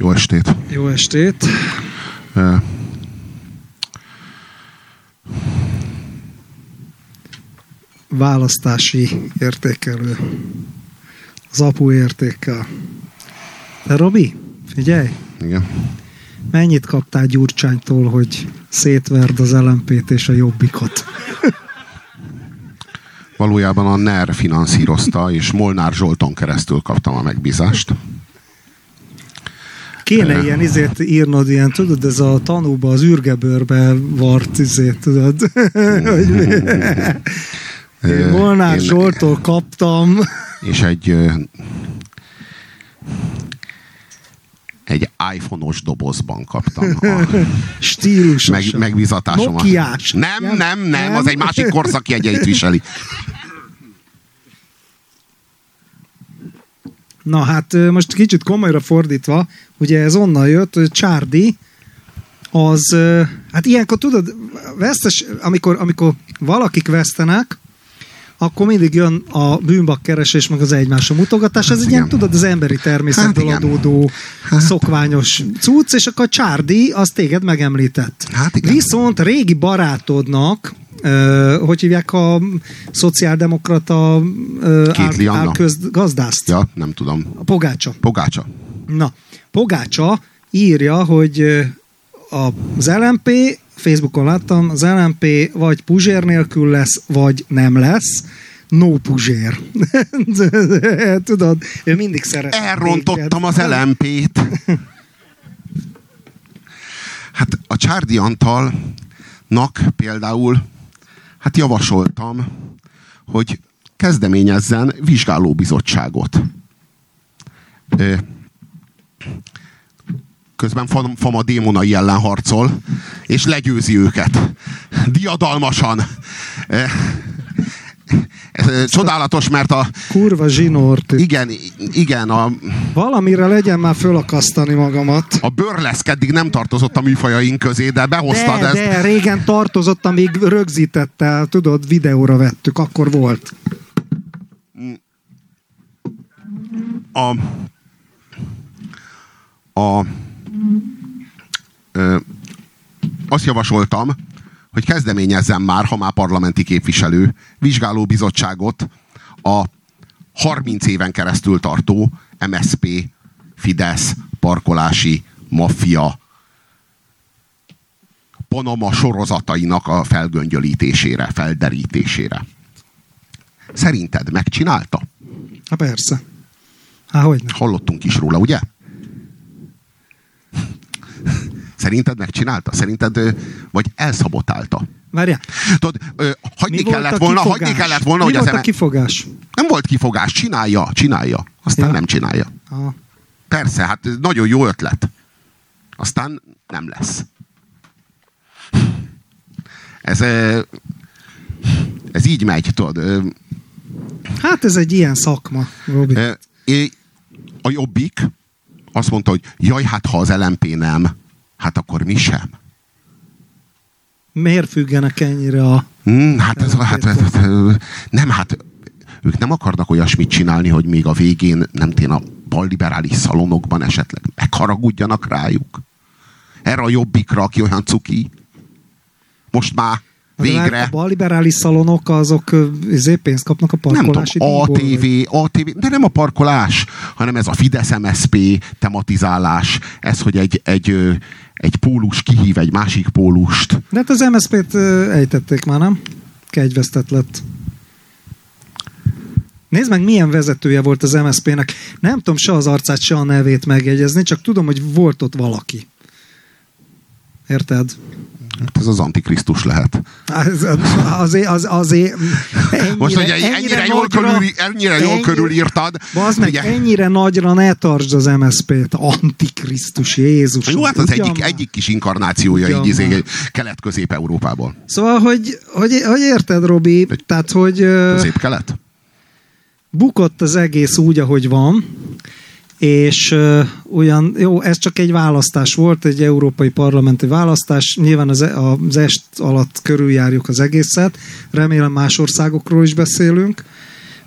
Jó estét. Jó estét. Választási értékelő. Az apu értékel. De Robi, figyelj, igen. mennyit kaptál Gyurcsánytól, hogy szétverd az LMP-t és a Jobbikot? Valójában a NER finanszírozta, és Molnár Zsolton keresztül kaptam a megbízást. Kéne ilyen izét írnod, ilyen, tudod, ez a tanúba, az űrgebőrbe vart izét, tudod? Én Molnár Én- Zsoltól kaptam. És egy egy iPhone-os dobozban kaptam a Stílusosan. meg, megbízatásomat. Nokiás. Nem, nem, nem, Nem? az egy másik korszak jegyeit viseli. Na hát most kicsit komolyra fordítva, ugye ez onnan jött, hogy Csárdi, az, hát ilyenkor tudod, vesztes, amikor, amikor valakik vesztenek, akkor mindig jön a bűnbakkeresés, meg az egymásra mutogatás. Ez Hát egy ilyen, tudod, az emberi természetből Hát adódó szokványos cucc, és akkor Csárdi az téged megemlített. Hát igen. Viszont régi barátodnak, ö, hogy hívják a szociáldemokrata ö, Kétli Anna. álközgazdászt? Ja, nem tudom. A Pogácsa. Pogácsa. Na, Pogácsa írja, hogy az LMP, Facebookon láttam, az LMP vagy Puzsér nélkül lesz, vagy nem lesz. No Puzsér. Tudod, ő mindig szeret. Elrontottam az LMP-t. Hát a Csárdi Antalnak például hát javasoltam, hogy kezdeményezzen vizsgálóbizottságot. Ö, Közben Fam- Fama démonai ellen harcol, és legyőzi őket. Diadalmasan. Ez ö, csodálatos, mert a, Kurva zsinort. igen, igen, a, Valamire legyen már fölakasztani magamat. a burleszk eddig nem tartozott a műfajaink közé, de behoztad De, ezt. de, régen tartozott, amíg rögzítette, tudod, videóra vettük, akkor volt. A, a, ö, azt javasoltam, hogy kezdeményezzem már, ha már parlamenti képviselő, vizsgálóbizottságot a 30 éven keresztül tartó MSP, Fidesz, parkolási, maffia, Panama sorozatainak a felgöngyölítésére, felderítésére. Szerinted megcsinálta? Hát persze. Há, hogy nem. Hallottunk is róla, ugye? Szerinted megcsinálta? Szerinted vagy elszabotálta? Várjál, Tudod, ö, hagyni mi kellett volna, kifogás? hagyni kellett volna, mi hogy volt a kifogás? nem volt kifogás, csinálja, csinálja. Aztán Ja. nem csinálja. Ah. Persze, hát nagyon jó ötlet. Aztán nem lesz. Ez, ez így megy, tudod. Hát ez egy ilyen szakma, Robi. A jobbik azt mondta, hogy jaj, hát ha az LMP nem, hát akkor mi sem. Miért függenek ennyire a... Hmm, hát, ez, hát, hát, ö, nem, hát ők nem akarnak olyasmit csinálni, hogy még a végén nem tén a balliberális szalonokban esetleg megharagudjanak rájuk. Erre a jobbikra, aki olyan cuki. Most már végre. A balliberális szalonok azok izé, pénzt kapnak a Nem parkolási tudom, díjból, vagy- ATV, ATV, de nem a parkolás, hanem ez a Fidesz MSP tematizálás, ez, hogy egy, egy, egy pólus kihív egy másik pólust. De hát az MSZP-t ejtették már, nem? Kegyvesztett lett. Nézd meg, milyen vezetője volt az MSZP-nek. Nem tudom se az arcát, se a nevét megjegyezni, csak tudom, hogy volt ott valaki. Érted? Hát ez az antikrisztus lehet. Az, azért, az, azért ennyire, Most, hogy ennyire, ennyire, jól, körül, ennyire jól ennyi- körülírtad. Meg, ugye- ennyire nagyra ne tartsd az MSZP-t. Antikrisztus, Jézus. Jó, hát az egyik, már. egyik kis inkarnációja Ugyan így izé, kelet-közép-európából. Szóval, hogy, hogy, hogy érted, Robi? Tehát, hogy... Közép-kelet? bukott az egész úgy, ahogy van, és uh, olyan, jó, ez csak egy választás volt, egy európai parlamenti választás, nyilván az, e- az est alatt körüljárjuk az egészet, remélem más országokról is beszélünk,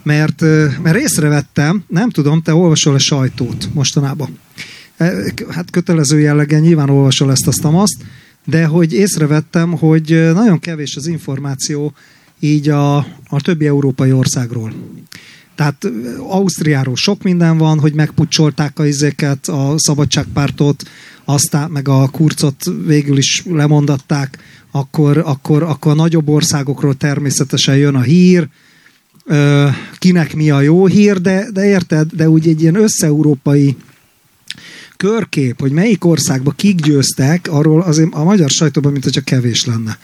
mert, uh, mert észrevettem, nem tudom, te olvasol a sajtót mostanában, e, hát kötelező jellegen nyilván olvasol ezt, azt, azt, de hogy észrevettem, hogy nagyon kevés az információ így a, a többi európai országról. Tehát Ausztriáról sok minden van, hogy megpucsolták a izéket, a szabadságpártot, aztán meg a kurcot végül is lemondatták, akkor, akkor, akkor a nagyobb országokról természetesen jön a hír, kinek mi a jó hír, de, de érted, de úgy egy ilyen összeurópai körkép, hogy melyik országba kik győztek, arról azért a magyar sajtóban, mint hogyha kevés lenne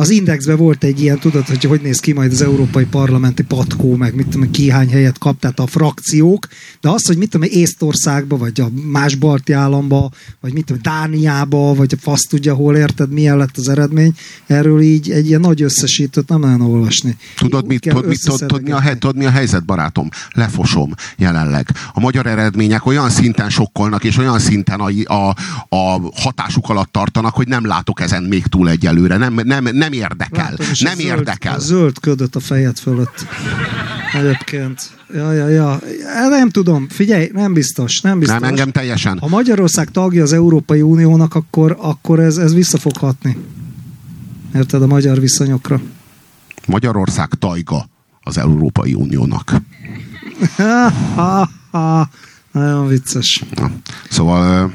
az Indexben volt egy ilyen, tudod, hogy hogy néz ki majd az Európai Parlamenti patkó, meg mit tudom, ki hány helyet kap, tehát a frakciók, de az, hogy mit tudom, Észtországba, vagy a más balti államba, vagy mit tudom, Dániába, vagy a fasz tudja, hol érted, milyen lett az eredmény, erről így egy ilyen nagy összesítőt nem lehet olvasni. Tudod, mit, tud, mit, tud, tud, mi a, hely, tudod, mi a helyzet, barátom? Lefosom jelenleg. A magyar eredmények olyan szinten sokkolnak, és olyan szinten a, a, a hatásuk alatt tartanak, hogy nem látok ezen még túl egyelőre. Nem, nem, nem nem érdekel. Látom, nem a érdekel. Zöld, a zöld ködöt a fejed fölött. Egyébként. Ja, ja, ja. Nem tudom, figyelj, nem biztos. Nem, biztos. nem engem teljesen. Ha Magyarország tagja az Európai Uniónak, akkor, akkor ez, ez visszafoghatni. Érted a magyar viszonyokra? Magyarország tajga az Európai Uniónak. Nagyon vicces. Na, szóval,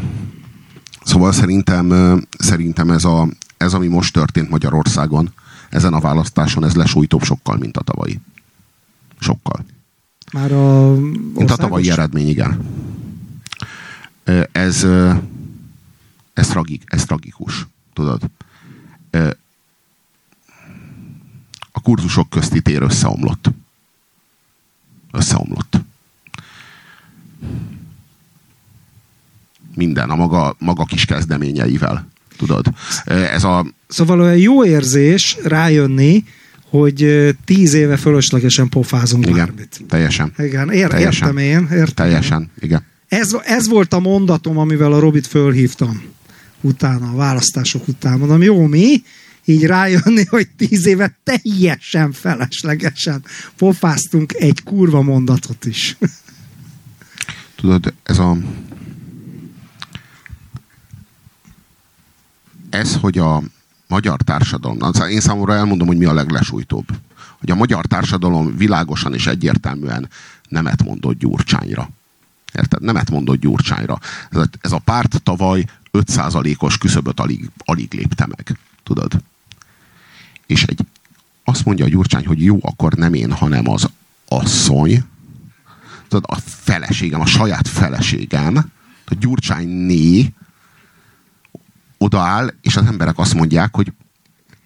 szóval szerintem, szerintem ez a, ez, ami most történt Magyarországon, ezen a választáson, ez lesújtóbb sokkal, mint a tavalyi. Sokkal. Már a Mint a tavalyi eredmény, igen. Ez, ez, tragik, ez tragikus, tudod. A kurzusok közti tér összeomlott. Összeomlott. Minden a maga, maga kis kezdeményeivel tudod. Ez a... Szóval olyan jó érzés rájönni, hogy tíz éve fölöslegesen pofázunk igen, bármit. Teljesen. Igen, ér, teljesen. értem én. Értem teljesen, én. igen. Ez, ez volt a mondatom, amivel a Robit fölhívtam utána, a választások után. Mondom, jó, mi? Így rájönni, hogy tíz éve teljesen feleslegesen pofáztunk egy kurva mondatot is. Tudod, ez a ez, hogy a magyar társadalom, én számomra elmondom, hogy mi a leglesújtóbb. Hogy a magyar társadalom világosan és egyértelműen nemet mondott Gyurcsányra. Érted? Nemet mondott Gyurcsányra. Ez ez a párt tavaly 5%-os küszöböt alig, alig lépte meg. Tudod? És egy, azt mondja a Gyurcsány, hogy jó, akkor nem én, hanem az asszony, tudod, a feleségem, a saját feleségem, a Gyurcsány né, odaáll, és az emberek azt mondják, hogy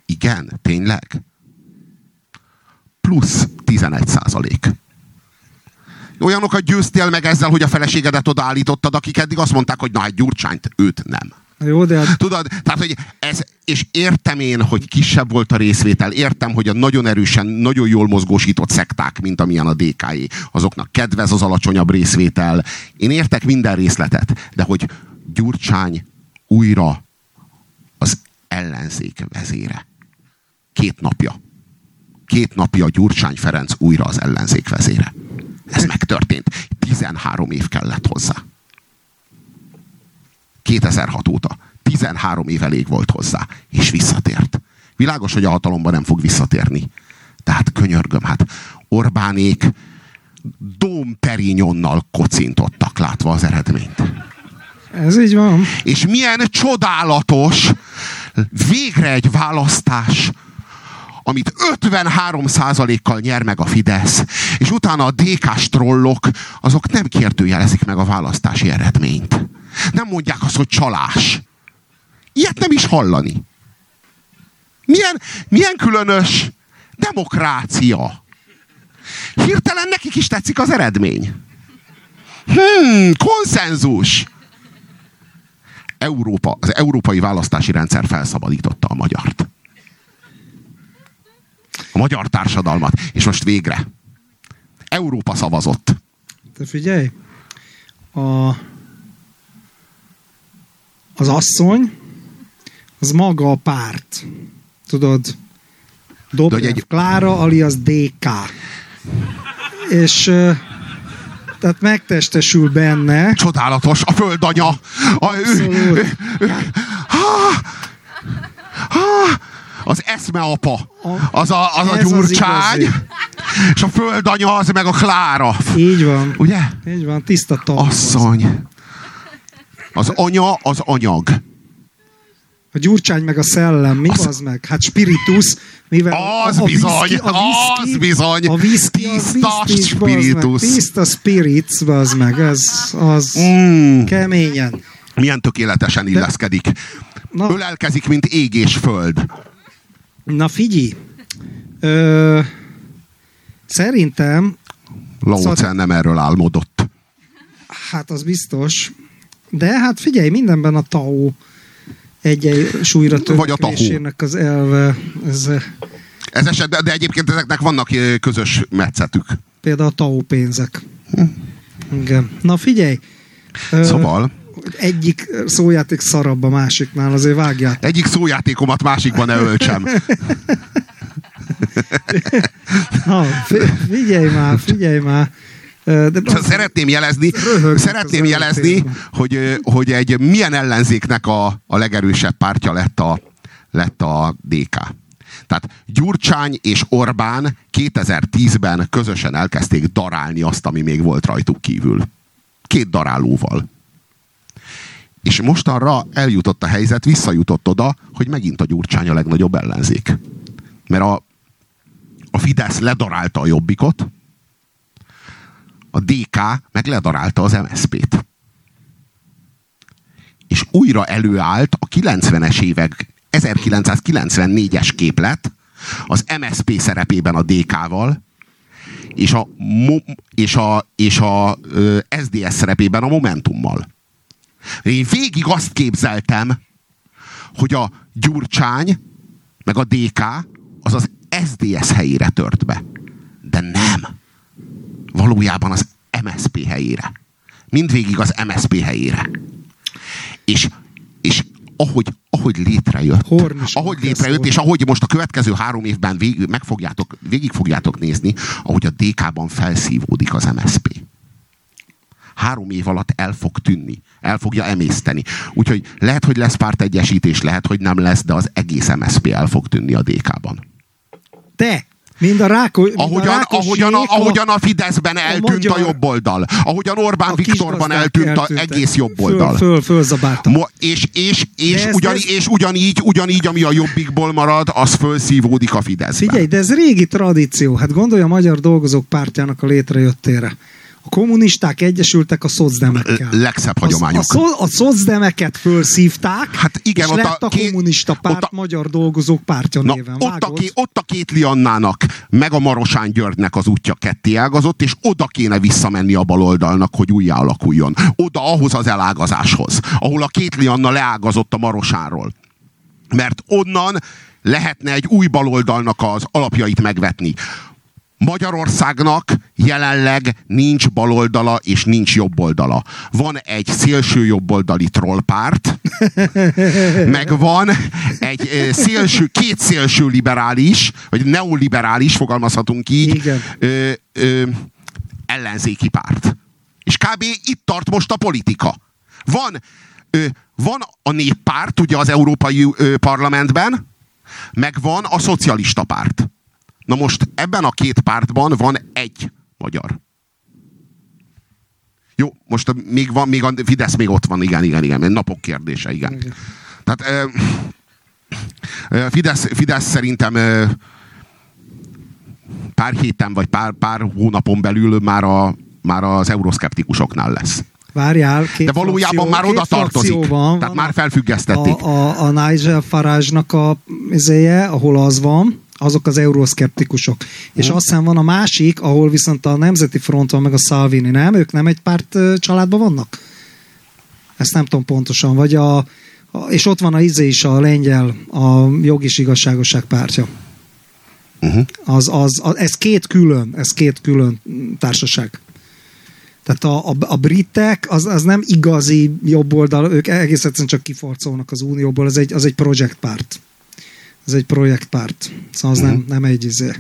igen, tényleg? Plusz 11 százalék. Olyanokat győztél meg ezzel, hogy a feleségedet odaállítottad, akik eddig azt mondták, hogy na, egy gyurcsányt, őt nem. Jó, de hát... Tudod, tehát, hogy ez, és értem én, hogy kisebb volt a részvétel, értem, hogy a nagyon erősen, nagyon jól mozgósított szekták, mint amilyen a dk azoknak kedvez az alacsonyabb részvétel. Én értek minden részletet, de hogy Gyurcsány újra az ellenzék vezére. Két napja. Két napja Gyurcsány Ferenc újra az ellenzék vezére. Ez megtörtént. 13 év kellett hozzá. 2006 óta. 13 év elég volt hozzá. És visszatért. Világos, hogy a hatalomban nem fog visszatérni. Tehát könyörgöm, hát Orbánék Dóm Perignonnal kocintottak látva az eredményt. Ez így van. És milyen csodálatos végre egy választás, amit 53%-kal nyer meg a Fidesz, és utána a DK-s trollok, azok nem kérdőjelezik meg a választási eredményt. Nem mondják azt, hogy csalás. Ilyet nem is hallani. Milyen, milyen különös demokrácia. Hirtelen nekik is tetszik az eredmény. Hmm, konszenzus. Európa, az európai választási rendszer felszabadította a magyart. A magyar társadalmat. És most végre. Európa szavazott. Te figyelj, a, az asszony, az maga a párt. Tudod, Dobrev egy... Klára alias DK. És tehát megtestesül benne. Csodálatos, a földanya. A, ő, Abszolút. ő, ő, ha, ha, az eszme apa, az a, az a az gyurcsány, igazi. és a földanya az meg a Klára. Így van. Ugye? Így van, tiszta talaj. Asszony. Az anya az anyag. A gyurcsány meg a szellem, mi az, az meg? Hát spiritus, mivel Az a, a bizony, whisky- a whisky- az bizony. A whisky, Tiszta bazd meg. spiritus. Tiszta spirits, az meg, ez az Mm, keményen. milyen tökéletesen illeszkedik. Na, Ölelkezik, mint ég és föld. na figyelj, ö, szerintem, Laoce Szóval- nem erről álmodott. hát az biztos, de hát figyelj, mindenben a tau egy súlyra törekvésének az elve, ez Ez esetben, de egyébként ezeknek vannak ö, közös metszetük. például a tau pénzek. Igen. Na figyelj, ö, Szóval egyik szójáték szarabb a másiknál, azért vágját. egyik szójátékomat másikban ne öltsem. Na, fi- figyelj már, figyelj már. De Szóval Szeretném jelezni, Röhögnek szeretném jelezni, hogy, hogy egy milyen ellenzéknek a, a legerősebb pártja lett a, lett a DK. Tehát Gyurcsány és Orbán 2010-ben közösen elkezdték darálni azt, ami még volt rajtuk kívül. Két darálóval. És mostanra eljutott a helyzet, visszajutott oda, hogy megint a Gyurcsány a legnagyobb ellenzék. Mert a, a Fidesz ledarálta a jobbikot, a DK meg ledarálta az MSZP-t. És újra előállt a 90-es évek 1994-es képlet az MSZP szerepében a DK-val, és a, és a, és a ö, SDS szerepében a Momentummal. Én végig azt képzeltem, hogy a Gyurcsány meg a DK az az SDS helyére tört be. De nem valójában az MSP helyére. Mindvégig az MSP helyére. És, és ahogy, ahogy létrejött, ahogy létrejött, és ahogy most a következő három évben végig, meg fogjátok, végig fogjátok nézni, ahogy a DK-ban felszívódik az MSP. Három év alatt el fog tűnni, el fogja emészteni. Úgyhogy lehet, hogy lesz pártegyesítés, lehet, hogy nem lesz, de az egész MSP el fog tűnni a DK-ban. te, mind a ráko, mind a Ahogyan, rákos ahogyan, a, ahogyan a Fideszben eltűnt a, magyar- jobb oldal. Ahogyan Orbán a Viktorban eltűnt az eltűntek. egész jobb Föl, oldal. föl, fölzabáltak. Mo- és, és, és, ez- ugyan, ez- és ugyanígy, ugyanígy, ami a jobbikból marad, az fölszívódik a Fideszbe. Figyelj, de ez régi tradíció. Hát gondolj a Magyar Dolgozók Pártjának a létrejöttére. A kommunisták egyesültek a szocdemekkel. Legszebb hagyományok. Az, a, szo- a szocdemeket fölszívták, Hát igen, és ott a lett a, két- kommunista párt ott a- Magyar Dolgozók Pártja Na, néven. ott, a ké, ott a két Liannának, meg a Marosán Györgynek az útja ketté ágazott, és oda kéne visszamenni a baloldalnak, hogy újjá alakuljon. Oda ahhoz az elágazáshoz, ahol a két Lianna leágazott a Marosánról. Mert onnan lehetne egy új baloldalnak az alapjait megvetni. Magyarországnak jelenleg nincs baloldala és nincs jobboldala. Van egy szélső jobboldali trollpárt, meg van egy szélső, két szélső liberális, vagy neoliberális, fogalmazhatunk így, Igen. Ö, ö, ellenzéki párt. És kb. itt tart most a politika. Van, ö, van a néppárt, ugye az Európai ö, Parlamentben, meg van a szocialista párt. Na most ebben a két pártban van egy magyar. Jó, most még van, még a Fidesz még ott van, igen, igen, igen, napok kérdése, igen. Igen. Tehát ö, Fidesz, Fidesz szerintem pár héten vagy pár, pár hónapon belül már, a, már az euroszkeptikusoknál lesz. Várjál, két De valójában frakció- már oda tartozik. Van, Tehát van már felfüggesztették. A, a, a Nigel Farage-nak a izéje, ahol az van, azok az euroszkeptikusok. És Mhm. aztán van a másik, ahol viszont a Nemzeti Front van, meg a Salvini, nem? Ők nem egy párt családban vannak? Ezt nem tudom pontosan. Vagy a, a és ott van a izé is, a lengyel, a jog és igazságosság pártja. Uh-huh. Az, az, az, ez két külön, ez két külön társaság. Tehát a, a, a britek, az, az nem igazi jobboldal, ők egész egyszerűen csak kiforcolnak az unióból, az egy, az egy projektpárt. Ez egy projektpárt. Szóval az nem, nem egy izé.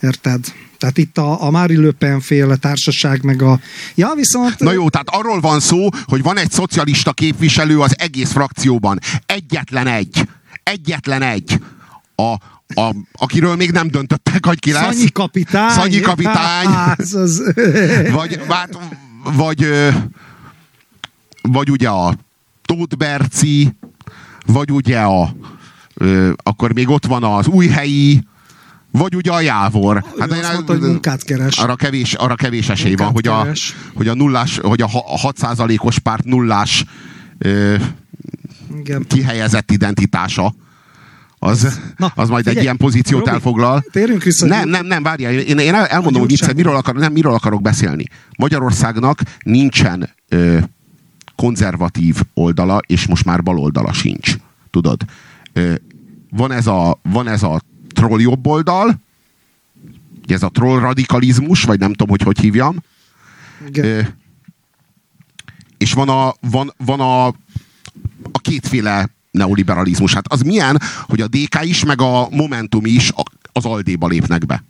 Érted? Tehát itt a, a Mári Löpen féle társaság, meg a... Ja, viszont... Na jó, tehát arról van szó, hogy van egy szocialista képviselő az egész frakcióban. Egyetlen egy. Egyetlen egy. A, a, akiről még nem döntöttek, hogy ki lesz. Szanyi kapitány. Szanyi kapitány. Az, az... vagy, hát, vagy, vagy ugye a Tóth Berci, vagy ugye a akkor még ott van az újhelyi, vagy ugye a Jávor. Hát azt mondta, hogy munkát keres. Arra kevés, arra kevés esély munkát van, hogy a, hogy a, nullás, hogy a 6%-os párt nullás ö, Igen. kihelyezett identitása az, Na, az majd figyelj, egy ilyen pozíciót Robi, elfoglal. Térjünk vissza. Nem, nem, nem, várjál. Én, én elmondom, hogy vicce, miről, akar, nem, miről akarok beszélni. Magyarországnak nincsen ö, konzervatív oldala, és most már baloldala sincs. Tudod? Van ez a, van ez a troll jobb oldal, ez a troll radikalizmus, vagy nem tudom, hogy hogy hívjam. Igen. és van a, van, van a, a kétféle neoliberalizmus. Hát az milyen, hogy a DK is, meg a Momentum is az Aldéba lépnek be.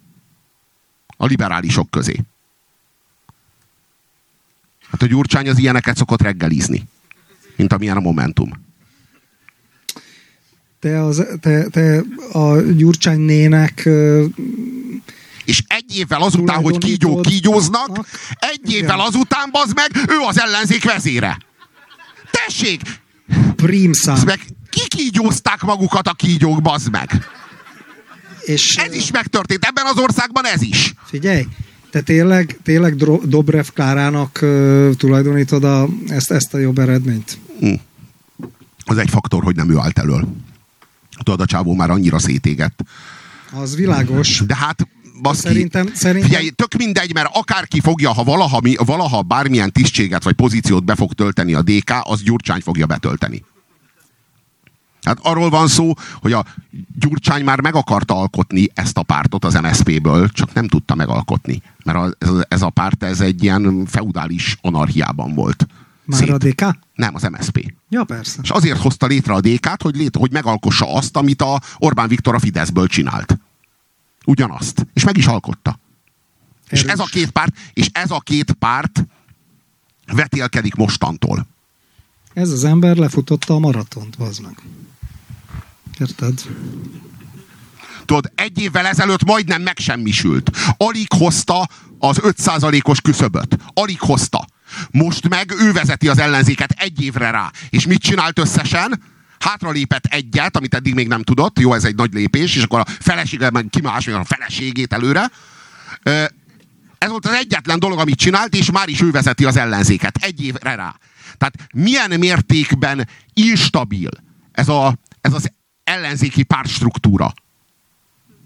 A liberálisok közé. Hát a Gyurcsány az ilyeneket szokott reggelizni, mint amilyen a Momentum te, az, te, te a Gyurcsány nének és egy évvel azután, hogy kígyók kígyóznak, egy évvel azután, bazd meg, ő az ellenzék vezére. Tessék! Prímszám. Meg kikígyózták magukat a kígyók, bazd meg. És, ez is megtörtént, ebben az országban ez is. Figyelj, te tényleg, tényleg Dobrev Klárának uh, tulajdonítod a, ezt, ezt a jobb eredményt? Mm. Az egy faktor, hogy nem ő állt elől. Tudod, a csávó már annyira szétégett. Az világos. De hát baszki, szerintem, szerintem... Figyelj, tök mindegy, mert akárki fogja, ha valaha, valaha bármilyen tisztséget vagy pozíciót be fog tölteni a DK, az Gyurcsány fogja betölteni. Hát arról van szó, hogy a Gyurcsány már meg akarta alkotni ezt a pártot az MSZP-ből, csak nem tudta megalkotni. Mert ez, ez a párt ez egy ilyen feudális anarchiában volt. Már Szép. a DK? Nem, az MSP. Ja, persze. És azért hozta létre a DK-t, hogy, létre, hogy megalkossa azt, amit a Orbán Viktor a Fideszből csinált. Ugyanazt. És meg is alkotta. És ez a két párt, és ez a két párt vetélkedik mostantól. Ez az ember lefutotta a maratont, az meg. Érted? Tudod, egy évvel ezelőtt majdnem megsemmisült. Alig hozta az 5%-os küszöböt. Alig hozta. Most meg ő vezeti az ellenzéket egy évre rá. És mit csinált összesen? hátralépett egyet, amit eddig még nem tudott, jó, ez egy nagy lépés, és akkor a felesége meg ki más, a feleségét előre. Ez volt az egyetlen dolog, amit csinált, és már is ő vezeti az ellenzéket egy évre rá. Tehát milyen mértékben instabil ez, a, ez az ellenzéki pártstruktúra.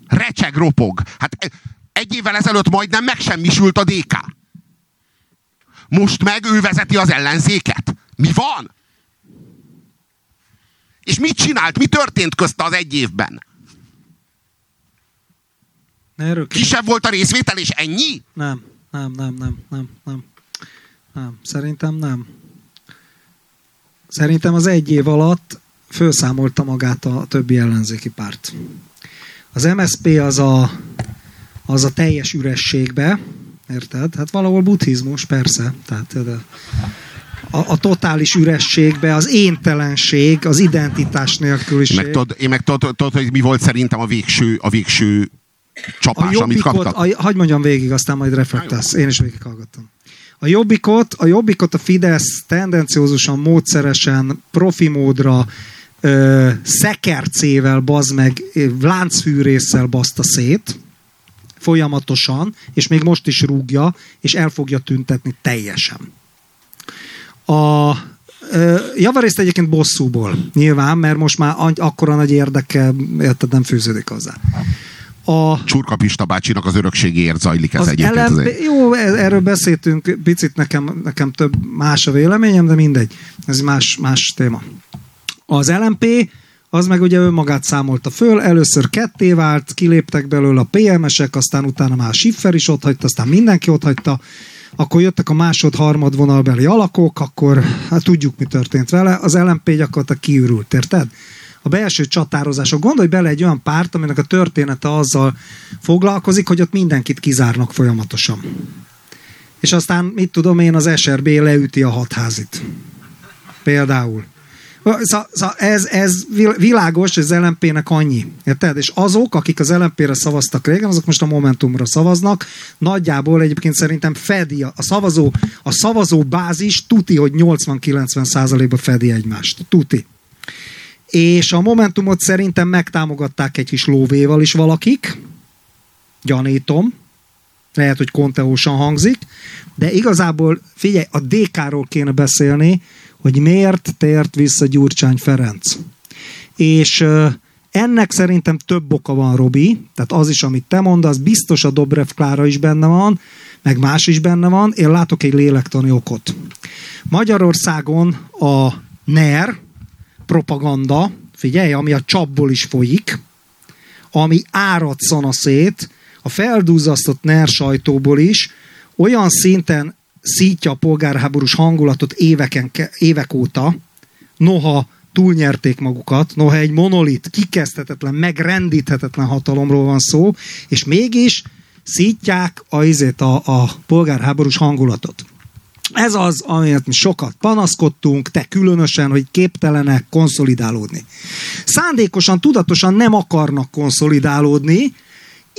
Recseg, ropog. Hát egy évvel ezelőtt majdnem megsemmisült a DK. Most meg ő vezeti az ellenzéket. Mi van? És mit csinált? Mi történt közte az egy évben? Kisebb volt a részvétel, és ennyi? Nem, nem, nem, nem, nem, nem. Nem, szerintem nem. Szerintem az egy év alatt felszámolta magát a többi ellenzéki párt. Az MSP az a, az a teljes ürességbe, Érted? Hát valahol buddhizmus, persze. Tehát a, a totális ürességbe, az éntelenség, az identitás nélküliség. Meg tudod, én meg tudod, hogy mi volt szerintem a végső, a végső csapás, a amit kaptak? A, hagyd mondjam végig, aztán majd reflektálsz. Én is végighallgattam. A jobbikot, a jobbikot a Fidesz tendenciózusan, módszeresen, profi módra, ö, szekercével, bazd meg, láncfűrészsel baszta szét, folyamatosan, és még most is rúgja, és el fogja tüntetni teljesen. A javarészt egyébként bosszúból, nyilván, mert most már akkora nagy érdeke, érted, nem fűződik hozzá. A, Csurka Pista bácsinak az örökségéért zajlik ez az egyébként. LMP, azért. Jó, e- erről beszéltünk, picit nekem, nekem több más a véleményem, de mindegy. Ez más, más téma. Az LMP az meg ugye önmagát számolta föl, először ketté vált, kiléptek belőle a PMS-ek, aztán utána már Schiffer is ott hagyta, aztán mindenki ott hagyta, akkor jöttek a másod-harmad vonalbeli alakok, akkor hát tudjuk, mi történt vele. Az LMP gyakorlatilag kiürült, érted? a belső csatározások. Gondolj bele egy olyan párt, aminek a története azzal foglalkozik, hogy ott mindenkit kizárnak folyamatosan. És aztán, mit tudom én, az SRB leüti a hatházit. Például. Szóval, szóval ez, ez világos, hogy az LMP-nek annyi. Érted? És azok, akik az LMP-re szavaztak régen, azok most a Momentumra szavaznak. Nagyjából egyébként szerintem fedi a, szavazó, a szavazó bázis tuti, hogy 80-90 százalékban fedi egymást. Tuti. És a Momentumot szerintem megtámogatták egy kis lóvéval is valakik. Gyanítom. Lehet, hogy konteósan hangzik. De igazából, figyelj, a DK-ról kéne beszélni, hogy miért tért vissza Gyurcsány Ferenc. És ennek szerintem több oka van, Robi, tehát az is, amit te mondasz, biztos a Dobrev Klára is benne van, meg más is benne van, én látok egy lélektani okot. Magyarországon a NER propaganda, figyelj, ami a csapból is folyik, ami árad szét, a feldúzasztott NER sajtóból is, olyan szinten szítja a polgárháborús hangulatot éveken, évek óta, noha túlnyerték magukat, noha egy monolit, kikezdhetetlen, megrendíthetetlen hatalomról van szó, és mégis szítják a, a, a polgárháborús hangulatot. Ez az, amiért mi sokat panaszkodtunk, te különösen, hogy képtelenek konszolidálódni. Szándékosan, tudatosan nem akarnak konszolidálódni,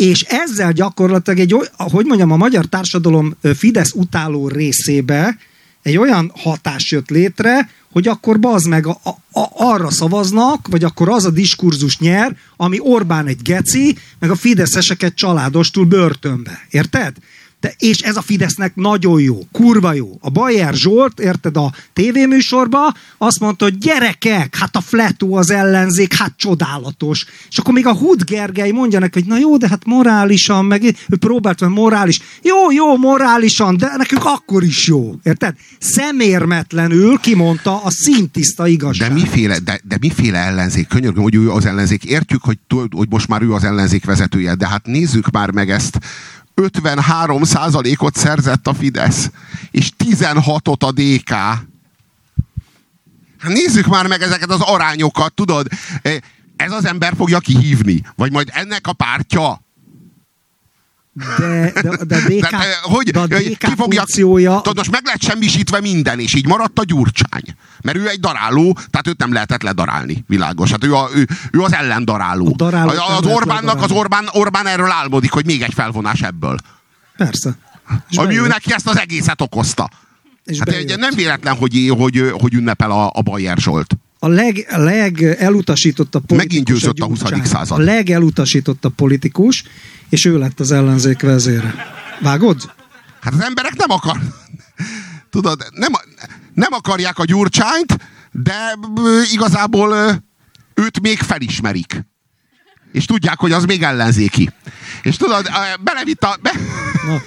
és ezzel gyakorlatilag egy, hogy mondjam, a magyar társadalom Fidesz utáló részébe egy olyan hatás jött létre, hogy akkor bazd meg a, a, arra szavaznak, vagy akkor az a diskurzus nyer, ami Orbán egy geci, meg a fideszeseket családostul börtönbe. Érted? De, és ez a Fidesznek nagyon jó, kurva jó. A Bayer Zsolt, érted, a tévéműsorba azt mondta, hogy gyerekek, hát a fletó az ellenzék, hát csodálatos. És akkor még a Hud Gergely mondja neki, hogy na jó, de hát morálisan, meg ő próbált, hogy morális. Jó, jó, morálisan, de nekünk akkor is jó. Érted? Szemérmetlenül kimondta a szintiszta igazság. De miféle, de, de miféle ellenzék? Könyörgöm, hogy ő az ellenzék. Értjük, hogy, hogy most már ő az ellenzék vezetője, de hát nézzük már meg ezt 53 százalékot szerzett a Fidesz, és 16-ot a DK. Hát nézzük már meg ezeket az arányokat, tudod? Ez az ember fogja kihívni, vagy majd ennek a pártja de, de, de, DK, de, hogy, de a DK ki fogja, funkciója... Tudod, most meg lett semmisítve minden, és így maradt a gyurcsány. Mert ő egy daráló, tehát őt nem lehetett ledarálni, világos. Hát ő, a, ő, ő az ellendaráló. A daráló az, Orbánnak, az Orbán, Orbán erről álmodik, hogy még egy felvonás ebből. Persze. És Ami ő neki ezt az egészet okozta. És hát bejött. nem véletlen, hogy, hogy, hogy ünnepel a, a Bayer Zsolt a leg, leg elutasítottabb politikus. Megint győzött a, a 20. század. A legelutasítottabb politikus, és ő lett az ellenzék vezére. Vágod? Hát az emberek nem akar... Tudod, nem, nem akarják a gyurcsányt, de igazából őt még felismerik. És tudják, hogy az még ellenzéki. És tudod, belevitt a... Be, Na,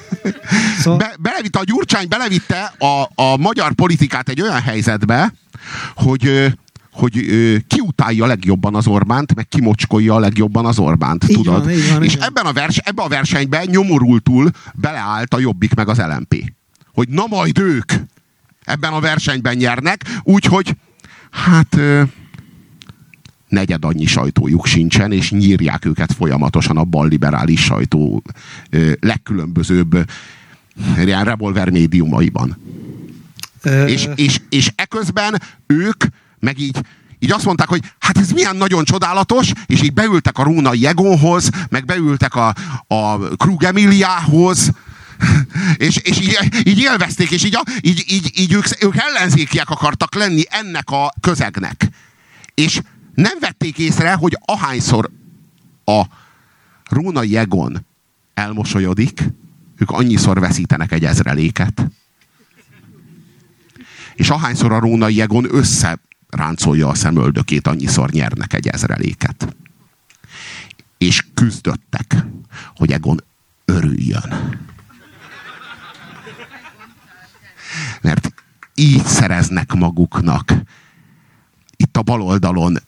szóval... be, belevitte a gyurcsány, belevitte a, a magyar politikát egy olyan helyzetbe, hogy hogy ö, kiutálja legjobban az Orbánt, meg kimocskolja a legjobban az Orbánt, így tudod? Van, így van, És ebben a, vers, ebben a versenyben nyomorultul beleállt a Jobbik meg az LMP. Hogy na majd ők ebben a versenyben nyernek, úgyhogy hát ö, negyed annyi sajtójuk sincsen, és nyírják őket folyamatosan a balliberális sajtó ö, legkülönbözőbb ilyen revolver médiumaiban. Ö... És, és, és eközben ők meg így, így azt mondták, hogy hát ez milyen nagyon csodálatos, és így beültek a Róna Jegonhoz, meg beültek a, a Krug Emiliához, és, és így, így élvezték, és így, így, így, így ők, ők ellenzékiek akartak lenni ennek a közegnek. És nem vették észre, hogy ahányszor a Róna Jegon elmosolyodik, ők annyiszor veszítenek egy ezreléket. És ahányszor a Rónai Jegon össze ráncolja a szemöldökét, annyiszor nyernek egy ezreléket. És küzdöttek, hogy Egon örüljön. Mert így szereznek maguknak itt a bal oldalon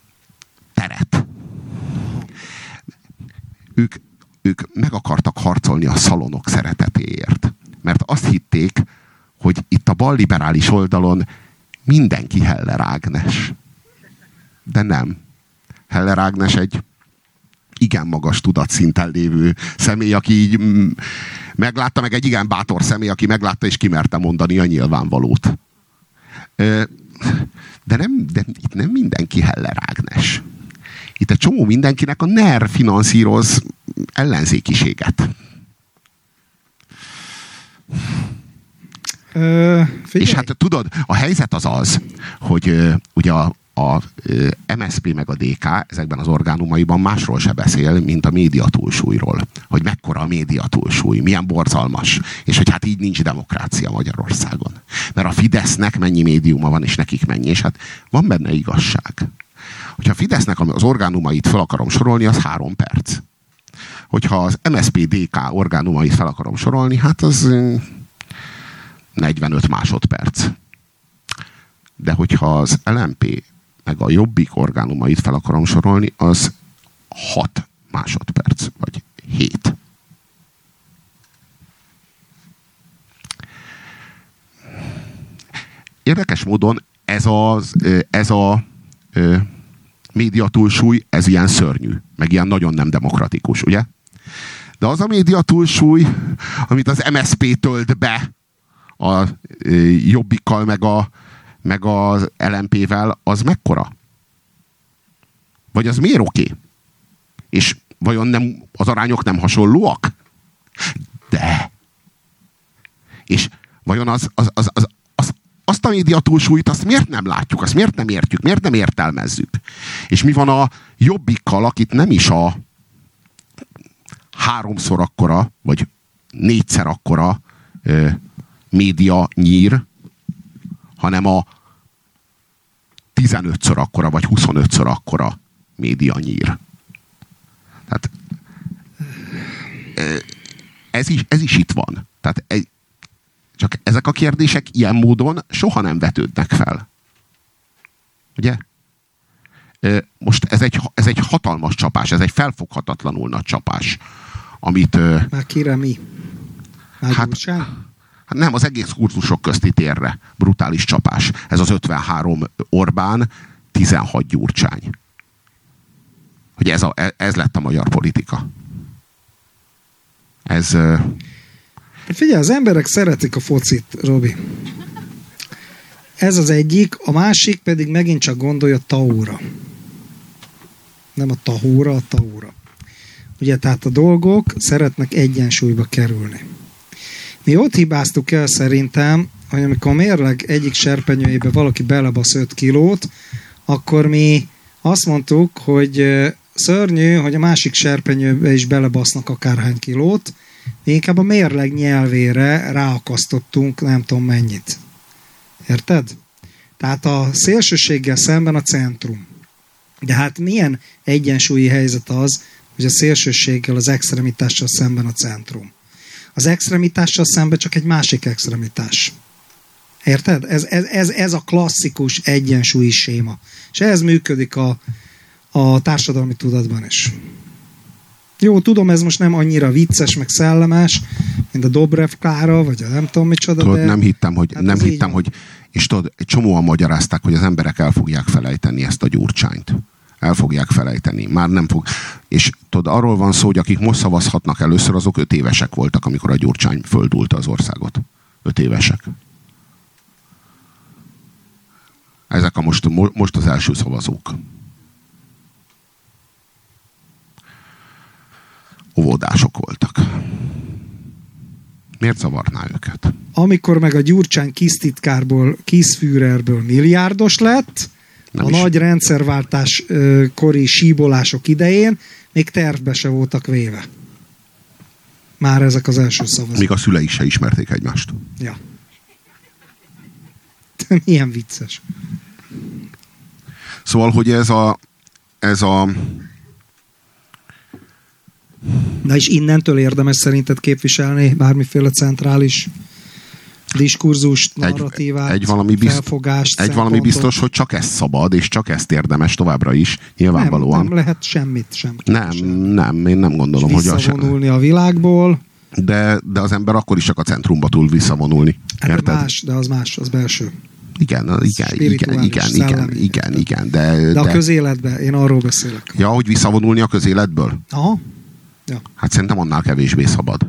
teret. Ők, ők meg akartak harcolni a szalonok szeretetéért. Mert azt hitték, hogy itt a balliberális oldalon mindenki Heller Ágnes. De nem. Heller Ágnes egy igen magas tudatszinten lévő személy, aki így mm, meglátta, meg egy igen bátor személy, aki meglátta és kimerte mondani a nyilvánvalót. De, nem, de itt nem mindenki Heller Ágnes. Itt egy csomó mindenkinek a NER finanszíroz ellenzékiséget. Ö, és hát tudod, a helyzet az az, hogy ugye a, a MSP meg a DK ezekben az orgánumaiban másról se beszél, mint a média túlsúlyról. Hogy mekkora a média túlsúly, milyen borzalmas, és hogy hát így nincs demokrácia Magyarországon. Mert a Fidesznek mennyi médiuma van, és nekik mennyi, és hát van benne igazság. Hogyha a Fidesznek az orgánumait fel akarom sorolni, az három perc. Hogyha az MSP-DK orgánumait fel akarom sorolni, hát az 45 másodperc. De hogyha az LMP meg a jobbik orgánumait fel akarom sorolni, az 6 másodperc, vagy 7. Érdekes módon ez, az, ez a média túlsúly, ez ilyen szörnyű, meg ilyen nagyon nem demokratikus, ugye? De az a média túlsúly, amit az MSP tölt be a jobbikkal, meg, a, meg az LMP-vel, az mekkora? Vagy az miért oké? Okay? És vajon nem, az arányok nem hasonlóak? De. És vajon az, az, az, az, az, azt a média túlsúlyt, azt miért nem látjuk, azt miért nem értjük, miért nem értelmezzük? És mi van a jobbikkal, akit nem is a háromszor akkora, vagy négyszer akkora média nyír, hanem a 15-ször akkora, vagy 25-ször akkora média nyír. Tehát ez is, ez is itt van. Tehát ez, csak ezek a kérdések ilyen módon soha nem vetődnek fel. Ugye? Most ez egy, ez egy hatalmas csapás, ez egy felfoghatatlanul nagy csapás, amit... Már kire mi? Már hát, Hát nem, az egész kurzusok közti térre. Brutális csapás. Ez az 53 Orbán, 16 Gyurcsány. Hogy ez, a, ez lett a magyar politika. Ez... Figyelj, az emberek szeretik a focit, Robi. Ez az egyik, a másik pedig megint csak gondolja Taura. Nem a Tahóra, a Taura. Ugye, tehát a dolgok szeretnek egyensúlyba kerülni. Mi ott hibáztuk el szerintem, hogy amikor a mérleg egyik serpenyőjébe valaki belebasz 5 kilót, akkor mi azt mondtuk, hogy szörnyű, hogy a másik serpenyőbe is belebasznak akárhány kilót, mi inkább a mérleg nyelvére ráakasztottunk nem tudom mennyit. Érted? Tehát a szélsőséggel szemben a centrum. De hát milyen egyensúlyi helyzet az, hogy a szélsőséggel, az extremitással szemben a centrum. Az extremitással szemben csak egy másik extremitás. Érted? Ez, ez, ez, ez a klasszikus egyensúlyi séma. És ez működik a, a társadalmi tudatban is. Jó, tudom, ez most nem annyira vicces, meg szellemes, mint a Dobrev Klára, vagy a nem tudom micsoda, tudod, de... Nem hittem, hogy, hát nem hittem, hogy... És tudod, egy csomóan magyarázták, hogy az emberek el fogják felejteni ezt a gyurcsányt el fogják felejteni. Már nem fog. És tudod, arról van szó, hogy akik most szavazhatnak először, azok öt évesek voltak, amikor a Gyurcsány földúlta az országot. Öt évesek. Ezek a most, most az első szavazók. Óvodások voltak. Miért zavarná őket? Amikor meg a Gyurcsány kisztitkárból, kiszfűrerből milliárdos lett, nem a is. nagy rendszerváltás kori síbolások idején még tervbe se voltak véve. Már ezek az első szavazók. Még a szülei se ismerték egymást. Ja. Milyen vicces. Szóval, hogy ez a ez a Na és innentől érdemes szerinted képviselni bármiféle centrális diskurzust, narratívát, egy, egy valami bizt, felfogást, Egy valami biztos, hogy csak ez szabad, és csak ezt érdemes továbbra is, nyilvánvalóan. Nem, nem lehet semmit sem. Nem, nem, én nem gondolom, hogy az sem. a világból. De, de az ember akkor is csak a centrumba tud visszavonulni. Hát Érted? más, de az más, az belső. Igen, igen, igen, igen, igen, igen, igen, de, De, de, a közéletben, én arról beszélek. ja, hogy visszavonulni a közéletből? Aha. Ja. Hát szerintem annál kevésbé szabad.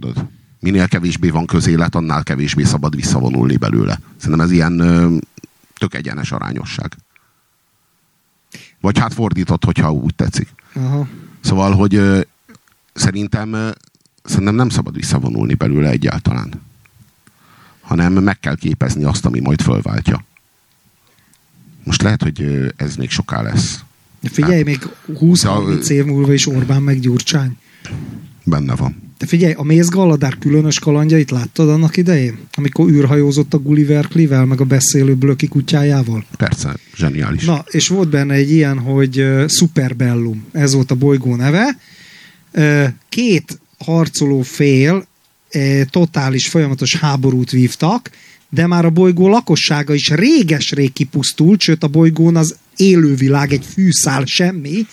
Tudod? Minél kevésbé van közélet, annál kevésbé szabad visszavonulni belőle. Szerintem ez ilyen ö, tök egyenes arányosság. Vagy hát fordított, hogyha úgy tetszik. Aha. Szóval, hogy ö, szerintem, ö, szerintem nem szabad visszavonulni belőle egyáltalán. Hanem meg kell képezni azt, ami majd fölváltja. Most lehet, hogy ez még soká lesz. Figyelj, még 20-30 év múlva is Orbán meg Gyurcsány. Benne van. De figyelj, a Mész Galladár különös kalandjait láttad annak idején? Amikor űrhajózott a Gulliver Klivel, meg a beszélő Blöki kutyájával? Persze, zseniális. Na, és volt benne egy ilyen, hogy uh, Superbellum, ez volt a bolygó neve. Uh, két harcoló fél uh, totális, folyamatos háborút vívtak, de már a bolygó lakossága is réges-rég kipusztult, sőt a bolygón az élővilág, egy fűszál, semmi.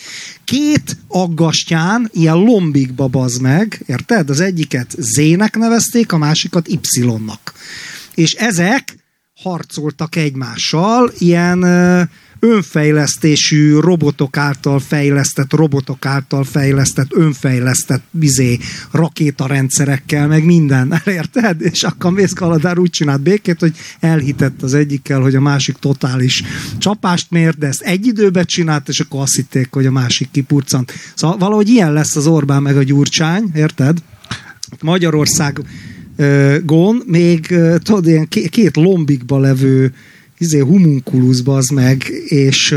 Két aggastyán, ilyen lombikba bazd meg, érted? Az egyiket Z-nek nevezték, a másikat Y-nak. És ezek harcoltak egymással, ilyen önfejlesztésű robotok által fejlesztett, robotok által fejlesztett, önfejlesztett bizé, rakétarendszerekkel, meg minden, érted? És akkor Mész Kaladár úgy csinált békét, hogy elhitett az egyikkel, hogy a másik totális csapást mért, de ezt egy időben csinált, és akkor azt hitték, hogy a másik kipurcant. Szóval valahogy ilyen lesz az Orbán meg a Gyurcsány, érted? Magyarország ö, gon, még tudod, ilyen ké- két lombikba levő izé, humunkuluszba az meg, és,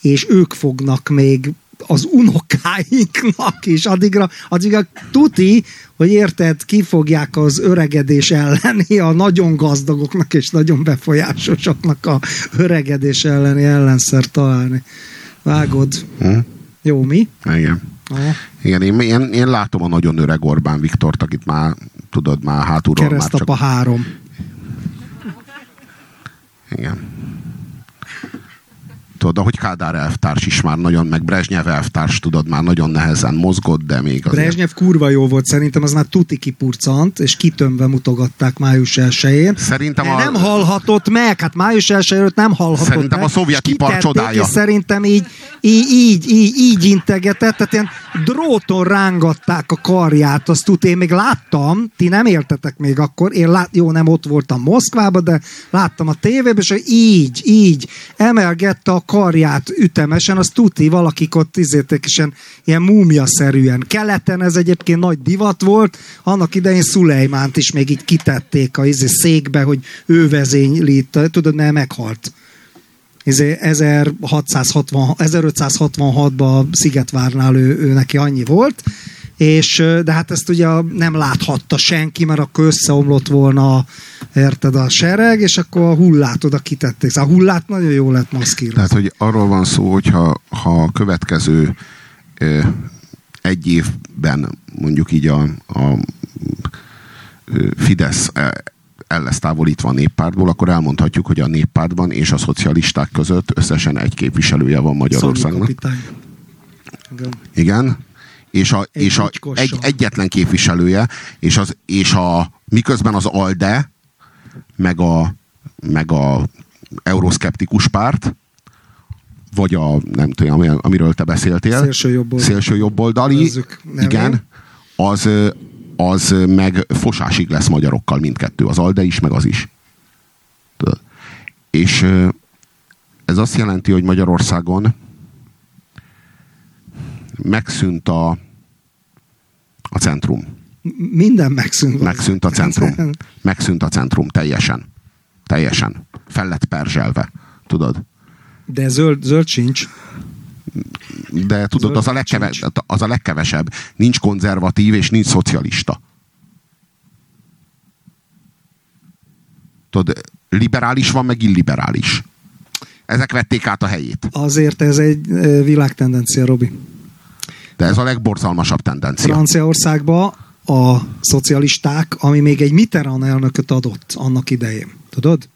és ők fognak még az unokáinknak is, addigra, addigra tuti, hogy érted, kifogják az öregedés elleni, a nagyon gazdagoknak és nagyon befolyásosoknak a öregedés elleni ellenszer találni. Vágod? Hm? Jó, mi? Igen. Aha. Igen, én, én, én látom a nagyon öreg Orbán Viktort, akit már, tudod, már hátulról már csak... Három. Igen. Tudod, ahogy Kádár elvtárs is már nagyon, meg Brezsnyev elvtárs, tudod, már nagyon nehezen mozgott, de még azért... Brezsnyev kurva jó volt, szerintem az már tuti kipurcant, és kitömve mutogatták május 1-én. Szerintem a- nem hallhatott meg, hát május 1 előtt nem hallhatott Szerintem meg. a szovjet ipar csodája. És szerintem így, így, így, így, így integetett, tehát ilyen dróton rángatták a karját, azt tud, én még láttam, ti nem éltetek még akkor, én lát, jó, nem ott voltam Moszkvában, de láttam a tévében, és így, így emelgette a karját ütemesen, az tuti, valakik ott ilyen, ilyen múmia-szerűen. Keleten ez egyébként nagy divat volt, annak idején Szulejmánt is még így kitették a izé székbe, hogy ő vezényli, tudod, nem meghalt. Izé 1660, 1566-ban Szigetvárnál ő, ő neki annyi volt, és, de hát ezt ugye nem láthatta senki, mert akkor összeomlott volna érted a sereg, és akkor a hullát oda kitették. Szóval a hullát nagyon jól lett maszkírozva. Tehát, hogy arról van szó, hogy ha, ha a következő ö, egy évben mondjuk így a, a Fidesz ö, el lesz távolítva a néppártból, akkor elmondhatjuk, hogy a néppártban és a szocialisták között összesen egy képviselője van Magyarországnak. Igen. Igen. És, a, Egy és a, egy, egyetlen képviselője, és, az, és a, miközben az ALDE, meg a, meg a euroszkeptikus párt, vagy a, nem tudom, ami- amiről te beszéltél, Szélső jobboldali. szélső jobboldali, igen, az, az meg fosásig lesz magyarokkal mindkettő, az ALDE is, meg az is. Tudod? És ez azt jelenti, hogy Magyarországon megszűnt a, a centrum. Minden megszűnt. Megszűnt a centrum. Megszűnt a centrum teljesen. Teljesen. Fel lett perzselve. Tudod? De zöld, zöld sincs. De tudod, az a, legkeve, az a legkevesebb. Nincs konzervatív és nincs szocialista. Tudod, liberális van, meg illiberális. Ezek vették át a helyét. Azért ez egy ö, világtendencia, Robi. De ez a legborzalmasabb tendencia. Franciaországban a szocialisták, ami még egy Mitterrand elnököt adott annak idején. Tudod?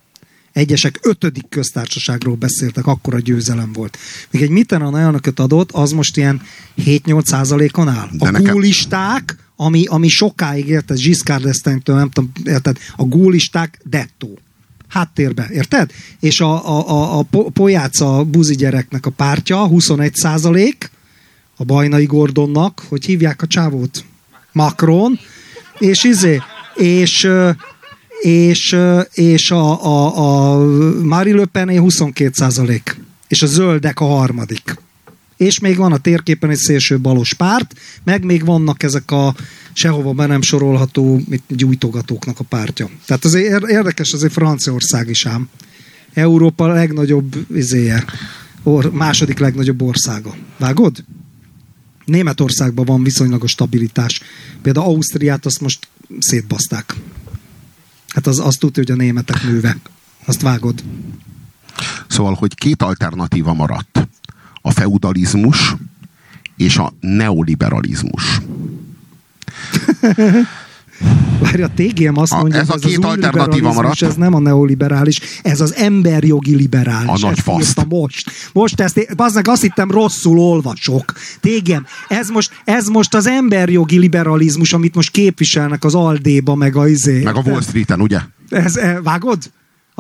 Egyesek ötödik köztársaságról beszéltek, akkor a győzelem volt. Még egy Mitterrand elnököt adott, az most ilyen 7-8 százalékon áll. De a nekem- gulisták ami, ami sokáig, érted, Giscard destaing nem tudom, érted, a gólisták dettó. Háttérbe, érted? És a, a, a, a pojáca buzi gyereknek a pártja 21 százalék, a Bajnai Gordonnak, hogy hívják a csávót? Macron, és izé, és és, és a, a, a Marie Le Pen 22 százalék, és a zöldek a harmadik. És még van a térképen egy szélső balos párt, meg még vannak ezek a sehova be nem sorolható gyújtogatóknak a pártja. Tehát azért érdekes, azért Franciaország is ám. Európa legnagyobb izéje, or, második legnagyobb országa. Vágod? Németországban van viszonylagos stabilitás. Például Ausztriát azt most szétbaszták. Hát az azt tudja, hogy a németek műve. Azt vágod. Szóval, hogy két alternatíva maradt. A feudalizmus és a neoliberalizmus. Várj, a TGM azt mondja, ez a két az alternatíva maradt. Ez nem a neoliberális, ez az emberjogi liberális. A nagy faszt. most. Most ezt, bazdmeg azt hittem rosszul olvasok. TGM, ez most, ez most az emberjogi liberalizmus, amit most képviselnek az Aldéba, meg a izé. Meg a Wall Street-en, ugye? Ez, eh, vágod?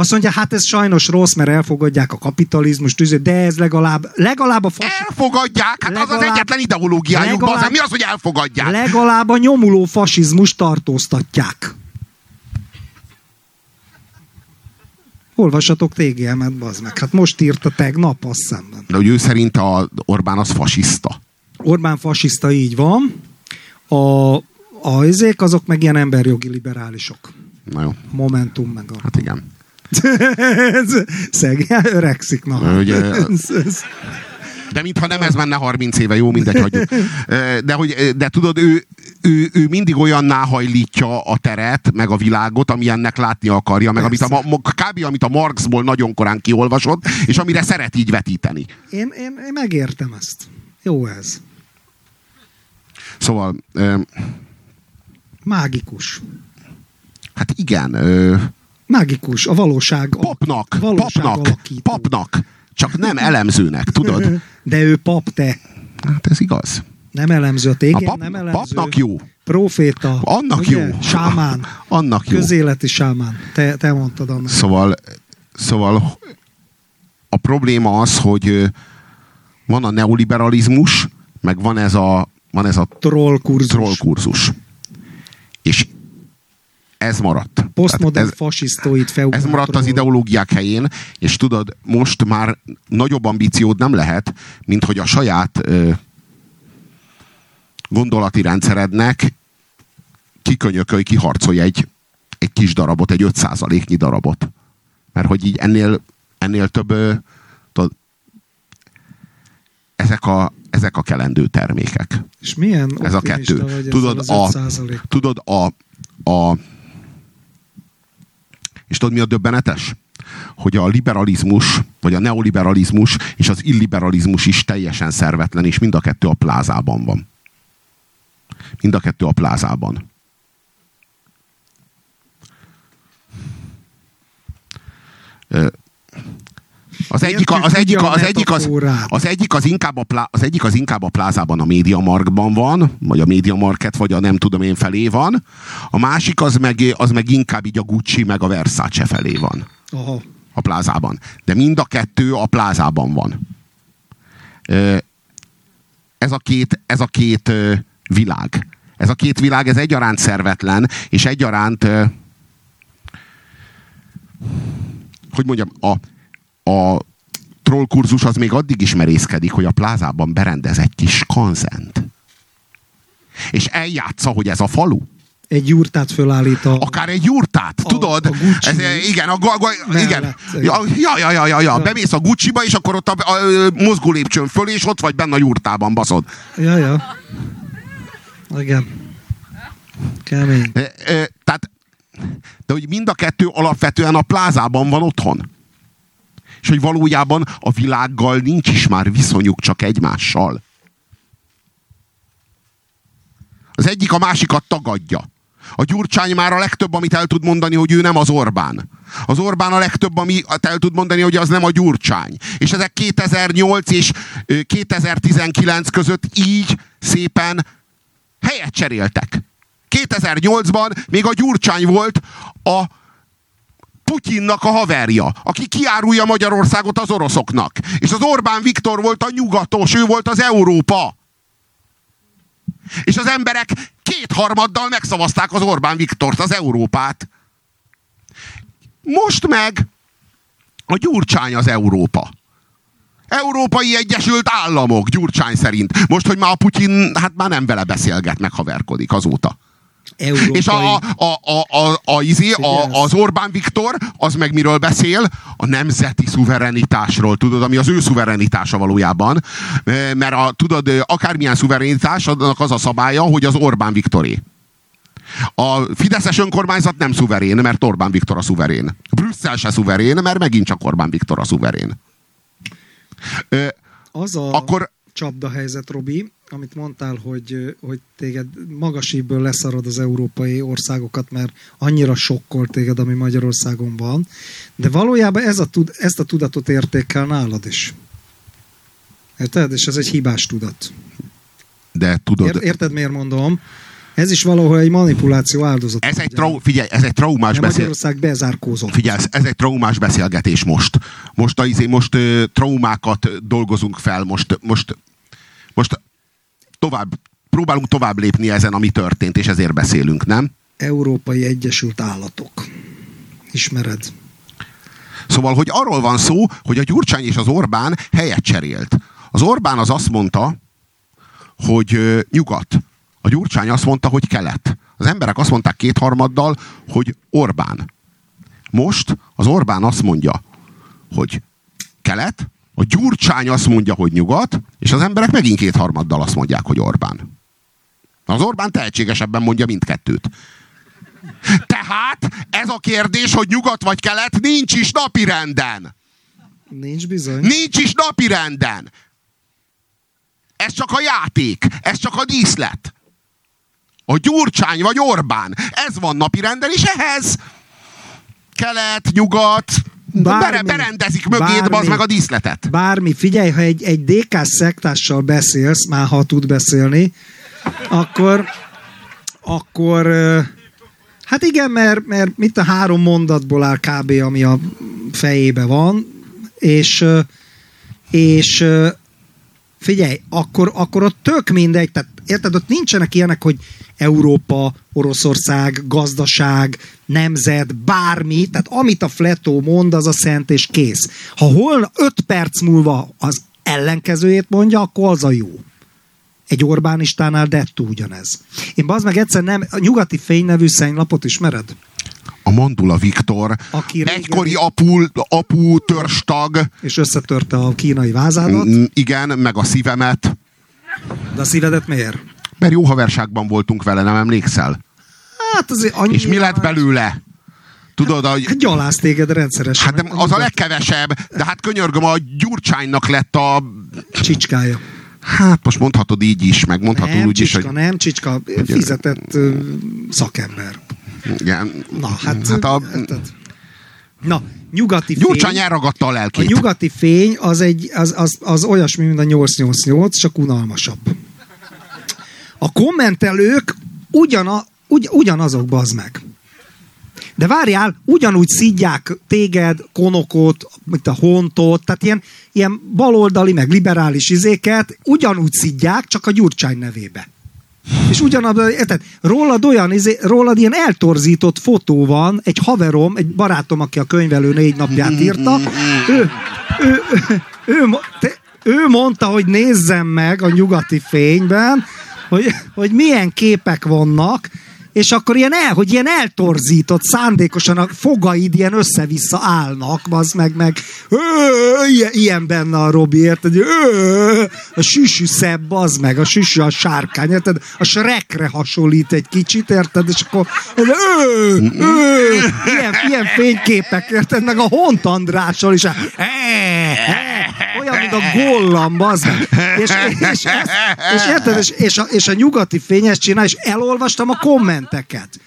Azt mondja, hát ez sajnos rossz, mert elfogadják a kapitalizmust, de ez legalább, legalább a fasi... Elfogadják? Hát legalább, az az egyetlen ideológiájuk. Legalább, mi az, hogy elfogadják? Legalább a nyomuló fasizmust tartóztatják. Olvassatok TGM-et, bazd meg. Hát most írta tegnap, azt szemben. De hogy ő szerint a Orbán az fasiszta? Orbán fasiszta, így van. A, a azok meg ilyen emberjogi liberálisok. Na jó. Momentum meg a... Hát igen. Szegény, öregszik. Na. Ugye, de mintha nem ez menne 30 éve, jó, mindegy, hagyjuk. De, hogy, de tudod, ő, ő, ő mindig olyanná hajlítja a teret, meg a világot, ami ennek látni akarja, meg amit a, kb. amit a Marxból nagyon korán kiolvasott, és amire szeret így vetíteni. Én, én, én megértem ezt. Jó ez. Szóval... Mágikus. Hát igen. Ö, Mágikus, a valóság. Papnak, valóság papnak, alakító. papnak. Csak nem elemzőnek, tudod? De ő pap, te. Hát ez igaz. Nem elemző a téged, pap, nem elemző. Papnak jó. Proféta. Annak ugye? jó. Sámán. Annak jó. Közéleti sámán. Te, te mondtad annak. Szóval, szóval a probléma az, hogy van a neoliberalizmus, meg van ez a, van ez a trollkurzus. trollkurzus. És ez maradt. Posztmodern ez, fasisztoid Ez maradt az ideológiák helyén, és tudod, most már nagyobb ambíciód nem lehet, mint hogy a saját ö, gondolati rendszerednek kikönyökölj, kiharcolj egy, egy kis darabot, egy 5%-nyi darabot. Mert hogy így ennél, ennél több ö, tudod, ezek a, ezek a kelendő termékek. És milyen ez a kettő. Tudod, a, tudod a, a és tudod, mi a döbbenetes? Hogy a liberalizmus, vagy a neoliberalizmus és az illiberalizmus is teljesen szervetlen, és mind a kettő a plázában van. Mind a kettő a plázában. Az egyik, az, egyik, az, egyik, az, az egyik az inkább a, plá, az egyik az inkább a plázában a Mediamarktban van, vagy a Media Market, vagy a nem tudom én felé van. A másik az meg, az meg inkább így a Gucci, meg a Versace felé van. Aha. A plázában. De mind a kettő a plázában van. Ez a két, ez a két világ. Ez a két világ, ez egyaránt szervetlen, és egyaránt hogy mondjam, a, a trollkurzus az még addig is merészkedik, hogy a plázában berendez egy kis kanzent. És eljátsza, hogy ez a falu. Egy jurtát fölállít a... Akár egy jurtát, a, tudod? A ez, igen, a, a, a, igen. Ja, ja, ja, ja, ja, ja. Bemész a Gucci-ba, és akkor ott a, a, a mozgó lépcsőn föl, és ott vagy benne a jurtában, baszod. Ja, ja. Igen. Kemény. E, e, tehát, de hogy mind a kettő alapvetően a plázában van otthon és hogy valójában a világgal nincs is már viszonyuk csak egymással. Az egyik a másikat tagadja. A Gyurcsány már a legtöbb, amit el tud mondani, hogy ő nem az Orbán. Az Orbán a legtöbb, amit el tud mondani, hogy az nem a Gyurcsány. És ezek 2008 és 2019 között így szépen helyet cseréltek. 2008-ban még a Gyurcsány volt a Putyinnak a haverja, aki kiárulja Magyarországot az oroszoknak. És az Orbán Viktor volt a nyugatos, ő volt az Európa. És az emberek kétharmaddal megszavazták az Orbán Viktort, az Európát. Most meg a Gyurcsány az Európa. Európai Egyesült Államok, Gyurcsány szerint. Most, hogy már a Putyin, hát már nem vele beszélget, meg haverkodik azóta. Európai... És a, a, a, a, a, izé, a, az Orbán Viktor, az meg miről beszél? A nemzeti szuverenitásról, tudod, ami az ő szuverenitása valójában. Mert a, tudod, akármilyen szuverenitás, annak az a szabálya, hogy az Orbán Viktoré. A Fideszes önkormányzat nem szuverén, mert Orbán Viktor a szuverén. Brüsszel se szuverén, mert megint csak Orbán Viktor a szuverén. Az a akkor... csapda helyzet, Robi, amit mondtál, hogy, hogy téged magasíbből leszarad az európai országokat, mert annyira sokkol téged, ami Magyarországon van, de valójában ez a, ezt a tudatot értékel nálad is. Érted? És ez egy hibás tudat. De tudod... Ér, érted, miért mondom? Ez is valahol egy manipuláció áldozat. Ez egy, trau, figyelj, ez egy traumás beszélgetés. Magyarország bezárkózott. Figyelj, ez egy traumás beszélgetés most. Most, a, izé, most uh, traumákat dolgozunk fel, most, most, most tovább, próbálunk tovább lépni ezen, ami történt, és ezért beszélünk, nem? Európai Egyesült Állatok. Ismered? Szóval, hogy arról van szó, hogy a Gyurcsány és az Orbán helyet cserélt. Az Orbán az azt mondta, hogy nyugat, a Gyurcsány azt mondta, hogy kelet. Az emberek azt mondták kétharmaddal, hogy Orbán. Most az Orbán azt mondja, hogy kelet, a Gyurcsány azt mondja, hogy nyugat, és az emberek megint kétharmaddal azt mondják, hogy Orbán. Az Orbán tehetségesebben mondja mindkettőt. Tehát ez a kérdés, hogy nyugat vagy kelet, nincs is napirenden. Nincs bizony. Nincs is napirenden. Ez csak a játék, ez csak a díszlet. A Gyurcsány vagy Orbán. Ez van napi renden, és ehhez kelet, nyugat, bármi, bere, berendezik mögéd az meg a díszletet. Bármi, figyelj, ha egy, egy DK szektással beszélsz, már ha tud beszélni, akkor, akkor hát igen, mert, mert mit a három mondatból áll kb. ami a fejébe van, és, és figyelj, akkor, akkor ott tök mindegy, tehát érted, ott nincsenek ilyenek, hogy Európa, Oroszország, gazdaság, nemzet, bármi, tehát amit a Fletó mond, az a szent és kész. Ha hol öt perc múlva az ellenkezőjét mondja, akkor az a jó. Egy Orbánistánál dettó ugyanez. Én bazd meg egyszer nem, a nyugati fény nevű szennylapot ismered? a Mandula Viktor, Aki egykori apu, apu törstag. És összetörte a kínai vázádat. Igen, meg a szívemet. De a szívedet miért? Mert jó haverságban voltunk vele, nem emlékszel? Hát azért annyi És mi lett belőle? Tudod, hát, hát gyalász téged rendszeresen. Hát de az a legkevesebb, de hát könyörgöm, a Gyurcsánynak lett a... Csicskája. Hát most mondhatod így is, meg mondhatod nem, úgy csicska, is, hogy... Nem, csicska, fizetett uh, szakember. Igen. Na, hát... hát a... Na, nyugati fény... Gyurcsány elragadta a lelkét. A nyugati fény az, egy, az, az, az olyasmi, mint a 888, csak unalmasabb. A kommentelők ugyana, ugy, ugyanazok, bazd meg. De várjál, ugyanúgy szidják téged, konokot, mint a hontot, tehát ilyen, ilyen baloldali, meg liberális izéket, ugyanúgy szidják, csak a Gyurcsány nevébe. És ugyanabban, érted, rólad olyan, izé, rólad ilyen eltorzított fotó van, egy haverom, egy barátom, aki a könyvelő négy napját írta, ő, ő, ő, ő, te, ő mondta, hogy nézzem meg a nyugati fényben, hogy, hogy milyen képek vannak, és akkor ilyen el, hogy ilyen eltorzított, szándékosan a fogaid ilyen össze-vissza állnak, az meg, meg ilyen, ilyen benne a Robi, érted? A süsű szebb, az meg, a süsű a sárkány, érted? A srekre hasonlít egy kicsit, érted? És akkor ö, ö, ilyen, ilyen fényképek, érted? Meg a Hont Andrással is, olyan, mint a gollam, az meg. És, és, és, és, érted? És, és, a, és a nyugati fényes csinál, és elolvastam a komment kommenteket.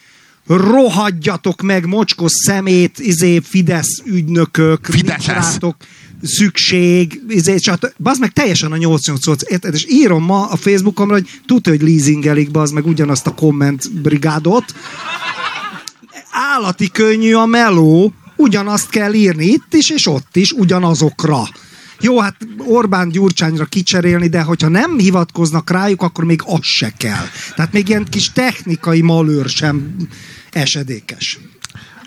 Rohadjatok meg, mocskos szemét, izé, Fidesz ügynökök, Fideszes. szükség, izé, és az meg teljesen a 888, érted? És írom ma a Facebookomra, hogy tudja, hogy leasingelik, az meg ugyanazt a komment brigádot. Állati könnyű a meló, ugyanazt kell írni itt is, és ott is, ugyanazokra. Jó, hát Orbán Gyurcsányra kicserélni, de hogyha nem hivatkoznak rájuk, akkor még az se kell. Tehát még ilyen kis technikai malőr sem esedékes.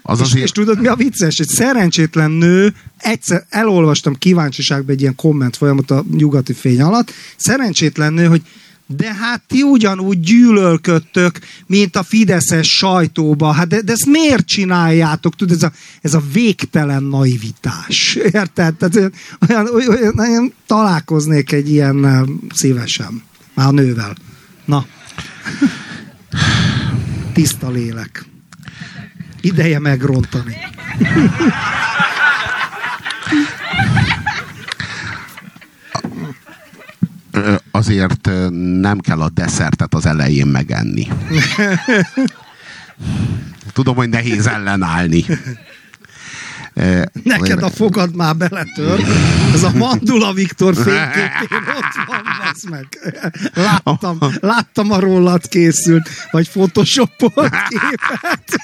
Az és, azért... és tudod, mi a vicces? Egy szerencsétlen nő, egyszer elolvastam kíváncsiságban egy ilyen komment folyamat a nyugati fény alatt, szerencsétlen nő, hogy de hát ti ugyanúgy gyűlölködtök, mint a fideszes sajtóba. Hát de, de ezt miért csináljátok? Tudod, ez a, ez a végtelen naivitás. Érted? Tehát olyan, olyan, olyan, találkoznék egy ilyen szívesen. Már a nővel. Na. Tiszta lélek. Ideje megrontani. Azért nem kell a desszertet az elején megenni. Tudom, hogy nehéz ellenállni. Neked a fogad már beletör. Ez a Mandula Viktor fényképén ott van, basz meg. Láttam, láttam a rólad készült, vagy photoshopolt képet.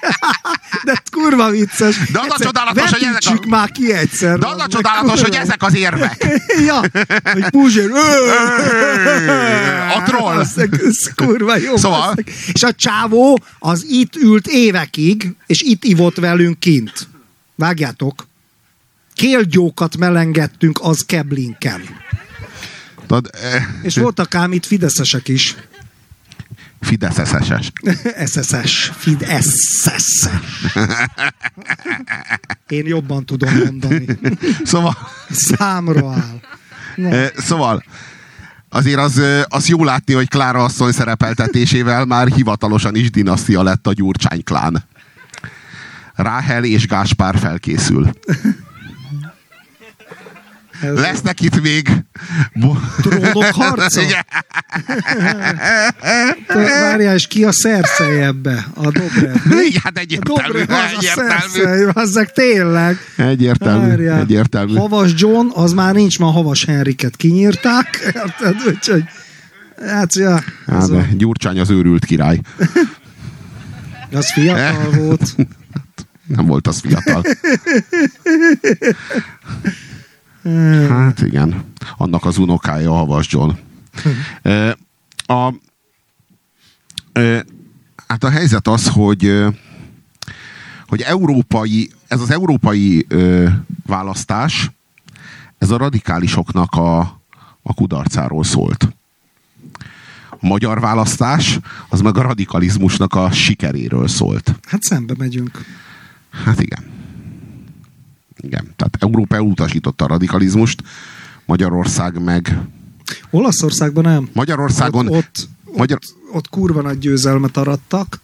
De kurva vicces. De az a csodálatos, hogy ezek a... már ki egyszer. De az a csodálatos, hogy ezek az érvek. ja, hogy Puzsér. A troll. Ez kurva jó. Szóval. És a csávó az itt ült évekig, és itt ivott velünk kint. Vágjátok, kélgyókat melengettünk az Keblinken. Tad, eh, És voltak ám itt fideszesek is. Fideszes. SSS. Fideszes. Én jobban tudom mondani. Szóval... Számra áll. No. Eh, szóval, azért az, eh, az jó látni, hogy Klára asszony szerepeltetésével már hivatalosan is dinasztia lett a Gyurcsány klán. Ráhel és Gáspár felkészül. Ez Lesznek itt még... Trónok harca? Várjál, és ki a szerszely ebbe? A Dobrev. Igen, hát egyértelmű. A Dobrev az egyértelmű. a szerszej, tényleg. Egyértelmű, Várjál. egyértelmű. Havas John, az már nincs, ma Havas Henriket kinyírták. Érted? Úgyhogy, hát, ja, hát, a... Gyurcsány az őrült király. Az fiatal volt. Nem volt az fiatal. Hát igen. Annak az unokája a Havas John. A, hát a helyzet az, hogy hogy európai, ez az európai választás, ez a radikálisoknak a, a kudarcáról szólt. A magyar választás, az meg a radikalizmusnak a sikeréről szólt. Hát szembe megyünk. Hát igen. Igen. Tehát Európa elutasította a radikalizmust, Magyarország meg... Olaszországban nem. Magyarországon... Ott, ott, Magyar... ott, ott kurva nagy győzelmet arattak.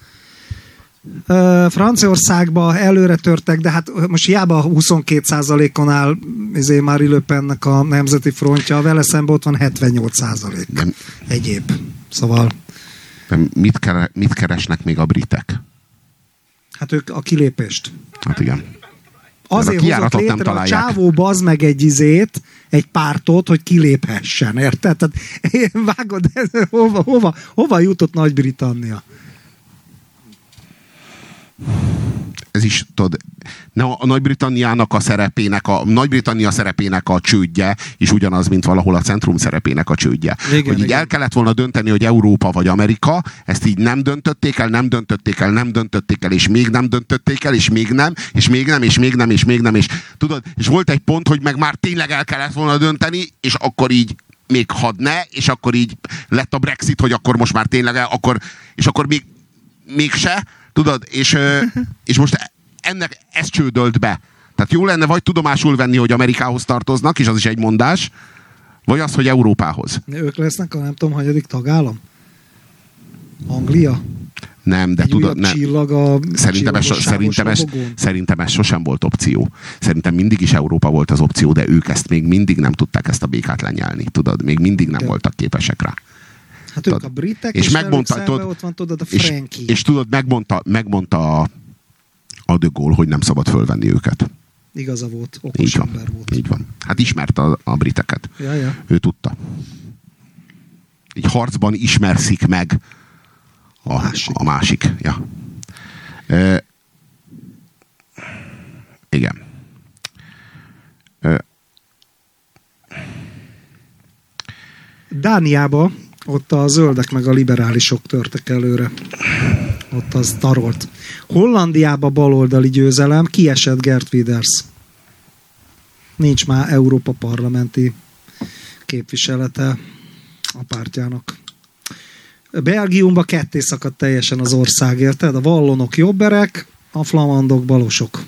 Franciaországba előre törtek, de hát most hiába 22%-on áll ezért Marie Le Pennek a nemzeti frontja, vele szemben ott van 78% de, egyéb. Szóval... De mit, kere, mit keresnek még a britek? Hát ők a kilépést. Hát igen. Azért hozott létre nem találják. a csávó baz meg egy izét, egy pártot, hogy kiléphessen, érted? Tehát, vágod, ez, hova, hova, hova jutott Nagy-Britannia? Ez is, tudod, a Nagy-Britanniának a szerepének, a Nagy-Britannia szerepének a csődje is ugyanaz, mint valahol a centrum szerepének a csődje. Igen, hogy így igen. el kellett volna dönteni, hogy Európa vagy Amerika, ezt így nem döntötték el, nem döntötték el, nem döntötték el, és még nem döntötték el, és még nem, és még nem, és még nem, és még nem, és tudod, és volt egy pont, hogy meg már tényleg el kellett volna dönteni, és akkor így még had ne, és akkor így lett a Brexit, hogy akkor most már tényleg, akkor, és akkor még mégse, Tudod, és, és most ennek ez csődölt be. Tehát jó lenne vagy tudomásul venni, hogy Amerikához tartoznak, és az is egy mondás, vagy az, hogy Európához. Ők lesznek a nem tudom, hanyadik tagállam? Anglia? Nem, de tudod, nem. Csillag a szerintem, ez, szerintem, ez, szerintem ez sosem volt opció. Szerintem mindig is Európa volt az opció, de ők ezt még mindig nem tudták ezt a békát lenyelni. Tudod, még mindig nem de. voltak képesek rá. Hát ők a britek, és, és megmondta, tudod, ott van tudod a Frankie. És, és tudod, megmondta, megmondta a, a de Gaulle, hogy nem szabad fölvenni őket. Igaza volt, okos Így van. ember volt. Így van. Hát ismerte a, a briteket. Ja, ja. Ő tudta. Egy harcban ismerszik meg a, a másik. másik. A másik. Ja. E, igen. E, Dániába ott a zöldek meg a liberálisok törtek előre. Ott az tarolt. Hollandiába baloldali győzelem, kiesett Gert Wilders. Nincs már Európa parlamenti képviselete a pártjának. Belgiumba ketté szakadt teljesen az ország, érted? A vallonok jobberek, a flamandok balosok.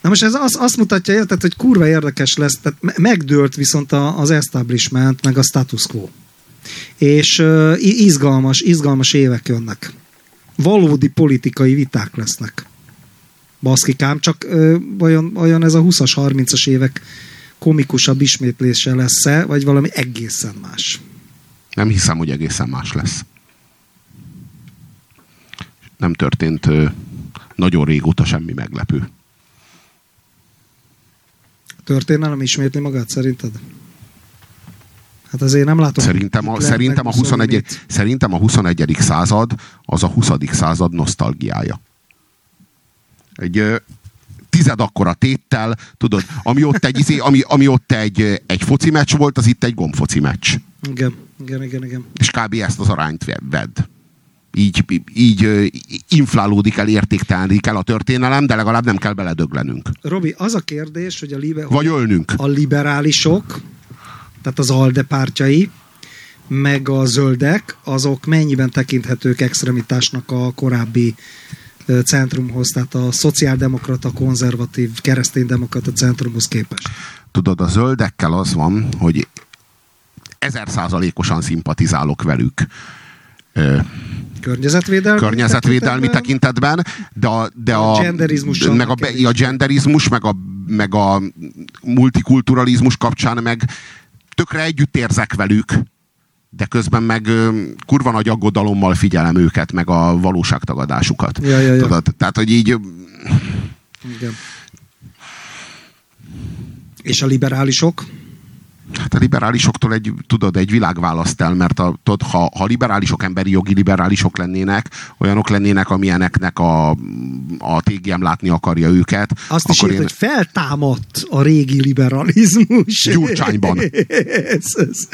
Na most ez az, azt mutatja, érted, hogy kurva érdekes lesz, tehát me- megdőlt viszont az establishment, meg a status quo. És uh, izgalmas, izgalmas évek jönnek. Valódi politikai viták lesznek. Baszkikám, csak uh, olyan, olyan ez a 20-as, 30-as évek komikusabb ismétlése lesz-e, vagy valami egészen más. nem hiszem, hogy egészen más lesz. Nem történt ö, nagyon régóta semmi meglepő. Történelem ismétli magát, szerinted? Hát azért nem látom. Szerintem a, szerintem, a meg 21, Mussolini-t. szerintem a 21. század az a 20. század nosztalgiája. Egy tized akkora téttel, tudod, ami ott egy, izé, ami, ami ott egy, egy foci meccs volt, az itt egy gombfoci meccs. Igen, igen, igen, igen. És kb. ezt az arányt ve- vedd. Így, így inflálódik el, értéktelenik el a történelem, de legalább nem kell beledöglenünk. Robi, az a kérdés, hogy a, libe, Vagy ölnünk. a liberálisok, tehát az ALDE pártjai, meg a zöldek, azok mennyiben tekinthetők extremitásnak a korábbi centrumhoz, tehát a szociáldemokrata, konzervatív, kereszténydemokrata centrumhoz képest. Tudod, a zöldekkel az van, hogy ezer százalékosan szimpatizálok velük. Környezetvédelmi, környezetvédelmi tekintetben? de a, de A a, meg a, a genderizmus, meg a, meg a multikulturalizmus kapcsán meg tökre együtt érzek velük, de közben meg kurva nagy aggodalommal figyelem őket, meg a valóságtagadásukat. Ja, ja, ja. Tudod? Tehát, hogy így Igen. És a liberálisok? Hát a liberálisoktól egy, tudod, egy világ választ el, mert a, tudod, ha, ha liberálisok emberi jogi liberálisok lennének, olyanok lennének, amilyeneknek a, a TGM látni akarja őket. Azt is írt, hogy feltámadt a régi liberalizmus. Gyurcsányban. ez, ez,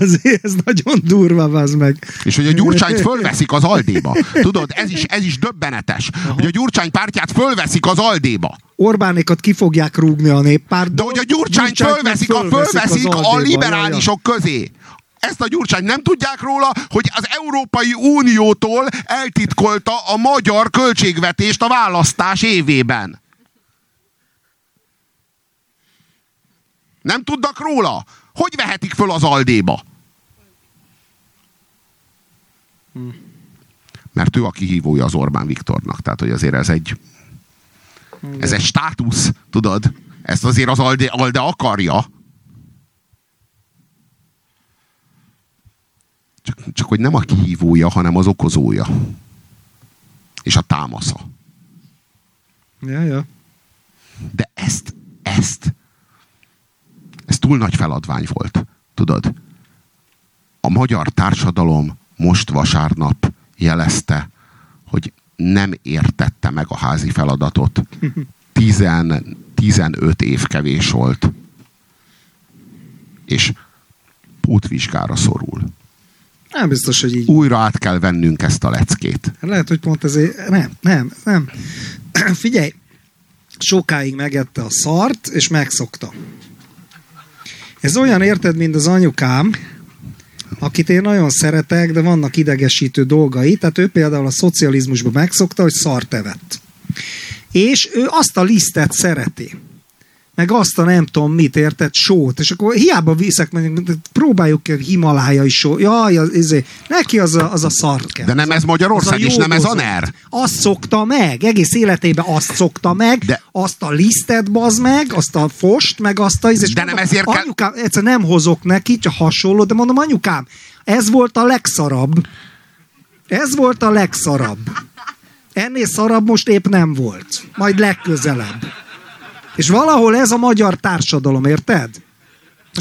azért ez nagyon durva, az meg. És hogy a Gyurcsányt fölveszik az Aldéba. Tudod, ez is, ez is döbbenetes, hogy a Gyurcsány pártját fölveszik az Aldéba. Orbánékat ki fogják rúgni a néppártból. De hogy a Gyurcsányt Gyurcsányt fölveszik, meg a, fölveszik a liberálisok közé. Ezt a Gyurcsány nem tudják róla, hogy az Európai Uniótól eltitkolta a magyar költségvetést a választás évében. Nem tudnak róla? Hogy vehetik föl az Aldéba? Mert ő a kihívója az Orbán Viktornak. Tehát, hogy azért ez egy, ez egy státusz, tudod? Ezt azért az Alde, Alde akarja. Csak, csak hogy nem a kihívója, hanem az okozója. És a támasza. Ja, ja. De ezt, ezt, ez túl nagy feladvány volt. Tudod? A magyar társadalom most vasárnap jelezte, hogy nem értette meg a házi feladatot. Tizen, 15 év kevés volt. És útvizsgára szorul. Nem biztos, hogy így. Újra át kell vennünk ezt a leckét. Lehet, hogy pont ezért... Nem, nem, nem. Figyelj, sokáig megette a szart, és megszokta. Ez olyan érted, mint az anyukám, akit én nagyon szeretek, de vannak idegesítő dolgai, tehát ő például a szocializmusban megszokta, hogy szart evett. És ő azt a lisztet szereti. Meg azt a nem tudom mit érted, sót. És akkor hiába viszek, mondjuk, próbáljuk ki himalájai só. Jaj, az, izé, neki az a, az a szart kell. De nem ez Magyarország, és nem ez a. NER. Azt szokta meg, egész életében azt szokta meg, De- azt a lisztet bazd meg, azt a fost, meg azt a... És De nem mondom, ezért kell- Anyukám, egyszer nem hozok neki, csak hasonló, de mondom, anyukám, ez volt a legszarabb. Ez volt a legszarabb. Ennél szarabb most épp nem volt. Majd legközelebb. És valahol ez a magyar társadalom, érted?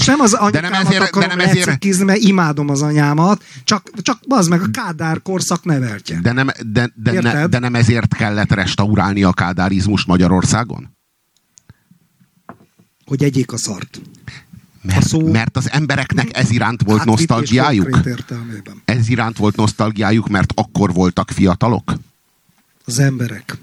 Nem az anyukámat nem ezért- akarom de nem ezért- mert imádom az anyámat, csak, csak az meg a Kádár korszak neveltje. De nem, de, de, ne, Érted? de nem ezért kellett restaurálni a kádárizmust Magyarországon? Hogy egyék a szart. Mert, A szó- mert az embereknek ez iránt volt és nosztalgiájuk? Ez iránt volt nosztalgiájuk, mert akkor voltak fiatalok? Az emberek.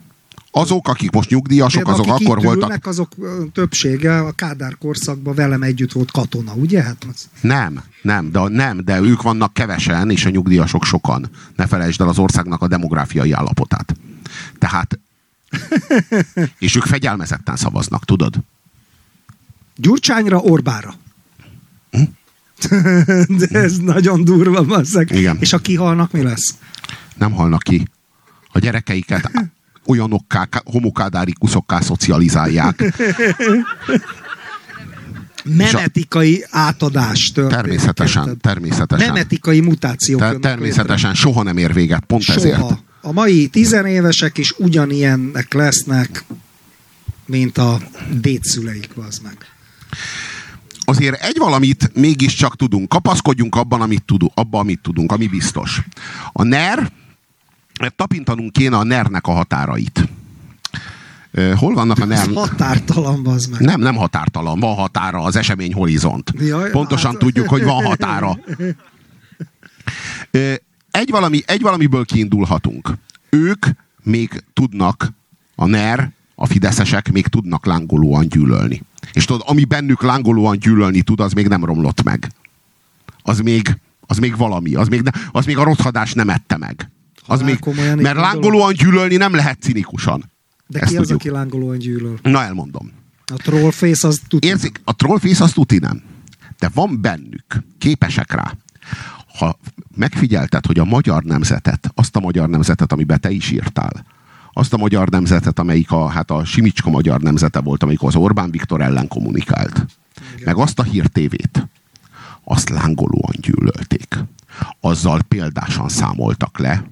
Azok, akik most nyugdíjasok, azok akik akkor itt voltak... ülnek, azok többsége a Kádár korszakban velem együtt volt katona, ugye? Hát, az- Nem, nem de, nem, de ők vannak kevesen, és a nyugdíjasok sokan. Ne felejtsd el az országnak a demográfiai állapotát. Tehát... És ők fegyelmezetten szavaznak, tudod? Gyurcsányra, Orbára. Hm? De ez nagyon durva, bazzeg. Igen. És ha kihalnak, mi lesz? Nem halnak ki. A gyerekeiket olyanokká, homokádárikuszokká szocializálják. Memetikai átadás történik. Természetesen, érted? természetesen. Memetikai mutációk. Ter- jönnek természetesen soha nem ér véget, pont létre. ezért. Soha. A mai tizenévesek is ugyanilyennek lesznek, mint a dédszüleik, az meg. Azért egy valamit mégiscsak tudunk. Kapaszkodjunk abban, amit tudunk, abba, amit tudunk, ami biztos. A NER, tapintanunk kéne a NER-nek a határait. Hol vannak a? Ez határtalan, az meg. Nem, nem határtalan, van határa az esemény horizont. Jaj, Pontosan hát. tudjuk, hogy van határa. Egy, valami, egy valamiből kiindulhatunk. Ők még tudnak, a NER, a fideszesek még tudnak lángolóan gyűlölni. És tudod, ami bennük lángolóan gyűlölni tud, az még nem romlott meg. Az még, az még valami, az még, ne, az még a rothadás nem ette meg. Az még, mert lángolóan gyűlölni nem lehet cinikusan. De Ezt ki az, tudjuk. aki lángolóan gyűlöl? Na elmondom. A trollface az tud. Érzik, a trollface az tuti nem. De van bennük, képesek rá. Ha megfigyelted, hogy a magyar nemzetet, azt a magyar nemzetet, amiben te is írtál, azt a magyar nemzetet, amelyik a, hát a Simicska magyar nemzete volt, amelyik az Orbán Viktor ellen kommunikált, Igen. meg azt a hírtévét, azt lángolóan gyűlölték. Azzal példásan számoltak le,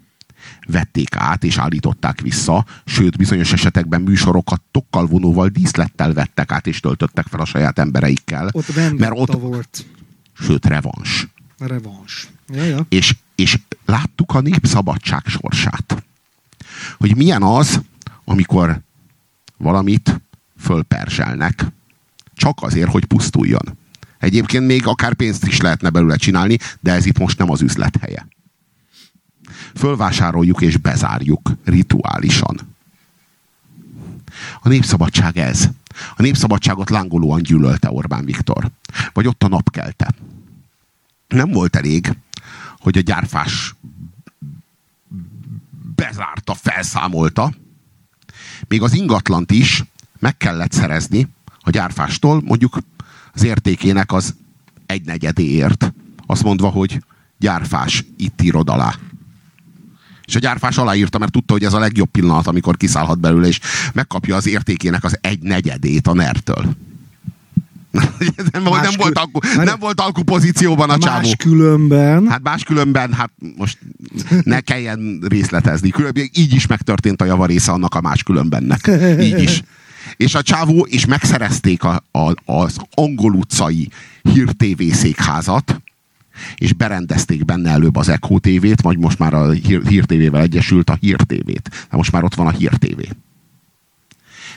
vették át és állították vissza, sőt bizonyos esetekben műsorokat tokkal vonóval díszlettel vettek át és töltöttek fel a saját embereikkel. Ott mert ott, volt. sőt revans. Revans. Ja, ja. És, és láttuk a népszabadság sorsát. Hogy milyen az, amikor valamit fölperzselnek, csak azért, hogy pusztuljon. Egyébként még akár pénzt is lehetne belőle csinálni, de ez itt most nem az üzlethelye. Fölvásároljuk és bezárjuk rituálisan. A népszabadság ez. A népszabadságot lángolóan gyűlölte Orbán Viktor. Vagy ott a napkelte. Nem volt elég, hogy a gyárfás bezárta, felszámolta. Még az ingatlant is meg kellett szerezni a gyárfástól, mondjuk az értékének az egy negyedéért. Azt mondva, hogy gyárfás, itt írod alá. És a gyárfás aláírta, mert tudta, hogy ez a legjobb pillanat, amikor kiszállhat belőle, és megkapja az értékének az egy negyedét a NER-től. nem, volt- nem, Más volt alku, nem volt alkupozícióban a csávó. Más különben. Hát máskülönben, hát most ne kelljen részletezni. Különben így is megtörtént a javarésze annak a máskülönbennek. Így is. És a csávó, és megszerezték a, a, az angol utcai hír TV székházat, és berendezték benne előbb az Echo TV-t, vagy most már a hír, hír TV-vel egyesült a Hír TV-t. De most már ott van a Hír TV.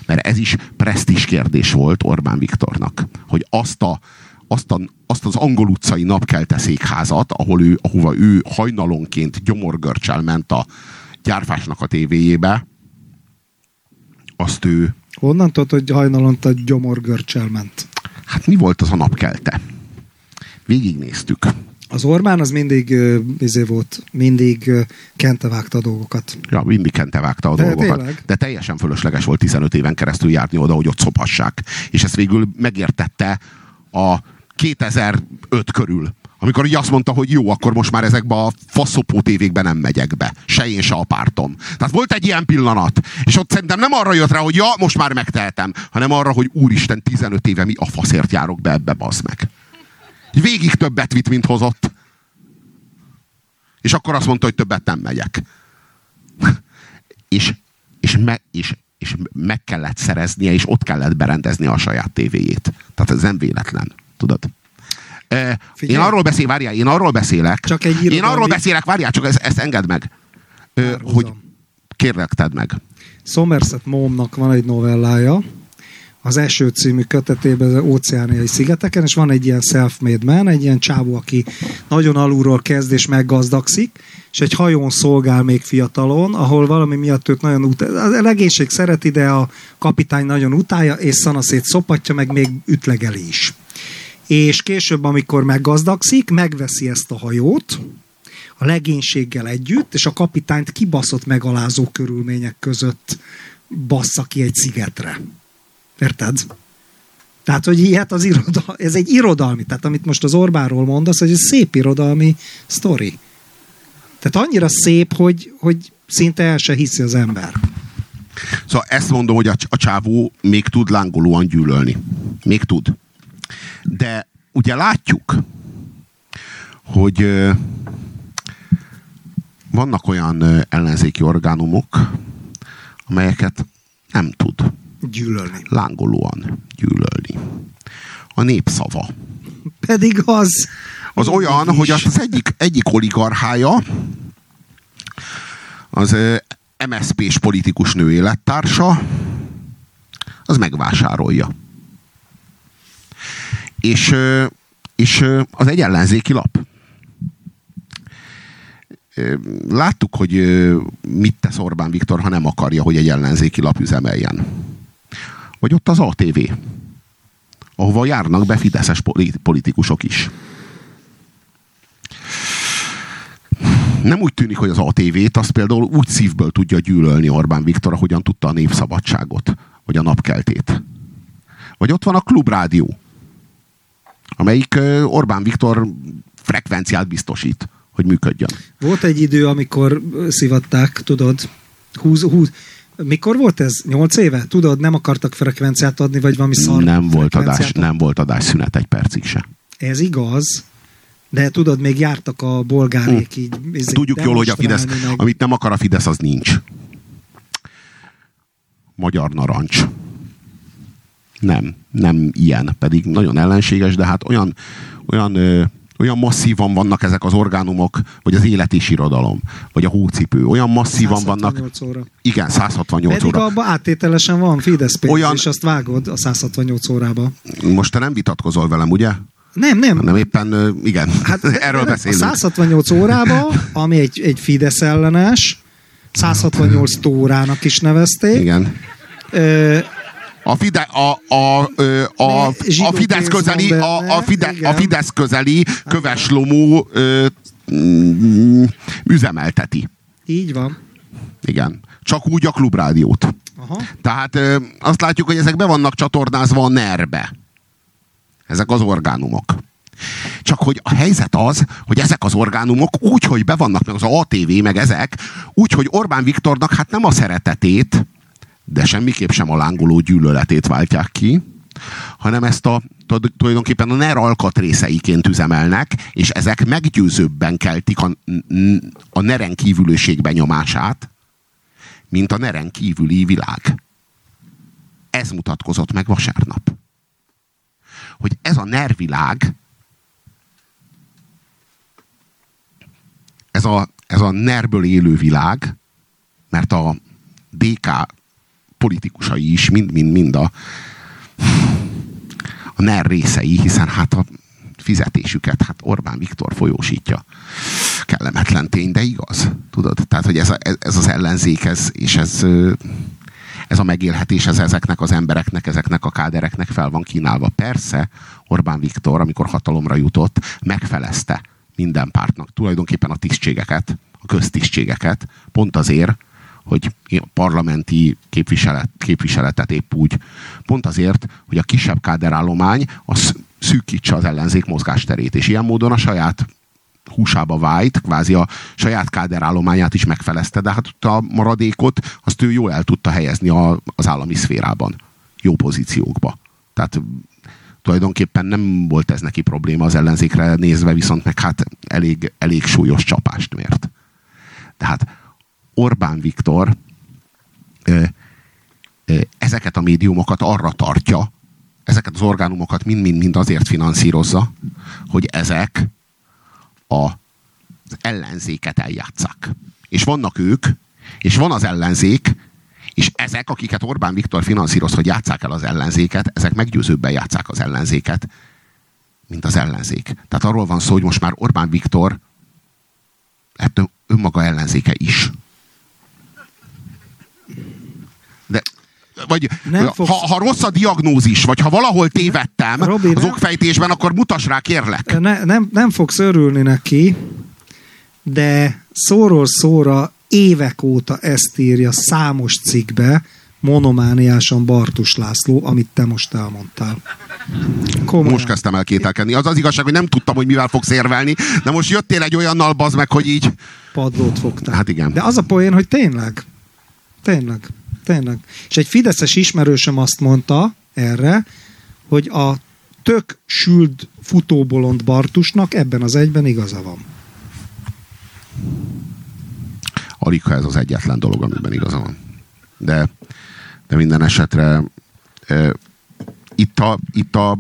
Mert ez is presztis kérdés volt Orbán Viktornak, hogy azt, a, azt, a, azt az angol utcai napkelte székházat, ahol ő, ahova ő hajnalonként gyomorgörcsel ment a gyárfásnak a tévéjébe, azt ő, Honnan tudod, hogy hajnalonta gyomorgörcsel ment? hát mi volt az a napkelte? Végignéztük. Az Orbán az mindig izé volt, mindig kente vágta a dolgokat. Ja, mindig kente vágta a De dolgokat. tényleg? De teljesen fölösleges volt 15 éven keresztül járni oda, hogy ott szophassák. És ezt végül megértette a 2005 körül. Amikor így azt mondta, hogy jó, akkor most már ezekbe a faszopó tévékbe nem megyek be. Se én, se a pártom. Tehát volt egy ilyen pillanat. És ott szerintem nem arra jött rá, hogy ja, most már megtehetem, hanem arra, hogy úristen, 15 éve mi a faszért járok be ebbe, bazd meg. Végig többet vitt, mint hozott. És akkor azt mondta, hogy többet nem megyek. és, és, me, és és meg kellett szereznie, és ott kellett berendezni a saját tévéjét. Tehát ez nem véletlen, tudod? Figyelj. Én arról beszélek, várjál, én arról beszélek. Csak egy irodalmi... Én arról beszélek, várjál, csak ezt, ezt engedd meg. Ö, hogy kérlek, tedd meg. Somerset Momnak van egy novellája, az Eső című kötetében az óceániai szigeteken, és van egy ilyen self-made man, egy ilyen csávó, aki nagyon alulról kezd és meggazdagszik, és egy hajón szolgál még fiatalon, ahol valami miatt őt nagyon utálja. A legénység szereti, de a kapitány nagyon utálja, és szanaszét szopatja, meg még ütlegeli is. És később, amikor meggazdagszik, megveszi ezt a hajót, a legénységgel együtt, és a kapitányt kibaszott megalázó körülmények között bassza ki egy szigetre. Érted? Tehát, hogy ilyet az irodal, ez egy irodalmi, tehát amit most az Orbánról mondasz, hogy egy szép irodalmi sztori. Tehát annyira szép, hogy, hogy szinte el se hiszi az ember. Szóval ezt mondom, hogy a, a csávó még tud lángolóan gyűlölni. Még tud. De ugye látjuk, hogy vannak olyan ellenzéki orgánumok, amelyeket nem tud gyűlölni. Lángolóan gyűlölni. A népszava. Pedig az... Az olyan, is. hogy az egyik, egyik oligarchája az MSZP-s politikus nő élettársa, az megvásárolja. És, és az egy ellenzéki lap. Láttuk, hogy mit tesz Orbán Viktor, ha nem akarja, hogy egy ellenzéki lap üzemeljen. Vagy ott az ATV, ahova járnak be fideszes politikusok is. Nem úgy tűnik, hogy az ATV-t azt például úgy szívből tudja gyűlölni Orbán Viktor, ahogyan tudta a népszabadságot, vagy a napkeltét. Vagy ott van a klubrádió, amelyik Orbán Viktor frekvenciát biztosít, hogy működjön. Volt egy idő, amikor szivatták, tudod, húz, húz, mikor volt ez? Nyolc éve? Tudod, nem akartak frekvenciát adni, vagy valami szar nem volt adás, Nem volt adás szünet egy percig se. Ez igaz, de tudod, még jártak a bolgárék így. Izé, Tudjuk jól, hogy a Fidesz, meg... amit nem akar a Fidesz, az nincs. Magyar narancs. Nem, nem ilyen, pedig nagyon ellenséges, de hát olyan, olyan olyan masszívan vannak ezek az orgánumok, vagy az élet és irodalom, vagy a hócipő, olyan masszívan vannak. Óra. Igen, 168 Pedig óra. abban áttételesen van Fidesz pénz, olyan... és azt vágod a 168 órába. Most te nem vitatkozol velem, ugye? Nem, nem. Nem éppen, igen, hát, erről beszélünk. A 168 órába, ami egy, egy Fidesz ellenes, 168 tórának is nevezték. Igen. Ö, a, Fide, a, a, a, a, a Fidesz közeli, a, a, Fide, a Fidesz közeli köveslomó ö, mm, üzemelteti. Így van. Igen. Csak úgy a klubrádiót. Aha. Tehát ö, azt látjuk, hogy ezek be vannak csatornázva a nerbe. Ezek az orgánumok. Csak hogy a helyzet az, hogy ezek az orgánumok úgy, hogy be vannak, meg az ATV, meg ezek, úgy, hogy Orbán Viktornak hát nem a szeretetét, de semmiképp sem a lángoló gyűlöletét váltják ki, hanem ezt a tulajdonképpen a NER alkatrészeiként üzemelnek, és ezek meggyőzőbben keltik a, a neren kívülőség benyomását, mint a neren kívüli világ. Ez mutatkozott meg vasárnap. Hogy ez a nervilág, ez a, ez a nerből élő világ, mert a DK politikusai is, mind-mind-mind a, a NER részei, hiszen hát a fizetésüket, hát Orbán Viktor folyósítja. Kellemetlen tény, de igaz. Tudod? Tehát, hogy ez, a, ez az ellenzék, ez, és ez, ez a megélhetés ez ezeknek az embereknek, ezeknek a kádereknek fel van kínálva. Persze, Orbán Viktor, amikor hatalomra jutott, megfelezte minden pártnak tulajdonképpen a tisztségeket, a köztisztségeket, pont azért, hogy parlamenti képviselet, képviseletet épp úgy, pont azért, hogy a kisebb káderállomány az szűkítse az ellenzék mozgásterét, és ilyen módon a saját húsába vájt, kvázi a saját káderállományát is megfelezte, de hát a maradékot azt ő jól el tudta helyezni a, az állami szférában, jó pozíciókba. Tehát tulajdonképpen nem volt ez neki probléma az ellenzékre nézve, viszont meg hát elég, elég súlyos csapást mért. Tehát Orbán Viktor ezeket a médiumokat arra tartja, ezeket az orgánumokat mind-mind-mind azért finanszírozza, hogy ezek a, az ellenzéket eljátszák. És vannak ők, és van az ellenzék, és ezek, akiket Orbán Viktor finanszíroz, hogy játsszák el az ellenzéket, ezek meggyőzőbben játszák az ellenzéket, mint az ellenzék. Tehát arról van szó, hogy most már Orbán Viktor ettől önmaga ellenzéke is. Vagy nem ha, fogsz... ha rossz a diagnózis, vagy ha valahol tévedtem Robi, az okfejtésben, akkor mutass rá, kérlek. Ne, nem, nem fogsz örülni neki, de szóról szóra évek óta ezt írja számos cikkbe, monomániásan Bartus László, amit te most elmondtál. Komolyan. Most kezdtem el kételkedni. Az az igazság, hogy nem tudtam, hogy mivel fogsz érvelni, de most jöttél egy olyannal, bazd meg, hogy így... Padlót fogtál. Hát igen. De az a poén, hogy tényleg, tényleg, tényleg. És egy fideszes ismerősöm azt mondta erre, hogy a tök sült futóbolond Bartusnak ebben az egyben igaza van. Alig, ha ez az egyetlen dolog, amiben igaza van. De, de minden esetre e, itt, a, itt a,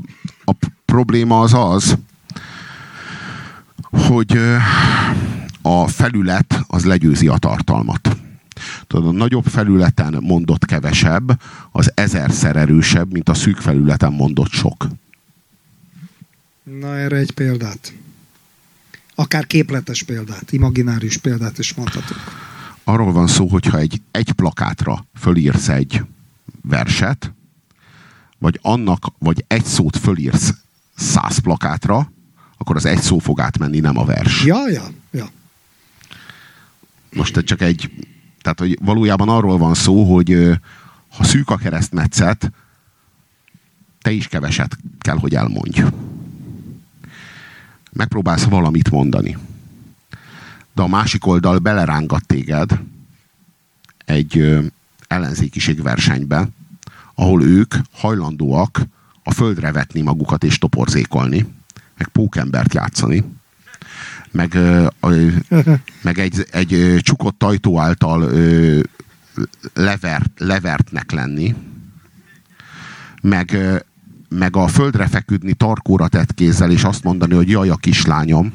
a probléma az az, hogy a felület az legyőzi a tartalmat. Tudod, a nagyobb felületen mondott kevesebb, az ezerszer erősebb, mint a szűk felületen mondott sok. Na erre egy példát. Akár képletes példát, imaginárius példát is mondhatok. Arról van szó, hogyha egy, egy plakátra fölírsz egy verset, vagy annak, vagy egy szót fölírsz száz plakátra, akkor az egy szó fog átmenni, nem a vers. Ja, ja, ja. Most csak egy, tehát hogy valójában arról van szó, hogy ha szűk a keresztmetszet, te is keveset kell, hogy elmondj. Megpróbálsz valamit mondani. De a másik oldal belerángat téged egy ellenzékiség versenybe, ahol ők hajlandóak a földre vetni magukat és toporzékolni, meg pókembert játszani, meg, meg egy, egy csukott ajtó által levert, levertnek lenni, meg, meg a földre feküdni tarkóra tett kézzel, és azt mondani, hogy jaj, a kislányom,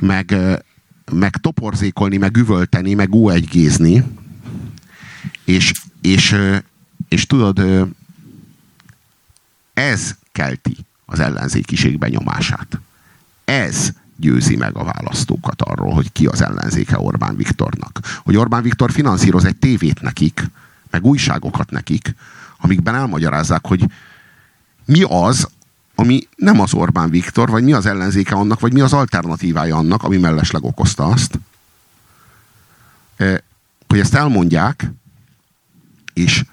meg, meg toporzékolni, meg üvölteni, meg ó gézni, és, és, és tudod, ez kelti az ellenzékiség benyomását. Ez győzi meg a választókat arról, hogy ki az ellenzéke Orbán Viktornak. Hogy Orbán Viktor finanszíroz egy tévét nekik, meg újságokat nekik, amikben elmagyarázzák, hogy mi az, ami nem az Orbán Viktor, vagy mi az ellenzéke annak, vagy mi az alternatívája annak, ami mellesleg okozta azt. Hogy ezt elmondják, és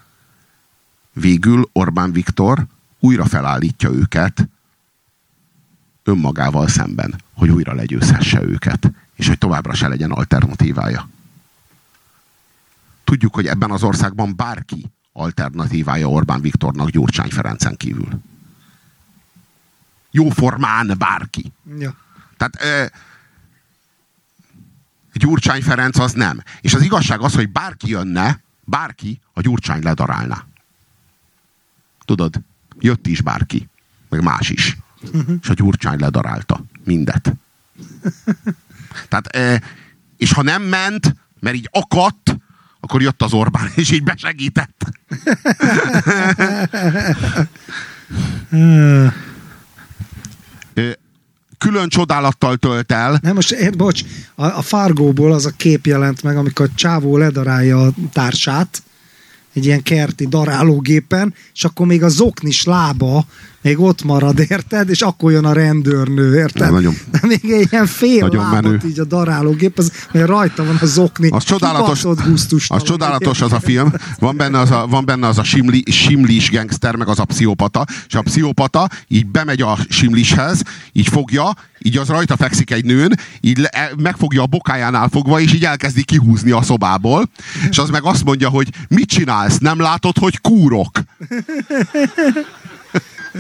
végül Orbán Viktor újra felállítja őket önmagával szemben, hogy újra legyőzhesse őket, és hogy továbbra se legyen alternatívája. Tudjuk, hogy ebben az országban bárki alternatívája Orbán Viktornak Gyurcsány Ferencen kívül. Jóformán bárki. Ja. Tehát e, Gyurcsány Ferenc az nem. És az igazság az, hogy bárki jönne, bárki a Gyurcsány ledarálná. Tudod, jött is bárki, meg más is. Uh-huh. És a Gyurcsány ledarálta mindet. Tehát, e, és ha nem ment, mert így akadt, akkor jött az Orbán, és így besegített. Külön csodálattal tölt el. Nem, most, én, bocs, a, a Fargóból az a kép jelent meg, amikor csávó ledarálja a társát, egy ilyen kerti darálógépen, és akkor még a zoknis lába még ott marad, érted? És akkor jön a rendőrnő, érted? Nem, nagyon, De még egy ilyen fél nagyon lábat menő. így a darálógép, az, hogy rajta van a zokni. Az csodálatos, az csodálatos az a film. Van benne az a, van benne az a simli, simlis gangster, meg az a pszichopata, és a pszichopata így bemegy a simlishez, így fogja, így az rajta fekszik egy nőn, így le, megfogja a bokájánál fogva, és így elkezdi kihúzni a szobából, és az meg azt mondja, hogy mit csinálsz, nem látod, hogy kúrok?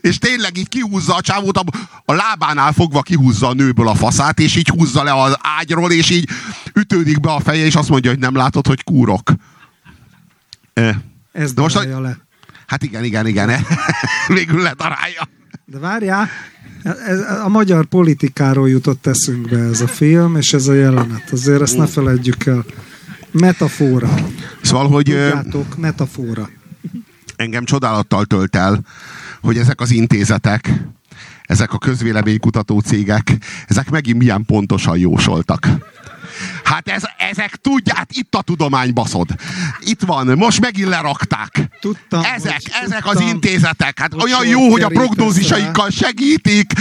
és tényleg így kihúzza a csávót, a, a lábánál fogva kihúzza a nőből a faszát, és így húzza le az ágyról, és így ütődik be a feje, és azt mondja, hogy nem látod, hogy kúrok. Ez most a... le. Hát igen, igen, igen. Végül ledarálja. De várjál, ez, a magyar politikáról jutott eszünkbe ez a film, és ez a jelenet. Azért ezt ne feledjük el. Metafora. Szóval, hogy... Tudjátok, metafora. Engem csodálattal tölt el, hogy ezek az intézetek, ezek a közvéleménykutató cégek, ezek megint milyen pontosan jósoltak. Hát ez, ezek tudják, itt a tudomány baszod. Itt van, most megint lerakták. Tudtam, ezek, hogy, ezek tudtam, az intézetek. Hát olyan jó, hogy a prognózisaikkal segítik,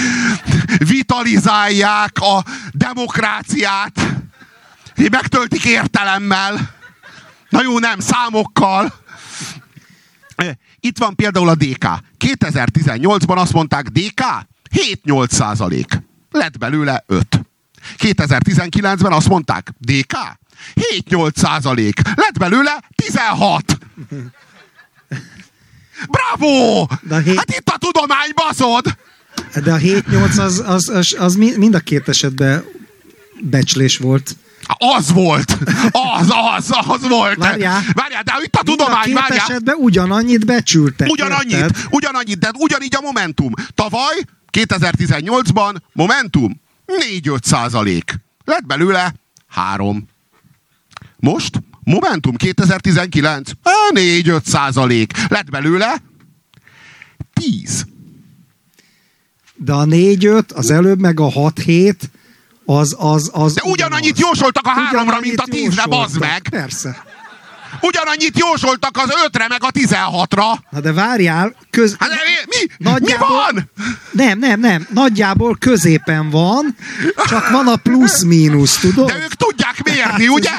vitalizálják a demokráciát, megtöltik értelemmel. Na jó, nem, számokkal. Itt van például a DK. 2018-ban azt mondták, DK 7-8 százalék. Lett belőle 5. 2019-ben azt mondták, DK 7-8 százalék. Lett belőle 16. Bravo! hét... Hát itt a tudomány, baszod! De a 7-8 az, az, az, az mind a két esetben becslés volt. Az volt! Az, az, az volt! Várjál, várjál de itt a tudomány, Mind a két várjál. esetben ugyanannyit becsültek. Ugyanannyit, érted? ugyanannyit, de ugyanígy a Momentum. Tavaly, 2018-ban Momentum 4-5 százalék. Lett belőle 3. Most Momentum 2019 4-5 százalék. Lett belőle 10. De a 4-5, az előbb meg a 6-7, az, az, az De ugyanannyit ugyanaz. jósoltak a háromra, mint a tízre, bazd meg! Persze. Ugyanannyit jósoltak az ötre, meg a tizenhatra. Na de várjál, köz... Hát mi? Nagyjából... Mi van? Nem, nem, nem. Nagyjából középen van, csak van a plusz-mínusz, tudod? De ők tudják mérni, hát, ugye?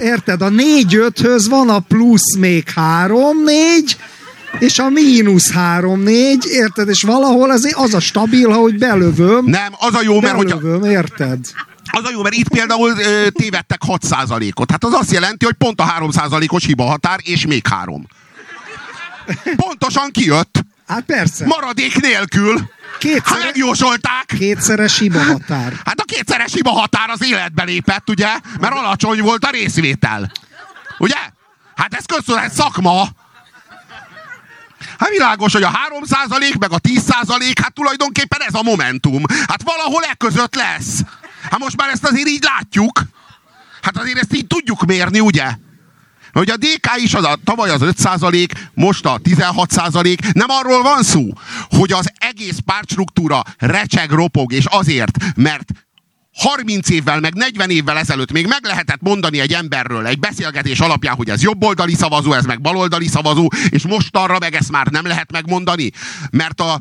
Érted, a négy-öthöz van a plusz még három-négy, és a mínusz 3-4, érted? És valahol az, az a stabil, hogy belövöm. Nem, az a jó, mert belövöm, hogyha... érted? Az a jó, mert itt például ö, tévedtek 6%-ot. Hát az azt jelenti, hogy pont a 3%-os hiba határ, és még három. Pontosan kijött. Hát persze. Maradék nélkül. Kétszer... Hát megjósolták. Kétszeres hiba határ. Hát a kétszeres hiba határ az életbe lépett, ugye? Mert alacsony volt a részvétel. Ugye? Hát ez köszönhet szakma. Hát világos, hogy a 3% meg a 10% hát tulajdonképpen ez a momentum. Hát valahol e között lesz. Hát most már ezt azért így látjuk. Hát azért ezt így tudjuk mérni, ugye? Hogy a DK is az a, tavaly az 5% most a 16% nem arról van szó, hogy az egész pártstruktúra recseg, ropog, és azért, mert 30 évvel, meg 40 évvel ezelőtt még meg lehetett mondani egy emberről egy beszélgetés alapján, hogy ez jobboldali szavazó, ez meg baloldali szavazó, és most arra meg ezt már nem lehet megmondani, mert a,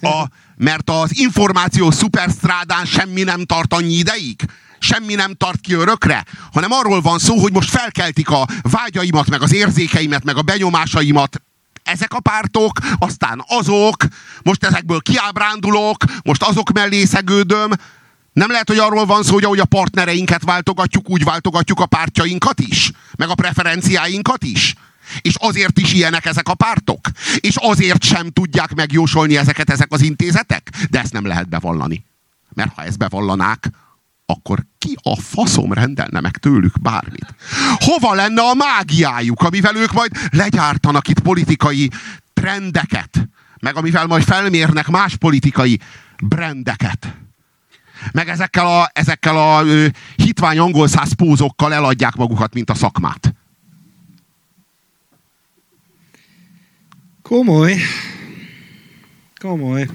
a, mert az információ szuperstrádán semmi nem tart annyi ideig, semmi nem tart ki örökre, hanem arról van szó, hogy most felkeltik a vágyaimat, meg az érzékeimet, meg a benyomásaimat. Ezek a pártok, aztán azok, most ezekből kiábrándulok, most azok mellé szegődöm, nem lehet, hogy arról van szó, hogy ahogy a partnereinket váltogatjuk, úgy váltogatjuk a pártjainkat is? Meg a preferenciáinkat is? És azért is ilyenek ezek a pártok? És azért sem tudják megjósolni ezeket ezek az intézetek? De ezt nem lehet bevallani. Mert ha ezt bevallanák, akkor ki a faszom rendelne meg tőlük bármit? Hova lenne a mágiájuk, amivel ők majd legyártanak itt politikai trendeket, meg amivel majd felmérnek más politikai brendeket? Meg ezekkel a, ezekkel a ö, hitvány angol száz pózokkal eladják magukat, mint a szakmát. Komoly. Komoly.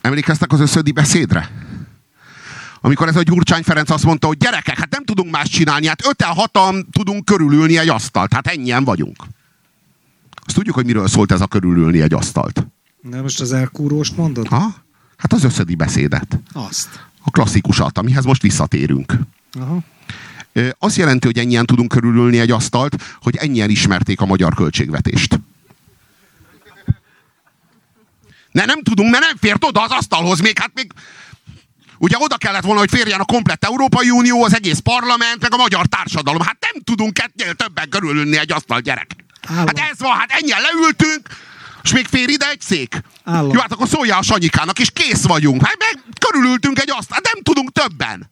Emlékeztek az összödi beszédre? Amikor ez a Gyurcsány Ferenc azt mondta, hogy gyerekek, hát nem tudunk más csinálni, hát öten hatan tudunk körülülni egy asztalt, hát ennyien vagyunk. Azt tudjuk, hogy miről szólt ez a körülülni egy asztalt. De most az elkúróst mondod? Ha? Hát az összedi beszédet. Azt. A klasszikusat, amihez most visszatérünk. Aha. Azt jelenti, hogy ennyien tudunk körülülni egy asztalt, hogy ennyien ismerték a magyar költségvetést. Ne, nem tudunk, mert nem fért oda az asztalhoz még, hát még... Ugye oda kellett volna, hogy férjen a komplett Európai Unió, az egész parlament, meg a magyar társadalom. Hát nem tudunk kettnél többen körülülni egy asztal gyerek. Állam. Hát ez van, hát ennyien leültünk, és még fér ide egy szék. Állam. Jó, hát akkor szóljál a Sanyikának, és kész vagyunk. Hát meg körülültünk egy azt, hát nem tudunk többen.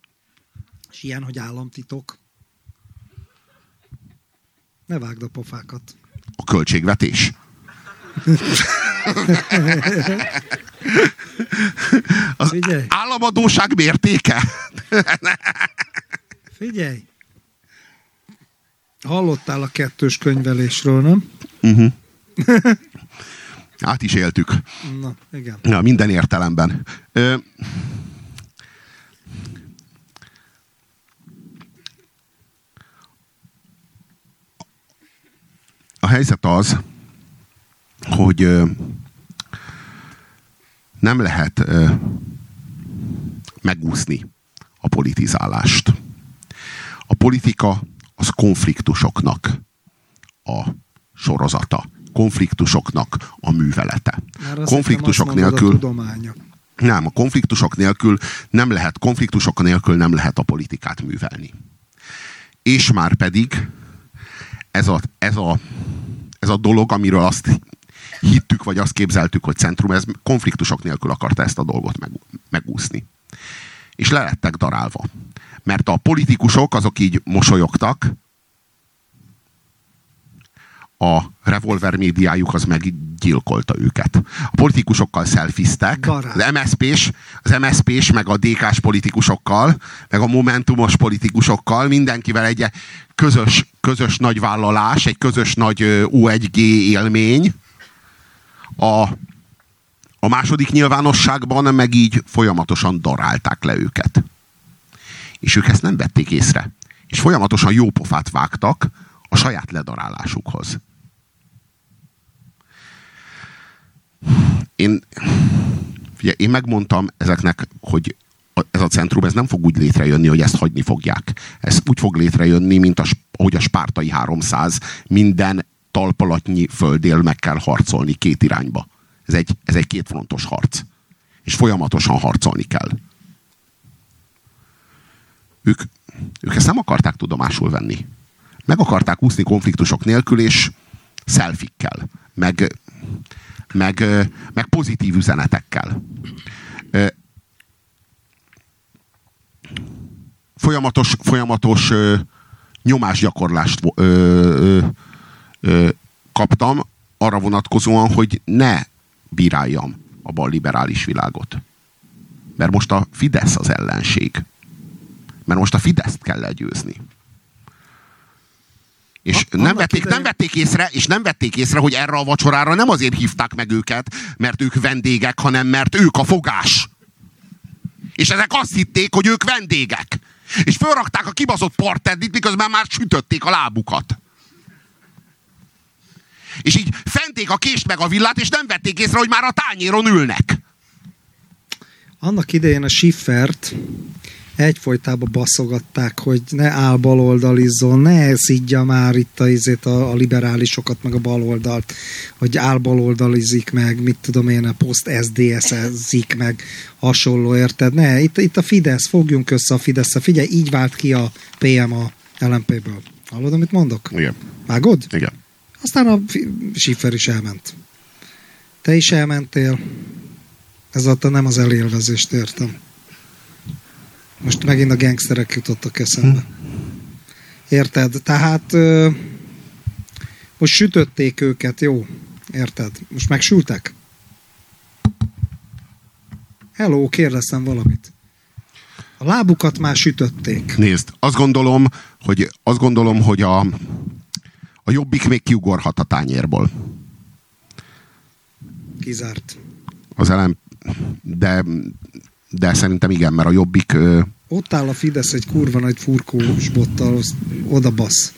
És ilyen, hogy államtitok. Ne vágd a pofákat. A költségvetés. Az Figyelj. államadóság mértéke. Figyelj! Hallottál a kettős könyvelésről, nem? Át is éltük. Na, igen. Ja, minden értelemben. Ö, a helyzet az, hogy ö, nem lehet ö, megúszni a politizálást. A politika az konfliktusoknak a sorozata. Konfliktusoknak a művelete. Konfliktusok nélkül... A tudománya. Nem, a konfliktusok nélkül nem lehet, konfliktusok nélkül nem lehet a politikát művelni. És már pedig ez a, ez a, ez a dolog, amiről azt hittük, vagy azt képzeltük, hogy centrum, ez konfliktusok nélkül akarta ezt a dolgot meg, megúszni. És le lettek darálva. Mert a politikusok azok így mosolyogtak, a revolver médiájuk az meggyilkolta őket. A politikusokkal szelfiztek, az MSZP-s, az MSZP-s, meg a DK-s politikusokkal, meg a Momentumos politikusokkal, mindenkivel egy közös, közös nagy vállalás, egy közös nagy ö, U1G élmény. A, a második nyilvánosságban meg így folyamatosan darálták le őket. És ők ezt nem vették észre. És folyamatosan jó pofát vágtak a saját ledarálásukhoz. Én, figyelj, én megmondtam ezeknek, hogy ez a centrum ez nem fog úgy létrejönni, hogy ezt hagyni fogják. Ez úgy fog létrejönni, mint a, ahogy a spártai 300 minden talpalatnyi földél meg kell harcolni két irányba. Ez egy, ez egy kétfrontos harc. És folyamatosan harcolni kell. Ők, ők ezt nem akarták tudomásul venni. Meg akarták úszni konfliktusok nélkül, és szelfikkel, meg, meg, meg pozitív üzenetekkel. Folyamatos, folyamatos nyomásgyakorlást kaptam arra vonatkozóan, hogy ne bíráljam a bal liberális világot. Mert most a Fidesz az ellenség. Mert most a Fideszt kell legyőzni. És A- nem vették, idején- nem vették észre, és nem vették észre, hogy erre a vacsorára nem azért hívták meg őket, mert ők vendégek, hanem mert ők a fogás. És ezek azt hitték, hogy ők vendégek. És fölrakták a kibaszott parteddit, miközben már sütötték a lábukat. És így fenték a kést meg a villát, és nem vették észre, hogy már a tányéron ülnek. Annak idején a Schiffert egyfolytában baszogatták, hogy ne áll baloldalizzon, ne szidja már itt a, izét, a, a liberálisokat, meg a baloldalt, hogy áll baloldalizik meg, mit tudom én, a poszt SZDSZ-zik meg, hasonló, érted? Ne, itt, itt a Fidesz, fogjunk össze a fidesz Figyelj, így vált ki a PM a LMP-ből. Hallod, amit mondok? Igen. Vágod? Igen. Aztán a Schiffer is elment. Te is elmentél. Ez alatt nem az elélvezést értem. Most megint a gangsterek jutottak eszembe. Érted? Tehát ö, most sütötték őket, jó? Érted? Most megsültek? Hello, kérdeztem valamit. A lábukat már sütötték. Nézd, azt gondolom, hogy, azt gondolom, hogy a, a jobbik még kiugorhat a tányérból. Kizárt. Az elem, de, de szerintem igen, mert a jobbik ö, Ott áll a Fidesz egy kurva nagy furkós bottal, oda basz.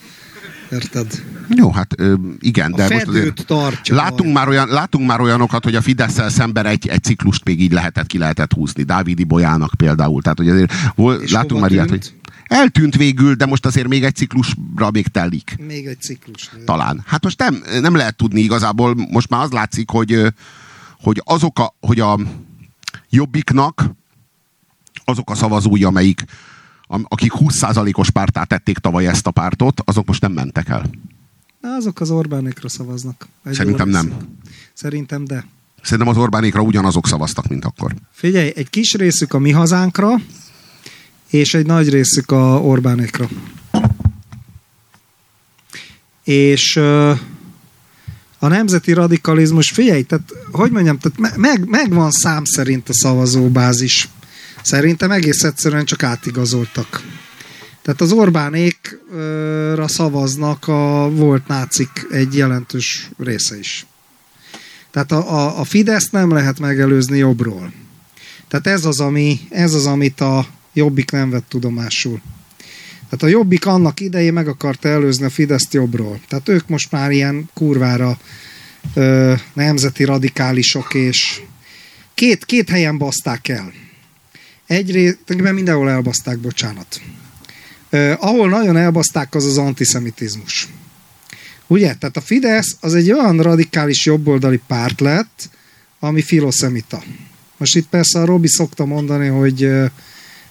Érted? jó, hát ö, igen, A de most azért tartja. látunk majd. már, olyan, látunk már olyanokat, hogy a fidesz szemben egy, egy ciklust még így lehetett, ki lehetett húzni. Dávidi Bolyának például. Tehát, hogy azért vol, És látunk már ilyet, hogy eltűnt végül, de most azért még egy ciklusra még telik. Még egy ciklus. Talán. Hát most nem, nem lehet tudni igazából, most már az látszik, hogy, hogy azok a, hogy a jobbiknak azok a szavazói, amelyik, am- akik 20%-os pártát tették tavaly ezt a pártot, azok most nem mentek el. Na, azok az Orbánékra szavaznak. Egy Szerintem nem. Szerintem de. Szerintem az Orbánékra ugyanazok szavaztak, mint akkor. Figyelj, egy kis részük a mi hazánkra, és egy nagy részük a Orbánékra. És a nemzeti radikalizmus, figyelj, tehát, hogy mondjam, tehát me- meg, megvan szám szerint a szavazóbázis. Szerintem egész egyszerűen csak átigazoltak. Tehát az Orbánékra szavaznak a volt nácik egy jelentős része is. Tehát a, a, a Fidesz nem lehet megelőzni jobbról. Tehát ez az, ami, ez az, amit a Jobbik nem vett tudomásul. Tehát a Jobbik annak idején meg akarta előzni a Fideszt jobbról. Tehát ők most már ilyen kurvára ö, nemzeti radikálisok, és két, két helyen baszták el. Egyrészt, mindenhol elbaszták, bocsánat. Ö, ahol nagyon elbaszták, az az antiszemitizmus. Ugye? Tehát a Fidesz az egy olyan radikális jobboldali párt lett, ami filoszemita. Most itt persze a Robi szokta mondani, hogy ö,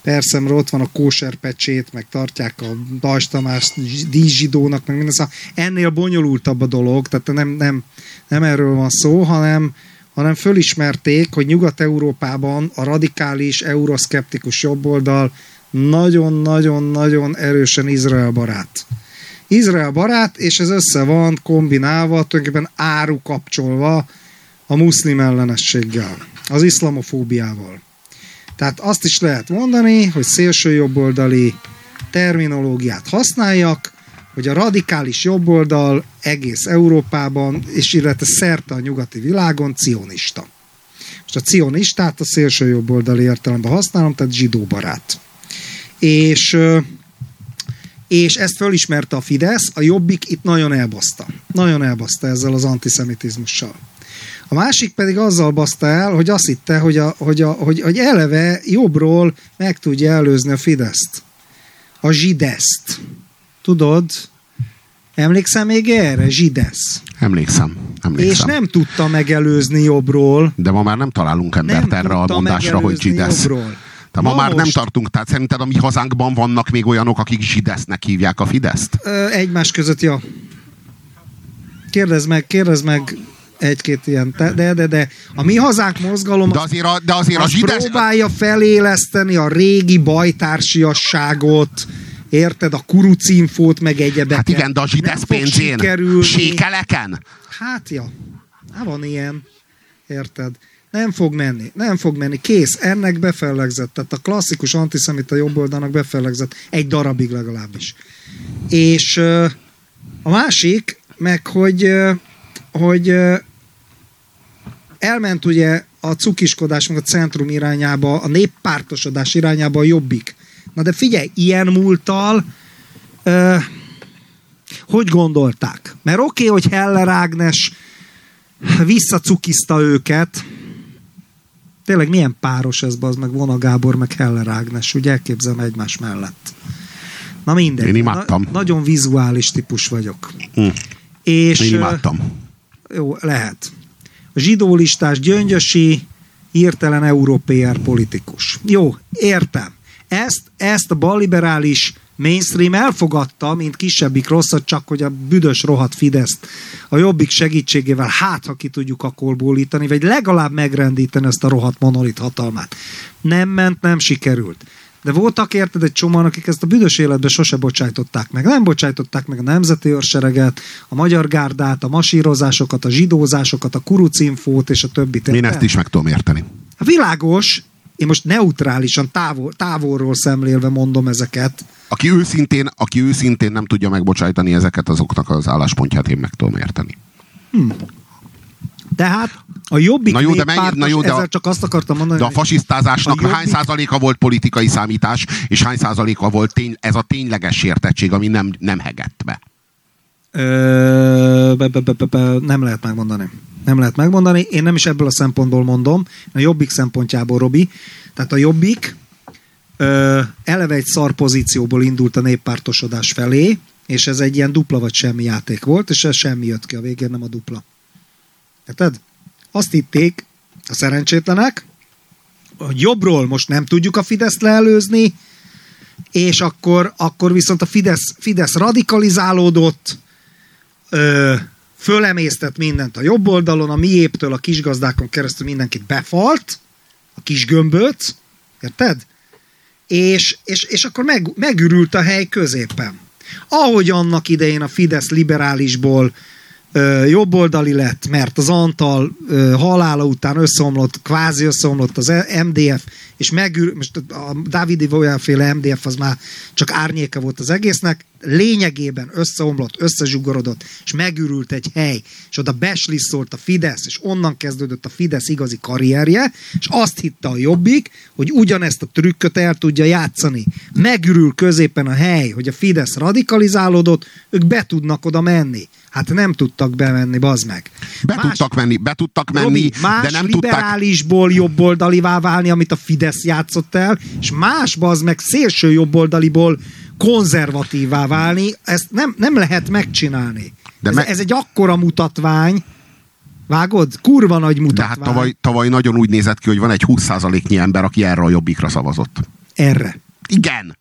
persze, mert ott van a kóserpecsét, meg tartják a Dajs Tamás díszsidónak, meg minden, szóval ennél bonyolultabb a dolog, tehát nem, nem, nem erről van szó, hanem, hanem fölismerték, hogy Nyugat-Európában a radikális, euroszkeptikus jobboldal nagyon-nagyon-nagyon erősen Izrael barát. Izrael barát, és ez össze van kombinálva, tulajdonképpen áru kapcsolva a muszlim ellenességgel, az iszlamofóbiával. Tehát azt is lehet mondani, hogy szélső jobboldali terminológiát használjak, hogy a radikális jobboldal egész Európában, és illetve szerte a nyugati világon cionista. Most a cionistát a szélső jobboldali értelemben használom, tehát zsidóbarát. És és ezt fölismerte a Fidesz, a Jobbik itt nagyon elbaszta. Nagyon elbaszta ezzel az antiszemitizmussal. A másik pedig azzal baszta el, hogy azt hitte, hogy, a, hogy, a, hogy, hogy eleve jobbról meg tudja előzni a Fideszt. A zsideszt. Tudod? Emlékszel még erre? Zsidesz. Emlékszem. emlékszem. És nem tudta megelőzni jobbról. De ma már nem találunk embert Nem erre a mondásra, hogy zsidesz. jobbról. De ma, Ma már nem most- tartunk, tehát szerinted a mi hazánkban vannak még olyanok, akik zsidesznek hívják a Fideszt? Ö, egymás között, ja. Kérdezd meg, kérdezd meg egy-két ilyen. De, de, de. A mi hazánk mozgalom De azért a, de azért a az zsidesz... próbálja feléleszteni a régi bajtársiasságot, érted, a kurucinfót, meg egyebeket. Hát igen, de a zsidesz pénzén. Sékeleken? Hát ja, hát van ilyen, érted? Nem fog menni, nem fog menni. Kész, ennek befellegzett. Tehát a klasszikus antiszemita jobboldalnak befellegzett. Egy darabig legalábbis. És a másik, meg hogy, hogy elment ugye a cukiskodás meg a centrum irányába, a néppártosodás irányába a jobbik. Na de figyelj, ilyen múlttal ö, hogy gondolták? Mert oké, okay, hogy Heller Ágnes visszacukizta őket, tényleg milyen páros ez, az meg Vona Gábor, meg Heller Ágnes, ugye elképzelem egymás mellett. Na mindegy. Én imádtam. Na, nagyon vizuális típus vagyok. Hm. És, Én imádtam. jó, lehet. A zsidólistás gyöngyösi, hirtelen európér politikus. Jó, értem. Ezt, ezt a balliberális mainstream elfogadta, mint kisebbik rosszat, csak hogy a büdös rohadt Fideszt a jobbik segítségével hát, ha ki tudjuk akolbólítani, vagy legalább megrendíteni ezt a rohadt monolit hatalmát. Nem ment, nem sikerült. De voltak érted egy csomóan, akik ezt a büdös életbe sose bocsájtották meg. Nem bocsájtották meg a nemzeti őrsereget, a magyar gárdát, a masírozásokat, a zsidózásokat, a kurucinfót és a többit. Én ezt is meg tudom érteni. Világos, én most neutrálisan, távol, távolról szemlélve mondom ezeket. Aki őszintén, aki őszintén nem tudja megbocsájtani ezeket azoknak az álláspontját, én meg tudom érteni. Tehát a jobbik Na jó, de mennyi- na jó, de a- csak azt akartam mondani, De a fasisztázásnak A jobbik- hány százaléka volt politikai számítás, és hány százaléka volt tény, ez a tényleges sértettség, ami nem, nem hegett be. Ö, be, be, be, be, be, nem lehet megmondani. Nem lehet megmondani. Én nem is ebből a szempontból mondom, a jobbik szempontjából, Robi. Tehát a jobbik ö, eleve egy szar pozícióból indult a néppártosodás felé, és ez egy ilyen dupla vagy semmi játék volt, és ez semmi jött ki a végén, nem a dupla. Érted? Azt hitték a szerencsétlenek, hogy jobbról most nem tudjuk a Fideszt leelőzni, és akkor, akkor viszont a Fidesz, Fidesz radikalizálódott, ö, fölemésztett mindent a jobb oldalon, a miéptől a kisgazdákon keresztül mindenkit befalt, a kis gömböt, érted? És, és, és akkor meg, megürült a hely középen. Ahogy annak idején a Fidesz liberálisból ö, jobboldali lett, mert az Antal ö, halála után összeomlott, kvázi összeomlott az MDF, és megül, most a Davidi féle MDF az már csak árnyéka volt az egésznek, lényegében összeomlott, összezsugorodott, és megürült egy hely, és oda besliszolt a Fidesz, és onnan kezdődött a Fidesz igazi karrierje, és azt hitte a Jobbik, hogy ugyanezt a trükköt el tudja játszani. Megürül középen a hely, hogy a Fidesz radikalizálódott, ők be tudnak oda menni. Hát nem tudtak bemenni, bazd meg. Be más, tudtak menni, be tudtak menni, Robi, más de nem liberálisból tudták... jobboldalivá válni, amit a Fidesz játszott el, és más bazd meg szélső jobboldaliból konzervatívá válni, ezt nem, nem lehet megcsinálni. De ez, me- ez egy akkora mutatvány, Vágod? Kurva nagy mutatvány. De hát tavaly, tavaly nagyon úgy nézett ki, hogy van egy 20%-nyi ember, aki erre a jobbikra szavazott. Erre? Igen.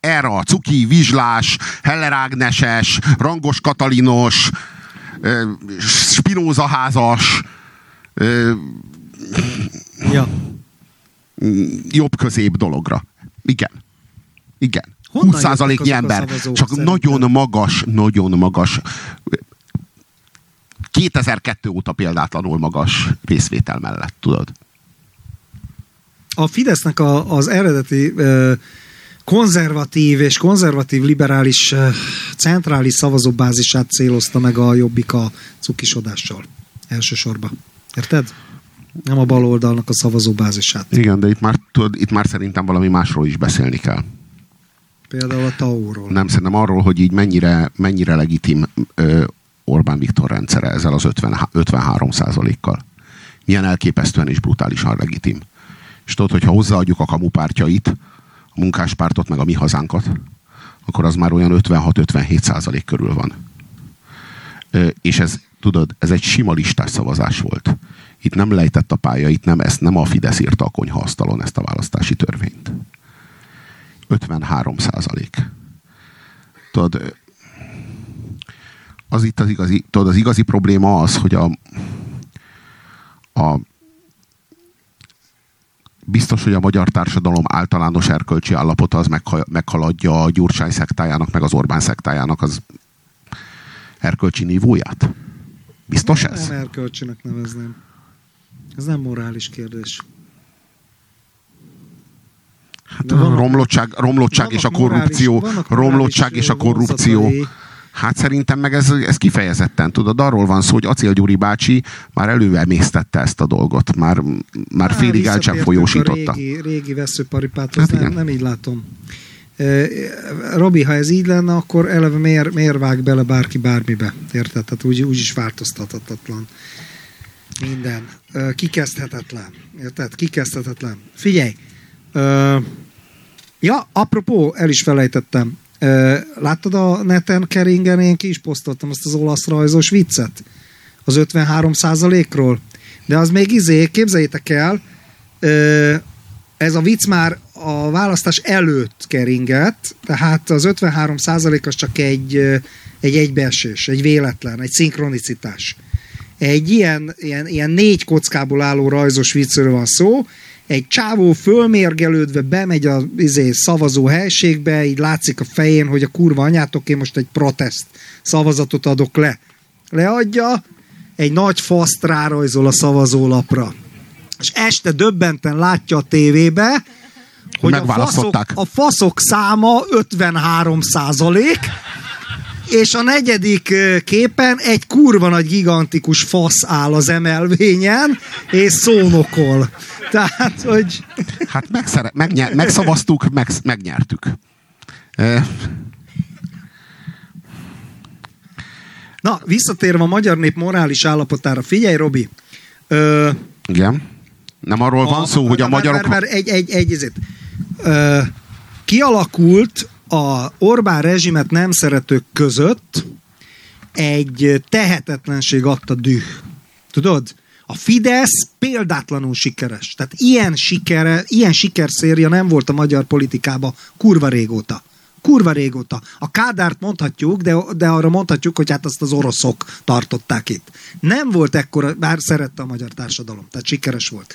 Erre a cuki, vizslás, Heller Ágneses, Rangos Katalinos, Spinoza házas, ja. jobb közép dologra. Igen. Igen. Honnan 20%-nyi ember. Csak szerintem? nagyon magas, nagyon magas 2002 óta példátlanul magas részvétel mellett, tudod? A Fidesznek a, az eredeti uh, konzervatív és konzervatív liberális uh, centrális szavazóbázisát célozta meg a Jobbik a cukisodással elsősorban. Érted? Nem a bal oldalnak a szavazóbázisát. Igen, de itt már, tudod, itt már szerintem valami másról is beszélni kell. Például a TAU-ról. Nem, szerintem arról, hogy így mennyire, mennyire legitim ö, Orbán Viktor rendszere ezzel az 50, 53 százalékkal. Milyen elképesztően és brutálisan legitim. És tudod, hogyha hozzáadjuk a kamupártjait, a munkáspártot, meg a mi hazánkat, akkor az már olyan 56-57 százalék körül van. Ö, és ez, tudod, ez egy sima listás szavazás volt. Itt nem lejtett a pálya, itt nem, ezt nem a Fidesz írta a konyhaasztalon ezt a választási törvényt. 53 százalék. Tudod, az itt az igazi, tudod, az igazi probléma az, hogy a, a biztos, hogy a magyar társadalom általános erkölcsi állapota az meghaladja a Gyurcsány szektájának, meg az Orbán szektájának az erkölcsi nívóját? Biztos ez? Nem erkölcsinek nevezném. Ez nem morális kérdés. Hát a romlottság, romlottság és a korrupció, romlottság és a korrupció. Hát szerintem meg ez, ez kifejezetten, tudod, arról van szó, hogy Acél Gyuri bácsi már előemésztette ezt a dolgot, már, már félig el sem folyósította. A régi, régi veszőparipát, hát nem, nem így látom. Robi, ha ez így lenne, akkor eleve miért, miért vág bele bárki bármibe? Érted? Tehát úgy, úgy is változtathatatlan. Minden. Kikezdhetetlen. Érted? Kikezdhetetlen. Figyelj! Ja, apropó, el is felejtettem. Láttad a neten keringen, én ki is posztoltam azt az olasz rajzos viccet? Az 53 ról De az még izé, képzeljétek el, ez a vicc már a választás előtt keringett, tehát az 53 az csak egy, egy egybeesés, egy véletlen, egy szinkronicitás egy ilyen, ilyen, ilyen négy kockából álló rajzos viccről van szó, egy csávó fölmérgelődve bemegy a izé, szavazó helységbe, így látszik a fején, hogy a kurva anyátok, én most egy protest szavazatot adok le. Leadja, egy nagy faszt rárajzol a szavazólapra. És este döbbenten látja a tévébe, hogy a faszok, a faszok száma 53 százalék, és a negyedik képen egy kurva nagy gigantikus fasz áll az emelvényen, és szónokol. Tehát, hogy... Hát megszere, megnyer, megszavaztuk, meg, megnyertük. Na, visszatérve a magyar nép morális állapotára. Figyelj, Robi! Ö, Igen. Nem arról a, van szó, hogy a magyarok... Mert, mert egy, egy, egy, egy ö, kialakult a Orbán rezsimet nem szeretők között egy tehetetlenség adta düh. Tudod? A Fidesz példátlanul sikeres. Tehát ilyen, sikere, ilyen sikerszérja nem volt a magyar politikában kurva régóta. Kurva régóta. A Kádárt mondhatjuk, de, de arra mondhatjuk, hogy hát azt az oroszok tartották itt. Nem volt ekkora, bár szerette a magyar társadalom, tehát sikeres volt.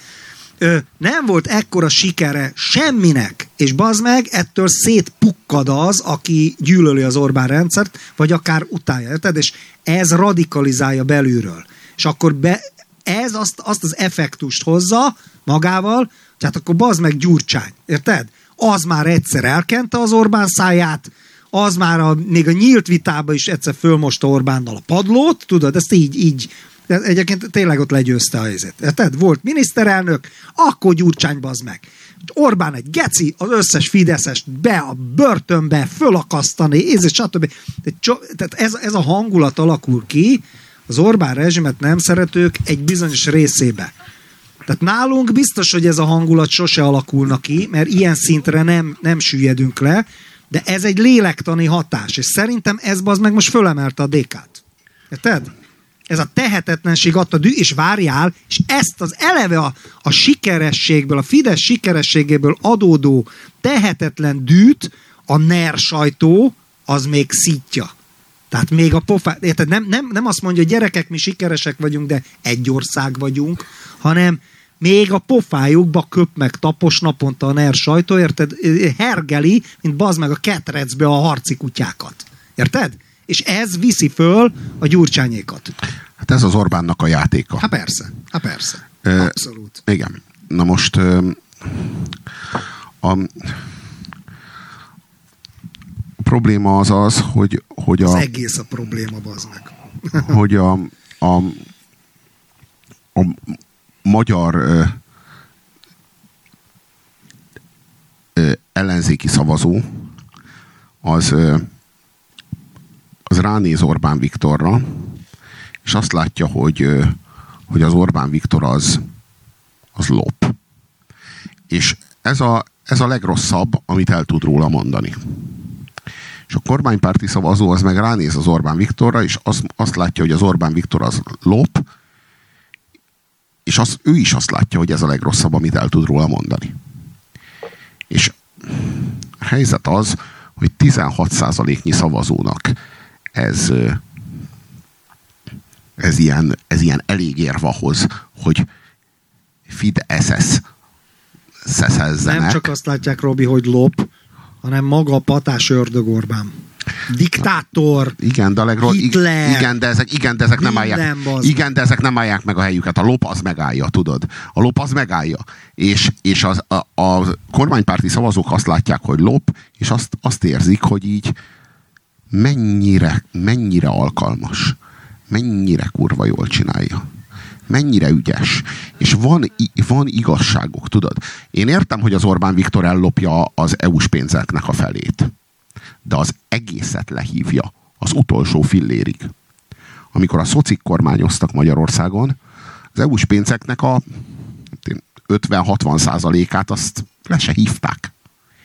Nem volt ekkora sikere semminek, és bazd meg, ettől szétpukkad az, aki gyűlöli az Orbán rendszert, vagy akár utálja, érted? És ez radikalizálja belülről. És akkor be, ez azt, azt az effektust hozza magával, tehát akkor bazd meg Gyurcsány, érted? Az már egyszer elkente az Orbán száját, az már a, még a nyílt vitába is egyszer fölmosta Orbánnal a padlót, tudod, ezt így, így de egyébként tényleg ott legyőzte a helyzet. Tehát volt miniszterelnök, akkor Gyurcsány bazd meg. Orbán egy geci, az összes fideszes be a börtönbe, fölakasztani, és stb. Tehát ez, ez a hangulat alakul ki, az Orbán rezsimet nem szeretők egy bizonyos részébe. Tehát nálunk biztos, hogy ez a hangulat sose alakulna ki, mert ilyen szintre nem, nem süllyedünk le, de ez egy lélektani hatás, és szerintem ez az meg most fölemelte a DK-t. Érted? Ez a tehetetlenség adta dű, és várjál, és ezt az eleve a, a sikerességből, a Fidesz sikerességéből adódó tehetetlen dűt a NER sajtó az még szítja. Tehát még a pofá... Érted? Nem, nem, nem azt mondja, hogy gyerekek, mi sikeresek vagyunk, de egy ország vagyunk, hanem még a pofájukba köp meg tapos naponta a NER sajtó, érted? Hergeli, mint bazd meg a ketrecbe a harci kutyákat. Érted? És ez viszi föl a gyurcsányékat. Hát ez az Orbánnak a játéka. Hát persze, hát persze. Abszolút. Uh, igen. Na most a, a probléma az az, hogy, hogy a... Az egész a probléma, meg. hogy a, a, a magyar ö, ö, ellenzéki szavazó az, ö, az ránéz Orbán Viktorra, és azt látja, hogy, hogy az Orbán Viktor az, az lop. És ez a, ez a legrosszabb, amit el tud róla mondani. És a kormánypárti szavazó az meg ránéz az Orbán Viktorra, és azt, azt látja, hogy az Orbán Viktor az lop, és az, ő is azt látja, hogy ez a legrosszabb, amit el tud róla mondani. És a helyzet az, hogy 16%-nyi szavazónak ez, ez, ilyen, ez ilyen elég érv ahhoz, hogy Fidesz szeszezzenek. Nem csak azt látják, Robi, hogy lop, hanem maga a patás ördög Orbán. Diktátor, igen, de legről, Hitler, igen, de ezek, igen, de ezek nem állják, igen, de ezek nem állják meg a helyüket. A lop az megállja, tudod? A lop az megállja. És, és az, a, a kormánypárti szavazók azt látják, hogy lop, és azt, azt érzik, hogy így mennyire, mennyire alkalmas, mennyire kurva jól csinálja mennyire ügyes. És van, van igazságok, tudod? Én értem, hogy az Orbán Viktor ellopja az EU-s pénzeknek a felét. De az egészet lehívja az utolsó fillérig. Amikor a szocik kormányoztak Magyarországon, az EU-s pénzeknek a 50-60 százalékát azt le se hívták.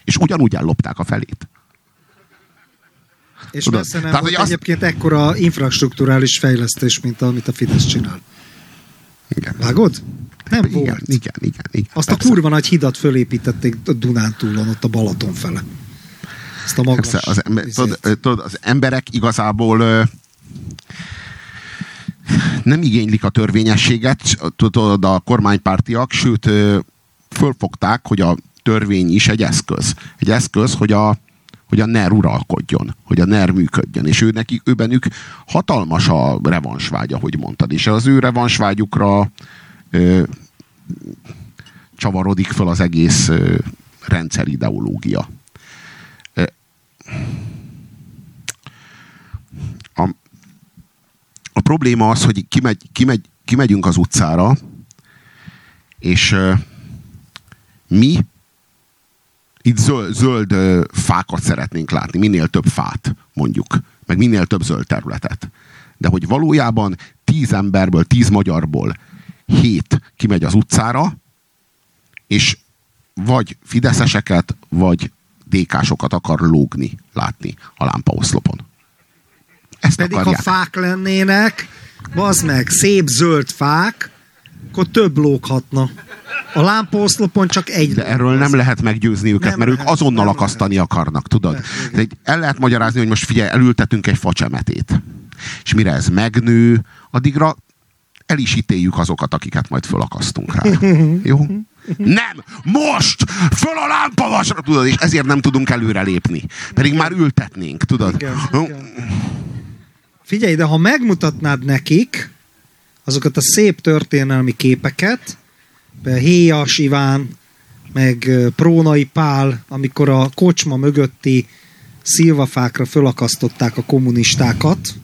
És ugyanúgy ellopták a felét. És Tudod? messze nem Tehát, volt azt... egyébként ekkora infrastruktúrális fejlesztés, mint amit a Fidesz csinál. Igen. Vágod? Nem igen, volt. Igen, igen, igen. Azt persze. a kurva nagy hidat fölépítették a Dunántúlon, ott a Balaton fele. Ezt a magas persze, az, ember, tudod, tudod, az emberek igazából ö, nem igénylik a törvényességet, tudod, a kormánypártiak, sőt, ö, fölfogták, hogy a törvény is egy eszköz. Egy eszköz, hogy a, hogy a NER uralkodjon, hogy a NER működjön, és ő neki, ő bennük hatalmas a revansvágy, ahogy mondtad, és az ő revansvágyukra ö, csavarodik föl az egész ö, rendszerideológia. A, a probléma az, hogy kimegy, kimegy, kimegyünk az utcára, és ö, mi itt zöld, zöld fákat szeretnénk látni, minél több fát, mondjuk, meg minél több zöld területet. De hogy valójában tíz emberből, tíz magyarból hét kimegy az utcára, és vagy fideszeseket, vagy DK-sokat akar lógni, látni a lámpaoszlopon. Ezt Pedig akarják. ha fák lennének, az meg szép zöld fák, akkor több lóghatna. A lámpaoszlopon csak egy. De erről nem lehet meggyőzni őket, Nem mert ők lehet, azonnal nem akasztani akarnak, tudod? Lehet, igen. De egy- el lehet magyarázni, hogy most figyelj, elültetünk egy facsemetét. És mire ez megnő, addigra el is ítéljük azokat, akiket majd fölakasztunk rá. Jó? Nem! Most! Föl a lámpavasra! Tudod, és ezért nem tudunk előrelépni. Pedig már ültetnénk, tudod? Igen, igen. Figyelj, de ha megmutatnád nekik azokat a szép történelmi képeket, Héjas Iván, meg Prónai Pál, amikor a kocsma mögötti szilvafákra fölakasztották a kommunistákat,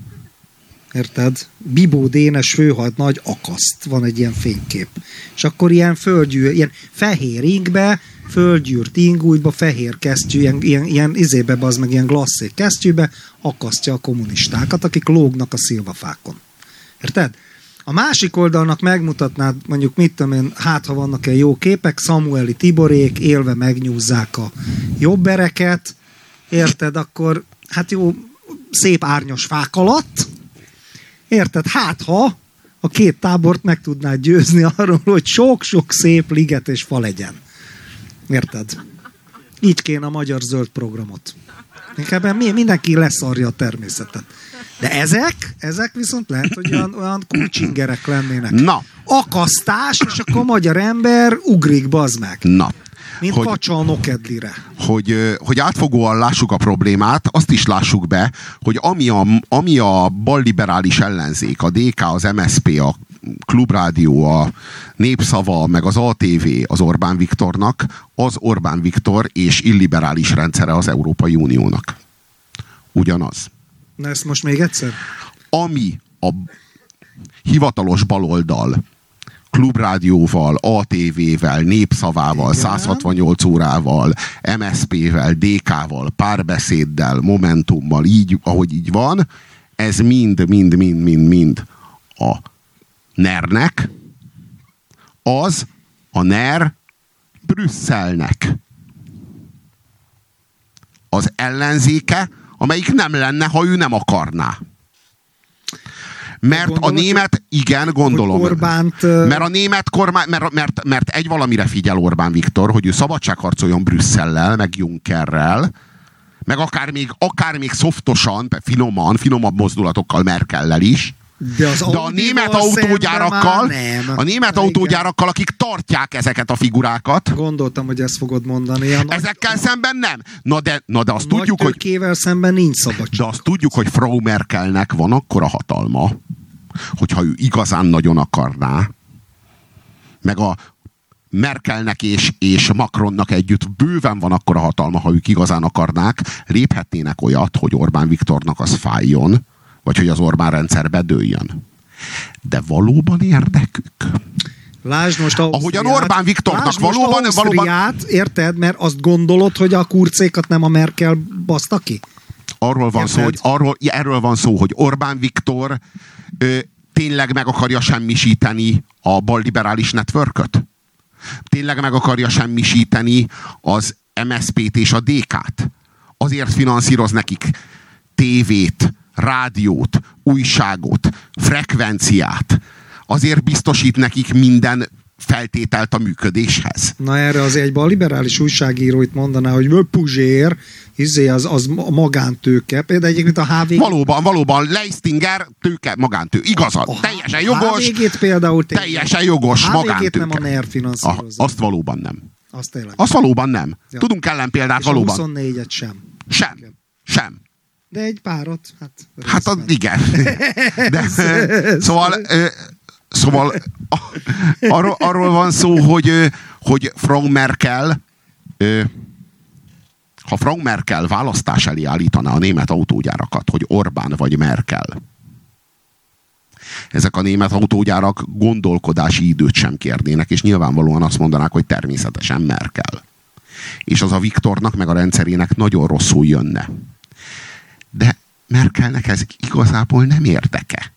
érted? Bibó Dénes főhadnagy akaszt, van egy ilyen fénykép. És akkor ilyen földgyűr, ilyen fehér ingbe, földgyűrt ingújba, fehér kesztyű, ilyen, ilyen, ilyen izébe, az meg ilyen glasszék kesztyűbe akasztja a kommunistákat, akik lógnak a szilvafákon. Érted? A másik oldalnak megmutatnád, mondjuk mit tudom én, hát ha vannak-e jó képek, Samueli Tiborék élve megnyúzzák a jobbereket, érted, akkor hát jó, szép árnyas fák alatt, érted, hát ha a két tábort meg tudnád győzni arról, hogy sok-sok szép liget és fa legyen. Érted? Így kéne a magyar zöld programot. Inkább mi- mindenki leszarja a természetet. De ezek, ezek viszont lehet, hogy olyan, olyan kulcsingerek lennének. Na. Akasztás, és akkor a magyar ember ugrik, bazd meg. Na. Mint hogy, kacsa a nokedlire. hogy, hogy átfogóan lássuk a problémát, azt is lássuk be, hogy ami a, ami a balliberális ellenzék, a DK, az MSP, a Klubrádió, a Népszava, meg az ATV az Orbán Viktornak, az Orbán Viktor és illiberális rendszere az Európai Uniónak. Ugyanaz. Na ezt most még egyszer? Ami a hivatalos baloldal klubrádióval, ATV-vel, Népszavával, Igen. 168 órával, MSP-vel, DK-val, párbeszéddel, Momentummal, így, ahogy így van, ez mind, mind, mind, mind, mind a NER-nek, az a NER Brüsszelnek az ellenzéke, amelyik nem lenne, ha ő nem akarná. Mert a Gondolod, német, igen, gondolom. Orbánt, Mert a német kormány, mert, mert, mert egy valamire figyel Orbán Viktor, hogy ő szabadságharcoljon Brüsszellel, meg Junckerrel, meg akár még, akár még szoftosan, finoman, finomabb mozdulatokkal Merkellel is, De, az de a német autógyárakkal, nem. a német Igen. autógyárakkal, akik tartják ezeket a figurákat, Gondoltam, hogy ezt fogod mondani. A nagy, ezekkel szemben nem. Na de, na de azt tudjuk, hogy szemben nincs szabadság. de azt tudjuk, hogy Frau Merkelnek van akkora hatalma, hogyha ő igazán nagyon akarná, meg a Merkelnek és, és Macronnak együtt bőven van akkora hatalma, ha ők igazán akarnák, léphetnének olyat, hogy Orbán Viktornak az fájjon, vagy hogy az Orbán rendszer bedőljön. De valóban érdekük? Lásd most Ausztriát. Ahogyan Orbán Viktornak Lásd most valóban- érted? Mert azt gondolod, hogy a kurcékat nem a Merkel baszta ki? arról van szó, Érted? hogy arról, erről van szó, hogy Orbán Viktor ö, tényleg meg akarja semmisíteni a balliberális networköt? Tényleg meg akarja semmisíteni az MSZP-t és a DK-t? Azért finanszíroz nekik tévét, rádiót, újságot, frekvenciát. Azért biztosít nekik minden feltételt a működéshez. Na erre azért egy bal liberális újságíró itt mondaná, hogy "Ö, Puzsér, izé az, az a magántőke. Például egyébként a HVG... Valóban, valóban Leistinger tőke, magántő. Igazad, a teljesen jogos. HVG-t például tényleg- Teljesen jogos, a magántőke. nem a NER Ah, finanszírozza. azt valóban nem. Azt tényleg. Azt valóban nem. Ja. Tudunk ellenpéldát És valóban. a 24-et sem. Sem. Sem. De egy párat, hát... Hát az, igen. De, szóval, szóval arról, arról van szó, hogy, hogy Frau Merkel ha Frau Merkel választás elé állítaná a német autógyárakat, hogy Orbán vagy Merkel, ezek a német autógyárak gondolkodási időt sem kérnének, és nyilvánvalóan azt mondanák, hogy természetesen Merkel. És az a Viktornak meg a rendszerének nagyon rosszul jönne. Merkelnek ez igazából nem érdeke.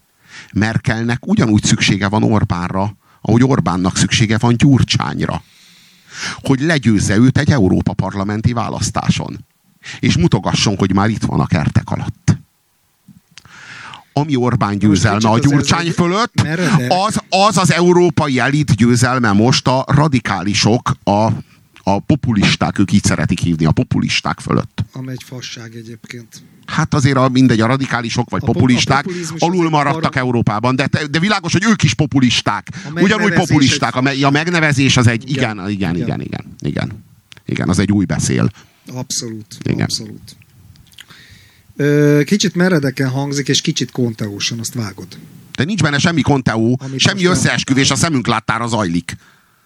Merkelnek ugyanúgy szüksége van Orbánra, ahogy Orbánnak szüksége van Gyurcsányra. Hogy legyőzze őt egy Európa parlamenti választáson. És mutogasson, hogy már itt van a kertek alatt. ami Orbán győzelme a Gyurcsány fölött, az, az az európai elit győzelme most a radikálisok, a, a populisták, ők így szeretik hívni, a populisták fölött. Amely egy fasság egyébként. Hát azért a, mindegy, a radikálisok vagy a populisták a alul maradtak arra... Európában, de, de világos, hogy ők is populisták. Ugyanúgy populisták. A, a megnevezés az egy, igen, igen, igen, igen, igen, igen. Igen, az egy új beszél. Abszolút, igen. abszolút. Kicsit meredeken hangzik, és kicsit konteósan, azt vágod. De nincs benne semmi konteó, Amit semmi összeesküvés, a szemünk láttára zajlik.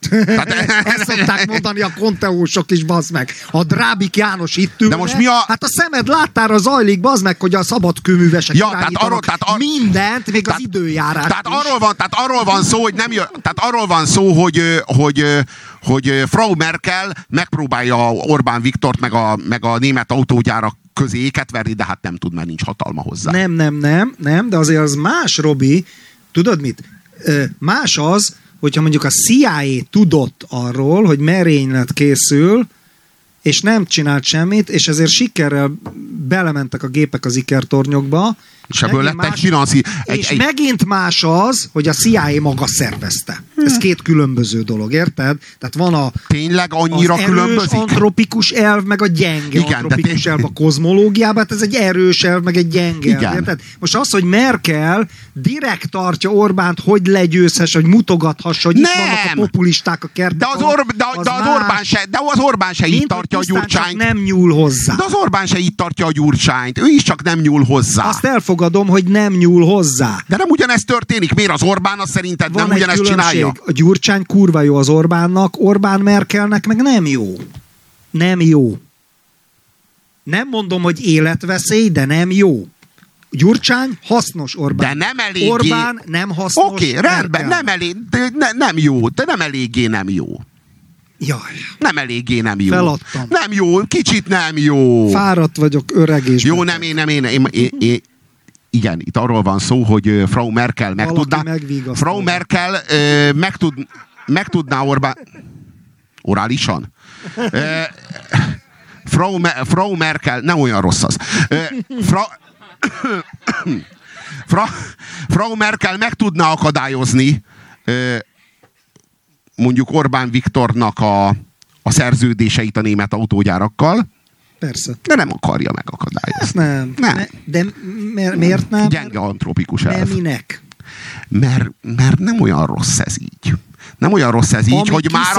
Tehát, Ezt szokták mondani a konteósok is, bazd meg. A Drábik János itt ül. De most mi a... Hát a szemed láttára zajlik, bazd meg, hogy a szabadkőművesek ja, tehát arról, tehát ar... mindent, még tehát, az időjárás tehát arról, van, tehát arról van szó, hogy nem jö, tehát arról van szó, hogy, hogy, hogy Frau Merkel megpróbálja Orbán Viktort meg a, meg a német autógyárak közé éket verni, de hát nem tud, mert nincs hatalma hozzá. Nem, nem, nem, nem, de azért az más, Robi. Tudod mit? Más az, hogyha mondjuk a CIA tudott arról, hogy merénylet készül, és nem csinált semmit, és ezért sikerrel belementek a gépek az ikertornyokba, és ebből lett egy finanszi... Egy, és egy... megint más az, hogy a CIA maga szervezte. Ez két különböző dolog, érted? Tehát van a... Tényleg annyira az különbözik? antropikus elv, meg a gyenge Igen, antropikus elv a kozmológiában, hát ez egy erős elv, meg egy gyenge Igen. elv, érted? Most az, hogy Merkel direkt tartja Orbánt, hogy legyőzhess, hogy mutogathassa, hogy nem. itt vannak a populisták a kertek. De az, Or- de, az, de az Orbán se, de az Orbán se így tartja a gyurcsányt. nem nyúl hozzá. De az Orbán se így tartja a gyurcsányt. Ő is csak nem nyúl hozzá. Azt elfogadom, hogy nem nyúl hozzá. De nem ugyanezt történik. Miért az Orbán az szerinted Van nem ugyanezt különbség. csinálja? A Gyurcsány kurva jó az Orbánnak, Orbán Merkelnek meg nem jó. Nem jó. Nem mondom, hogy életveszély, de nem jó. Gyurcsány hasznos Orbán. De nem eléggé... Orbán nem hasznos Oké, okay, rendben, nem, elég, de ne, nem jó, de nem eléggé nem jó. Jaj. Nem eléggé nem jó. Feladtam. Nem jó, kicsit nem jó. Fáradt vagyok, öreg és Jó, nem, én nem, én, én, én, én, igen, itt arról van szó, hogy Frau Merkel meg tudná, Frau Merkel uh, meg, tud, meg tudná Orbán orálisan? Frau, Frau Merkel, nem olyan rossz az. Uh, Fra, Fra, Frau Merkel meg tudná akadályozni mondjuk Orbán Viktornak a, a szerződéseit a német autógyárakkal, Persze. De nem akarja megakadályozni. Ezt nem. nem. Ne, de miért, miért nem? Gyenge antropikus elv. De minek? Mert, mert nem olyan rossz ez így. Nem olyan rossz ez így, Ami hogy már,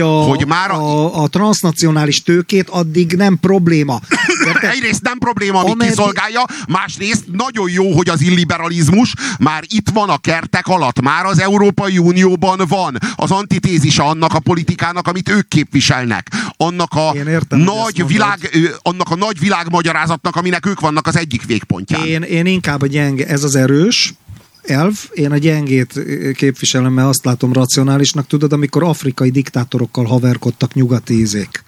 a, hogy már a, a, a transnacionális tőkét, addig nem probléma. Egyrészt nem probléma, ami Ameddig... kiszolgálja, másrészt nagyon jó, hogy az illiberalizmus már itt van a kertek alatt, már az Európai Unióban van az antitézise annak a politikának, amit ők képviselnek. Annak a, értem, nagy, világ, annak a nagy világmagyarázatnak, aminek ők vannak az egyik végpontján. Én, én inkább a gyenge, ez az erős, elv, én a gyengét képviselem, mert azt látom racionálisnak, tudod, amikor afrikai diktátorokkal haverkodtak nyugati ízék.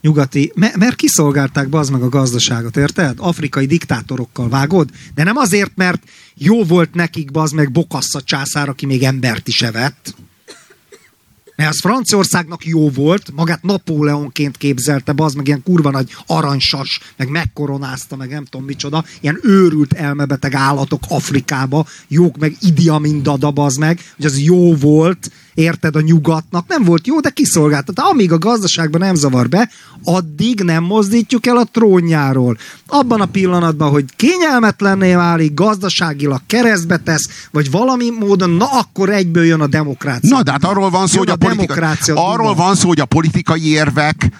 Nyugati, mert kiszolgálták be az meg a gazdaságot, érted? Afrikai diktátorokkal vágod, de nem azért, mert jó volt nekik az meg Bokassa császár, aki még embert is evett, mert az Franciaországnak jó volt, magát Napóleonként képzelte, az meg ilyen kurva nagy aranysas, meg megkoronázta, meg nem tudom micsoda, ilyen őrült elmebeteg állatok Afrikába, jók meg Idi Amin Dada, meg, hogy az jó volt, érted, a nyugatnak, nem volt jó, de kiszolgáltat. Amíg a gazdaságban nem zavar be, addig nem mozdítjuk el a trónjáról. Abban a pillanatban, hogy kényelmetlenné válik, gazdaságilag keresztbe tesz, vagy valami módon, na akkor egyből jön a demokrácia. Na, de hát arról van szó, hogy a, a politika, arról van szó, hogy a politikai érvek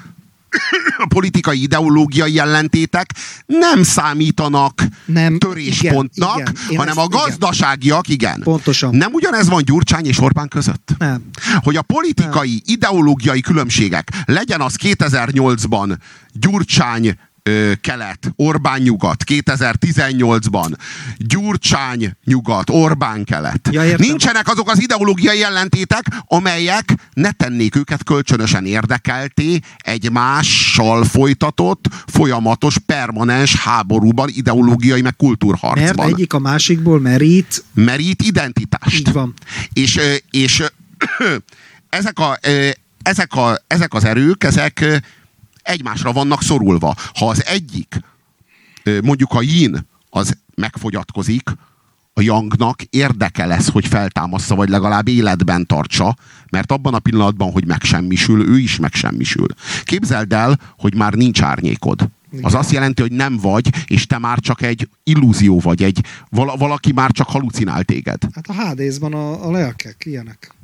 a politikai ideológiai ellentétek nem számítanak nem, töréspontnak, igen, igen, hanem ezt, a gazdaságiak, igen. igen. Pontosan. Nem ugyanez van Gyurcsány és Orbán között? Nem. Hogy a politikai, nem. ideológiai különbségek, legyen az 2008-ban Gyurcsány kelet, Orbán nyugat, 2018-ban, Gyurcsány nyugat, Orbán kelet. Ja, Nincsenek azok az ideológiai ellentétek, amelyek ne tennék őket kölcsönösen érdekelté egymással folytatott, folyamatos, permanens háborúban, ideológiai meg kultúrharcban. Mert egyik a másikból merít... Merít identitást. Így van. És, és ezek, a, ezek, a, ezek az erők, ezek egymásra vannak szorulva. Ha az egyik, mondjuk a yin, az megfogyatkozik, a Youngnak érdeke lesz, hogy feltámassza, vagy legalább életben tartsa, mert abban a pillanatban, hogy megsemmisül, ő is megsemmisül. Képzeld el, hogy már nincs árnyékod. Az azt jelenti, hogy nem vagy, és te már csak egy illúzió vagy, egy, vala, valaki már csak halucinál téged. Hát a Hádészban a, a lelkek ilyenek.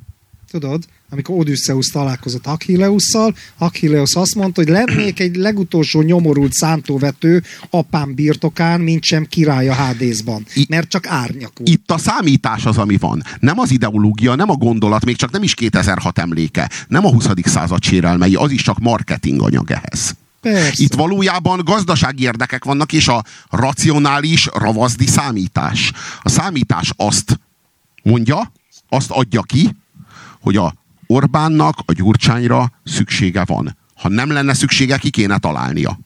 Tudod? amikor Odysseus találkozott Achilleusszal, Achilleus azt mondta, hogy lennék egy legutolsó nyomorult szántóvető apám birtokán, mint sem király a Hádészban. Mert csak árnyakú. Itt a számítás az, ami van. Nem az ideológia, nem a gondolat, még csak nem is 2006 emléke, nem a 20. század sérelmei, az is csak marketing anyag ehhez. Persze. Itt valójában gazdasági érdekek vannak, és a racionális, ravazdi számítás. A számítás azt mondja, azt adja ki, hogy a Orbánnak a Gyurcsányra szüksége van. Ha nem lenne szüksége, ki kéne találnia.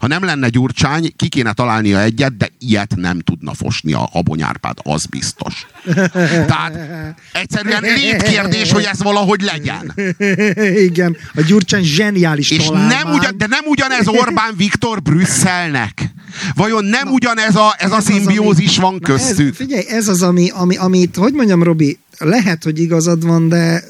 Ha nem lenne Gyurcsány, ki kéne találnia egyet, de ilyet nem tudna fosni a Habonyárpád, az biztos. Tehát egyszerűen létkérdés, hogy ez valahogy legyen. Igen, a Gyurcsány zseniális És nem ugyan, de nem ugyanez Orbán Viktor Brüsszelnek. Vajon nem ugyanez a, ez a szimbiózis van köztük? Ez, figyelj, ez az, ami, ami, amit, hogy mondjam, Robi, lehet, hogy igazad van, de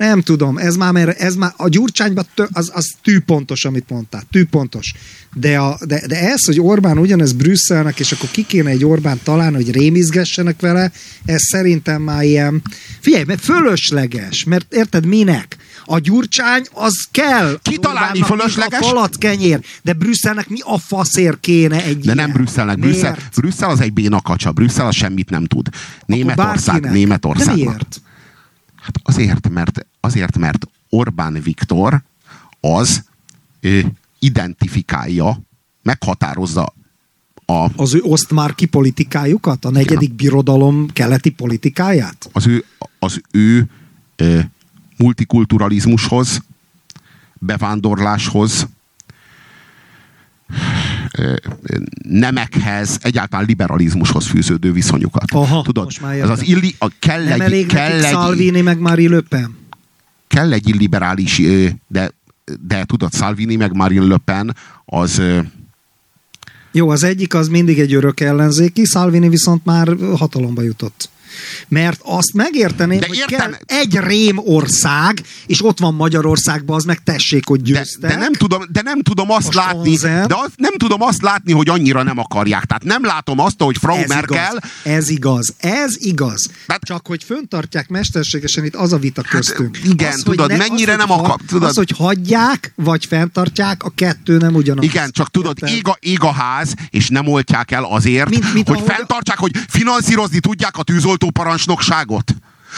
nem tudom, ez már, ez már a gyurcsányban tő, az, az tűpontos, amit mondtál, tűpontos. De, a, de, de ez, hogy Orbán ugyanez Brüsszelnek, és akkor ki kéne egy Orbán találni, hogy rémizgessenek vele, ez szerintem már ilyen, figyelj, mert fölösleges, mert érted, minek? A gyurcsány az kell. Kitalálni fölösleges? A falat kenyér. De Brüsszelnek mi a faszér kéne egy De nem Brüsszelnek. Brüsszel, Brüsszel az egy bénakacsa. Brüsszel az semmit nem tud. Németország, Németország. De miért? Hát azért, mert, azért, mert Orbán Viktor az ö, identifikálja, meghatározza a, az ő osztmárki politikájukat? A negyedik igen. birodalom keleti politikáját? Az ő, az ő ö, multikulturalizmushoz, bevándorláshoz, nemekhez, egyáltalán liberalizmushoz fűződő viszonyukat. Aha, Tudod, ez az illi, a, kell Nem egy, elég kell egy, Salvini meg Marie Le Pen? Kell egy illiberális, de, de tudod, Salvini meg Marine Le Pen az jó, az egyik az mindig egy örök ellenzéki, Salvini viszont már hatalomba jutott. Mert azt megérteném, de hogy értem. kell egy rém ország, és ott van Magyarországban, az meg tessék, hogy győztek. De, de, nem, tudom, de nem tudom azt látni, de az, nem tudom azt látni, hogy annyira nem akarják. Tehát nem látom azt, hogy Frau ez Merkel... Igaz, ez igaz, ez igaz. Tehát, Csak hogy föntartják mesterségesen, itt az a vita hát, köztünk. Igen, az, tudod, ne, mennyire az, nem akar... Tudod, az, hogy hagyják, vagy fenntartják, a kettő nem ugyanaz. Igen, csak tudod, ég a, ég a ház, és nem oltják el azért, mint, mint hogy ahogy... fenntartsák, hogy finanszírozni tudják a tűzoltó parancsnokságot?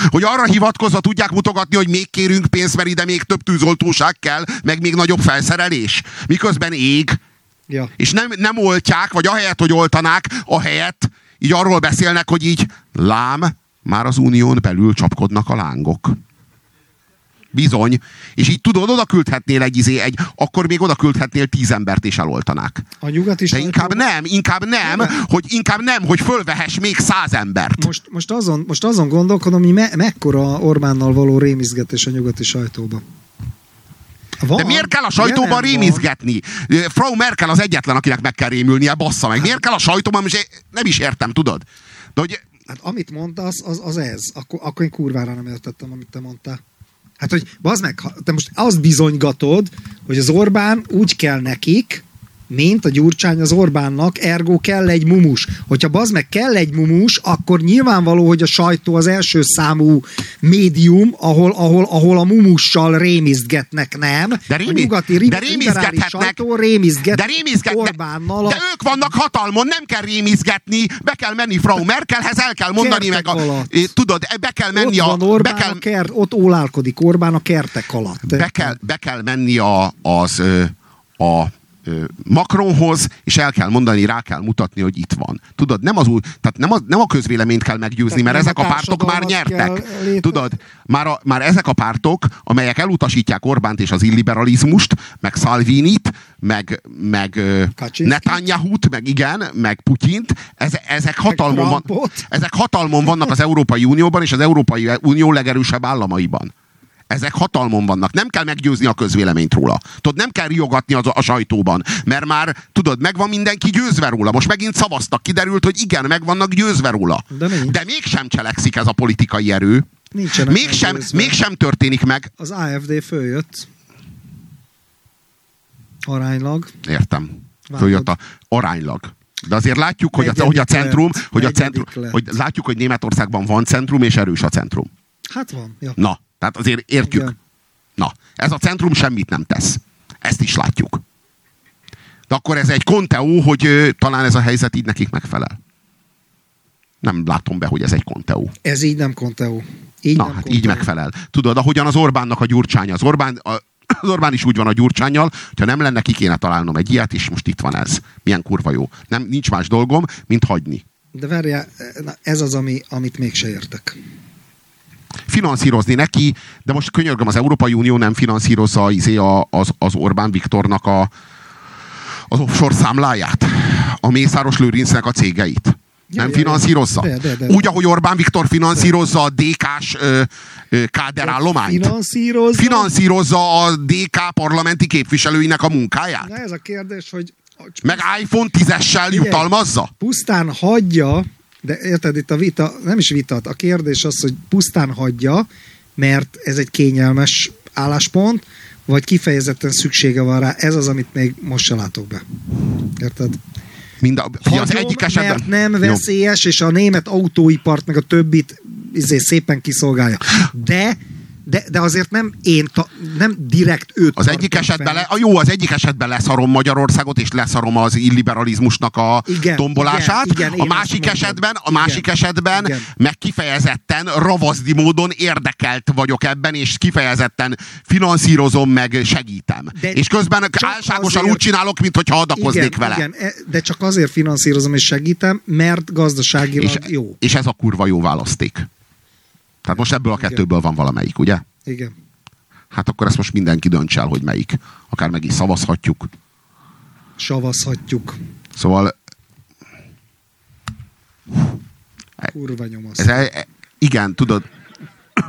Hogy arra hivatkozva tudják mutogatni, hogy még kérünk pénzt, mert ide még több tűzoltóság kell, meg még nagyobb felszerelés. Miközben ég, ja. és nem, nem oltják, vagy ahelyett, hogy oltanák, ahelyett így arról beszélnek, hogy így lám, már az unión belül csapkodnak a lángok. Bizony. És így tudod, oda küldhetnél egy izé, egy, akkor még oda küldhetnél tíz embert és eloltanák. A nyugat is De inkább nem, inkább nem, nem, hogy inkább nem, hogy fölvehess még száz embert. Most, most, azon, most azon gondolkodom, hogy me, mekkora Orbánnal való rémizgetés a nyugati sajtóban. Van, De miért kell a sajtóban rémizgetni? Van. Frau Merkel az egyetlen, akinek meg kell rémülnie, bassza meg. Miért kell a sajtóban? Nem is értem, tudod? De hogy... Hát amit mondasz, az, az ez. Akkor, akkor én kurvára nem értettem, amit te mondtál. Hát, hogy bazd meg, te most azt bizonygatod, hogy az Orbán úgy kell nekik, mint a Gyurcsány az Orbánnak, ergo kell egy mumus. Hogyha bazd meg kell egy mumus, akkor nyilvánvaló, hogy a sajtó az első számú médium, ahol, ahol, ahol a mumussal rémizgetnek, nem? De, rémi, a nyugati de rémizgethetnek. Sajtó rémizget de rémizget, Orbánnal. De, de ők vannak hatalmon, nem kell rémizgetni, be kell menni Frau Merkelhez, el kell mondani kertek meg a... Alatt. Tudod, be kell menni ott a... Van Orbán be kell, a kert, ott ólálkodik Orbán a kertek alatt. Be kell, be kell menni a, az, a Macronhoz, és el kell mondani, rá kell mutatni, hogy itt van. Tudod, nem, az új, tehát nem, a, nem a közvéleményt kell meggyőzni, tehát mert ezek a, pártok már nyertek. Tudod, már, a, már ezek a pártok, amelyek elutasítják Orbánt és az illiberalizmust, meg Salvinit, meg, meg Netanyahu-t, meg igen, meg Putyint, ez, ezek, hatalmon van, ezek hatalmon vannak az Európai Unióban és az Európai Unió legerősebb államaiban. Ezek hatalmon vannak. Nem kell meggyőzni a közvéleményt róla. Tudod, nem kell riogatni az a, a sajtóban, mert már, tudod, megvan mindenki győzve róla. Most megint szavaztak, kiderült, hogy igen, meg vannak győzve róla. De, nincs. De mégsem cselekszik ez a politikai erő. Nincsenek Mégsem, mégsem történik meg. Az AFD följött. Aránylag. Értem. Följött a aránylag. De azért látjuk, hogy a, hogy a centrum, lett. hogy a centrum, lett. hogy látjuk, hogy Németországban van centrum, és erős a centrum. Hát van. Ja. Na, tehát azért értjük. Igen. Na, ez a centrum semmit nem tesz. Ezt is látjuk. De akkor ez egy konteó, hogy ö, talán ez a helyzet így nekik megfelel. Nem látom be, hogy ez egy konteó. Ez így nem konteó. Így Na, nem hát konteó. így megfelel. Tudod, ahogyan az Orbánnak a gyurcsánya. Az Orbán, a, az Orbán is úgy van a gyurcsányjal, hogyha nem lenne, ki kéne találnom egy ilyet, és most itt van ez. Milyen kurva jó. Nem, nincs más dolgom, mint hagyni. De várjál, ez az, ami, amit mégse értek. Finanszírozni neki, de most könyörgöm, az Európai Unió nem finanszírozza izé a, az, az Orbán Viktornak a, az offshore számláját, a Mészáros Lőrincnek a cégeit. Nem ja, finanszírozza? de, de, de. Úgy, ahogy Orbán Viktor finanszírozza a DK-s káderállományt. Finanszírozza. Finanszírozza a DK parlamenti képviselőinek a munkáját. Na ez a kérdés, hogy Meg iPhone 10-essel Figyelj, jutalmazza? pusztán hagyja, de érted, itt a vita, nem is vitat, a kérdés az, hogy pusztán hagyja, mert ez egy kényelmes álláspont, vagy kifejezetten szüksége van rá. Ez az, amit még most se látok be. Érted? Mind a, figyelj, az Hagyom, egyik esetben... mert nem Jó. veszélyes, és a német autóipart, meg a többit izé, szépen kiszolgálja. De de, de azért nem én, ta, nem direkt őt Az egyik esetben, fel. le, a jó, az egyik esetben leszarom Magyarországot, és leszarom az illiberalizmusnak a Igen, tombolását. igen, igen, a másik esetben, a Igen, másik esetben igen. meg kifejezetten ravaszdi módon érdekelt vagyok ebben, és kifejezetten finanszírozom, meg segítem. De és közben álságosan azért- úgy csinálok, mintha adakoznék igen, vele. Igen, e- de csak azért finanszírozom és segítem, mert gazdaságilag és, jó. és ez a kurva jó választék. Tehát most ebből a Igen. kettőből van valamelyik, ugye? Igen. Hát akkor ezt most mindenki dönts el, hogy melyik. Akár meg is szavazhatjuk. Savazhatjuk. Szóval Kurva nyomasz. Ez, e- igen, tudod,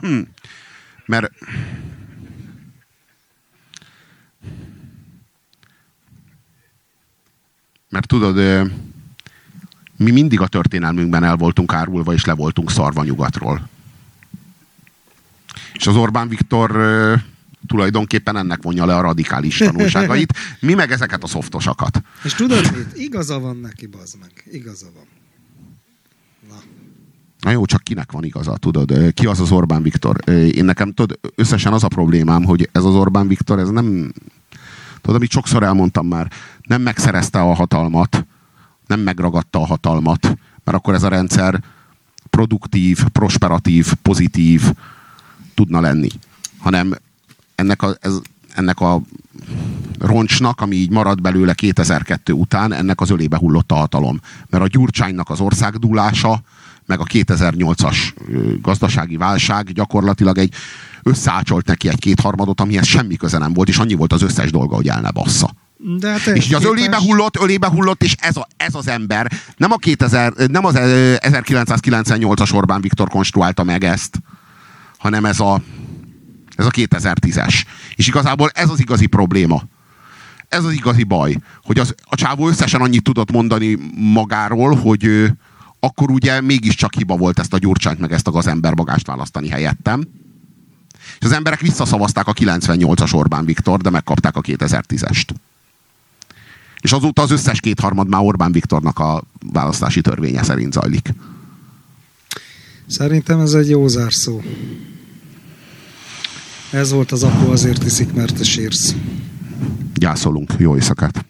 mert mert tudod, mi mindig a történelmünkben el voltunk árulva, és le voltunk szarva nyugatról. És az Orbán Viktor tulajdonképpen ennek vonja le a radikális tanulságait, mi meg ezeket a szoftosakat. És tudod mit? Igaza van neki, bazd meg. Igaza van. Na. Na jó, csak kinek van igaza, tudod? Ki az az Orbán Viktor? Én nekem, tudod, összesen az a problémám, hogy ez az Orbán Viktor, ez nem... Tudod, amit sokszor elmondtam már, nem megszerezte a hatalmat, nem megragadta a hatalmat, mert akkor ez a rendszer produktív, prosperatív, pozitív tudna lenni. Hanem ennek a, ez, ennek a roncsnak, ami így marad belőle 2002 után, ennek az ölébe hullott a hatalom. Mert a Gyurcsánynak az országdúlása, meg a 2008-as ö, gazdasági válság gyakorlatilag egy összeácsolt neki egy kétharmadot, amihez semmi köze nem volt, és annyi volt az összes dolga, hogy el ne bassza. De hát És így az képest- ölébe hullott, ölébe hullott, és ez, a, ez az ember, nem a 2000, nem az ö, 1998-as Orbán Viktor konstruálta meg ezt, hanem ez a, ez a 2010-es. És igazából ez az igazi probléma. Ez az igazi baj, hogy az, a csávó összesen annyit tudott mondani magáról, hogy ö, akkor ugye mégiscsak hiba volt ezt a gyurcsányt, meg ezt a gazember magást választani helyettem. És az emberek visszaszavazták a 98-as Orbán Viktor, de megkapták a 2010-est. És azóta az összes kétharmad már Orbán Viktornak a választási törvénye szerint zajlik. Szerintem ez egy jó zárszó. Ez volt az apu azért iszik, mert te sírsz. Gyászolunk. Jó éjszakát!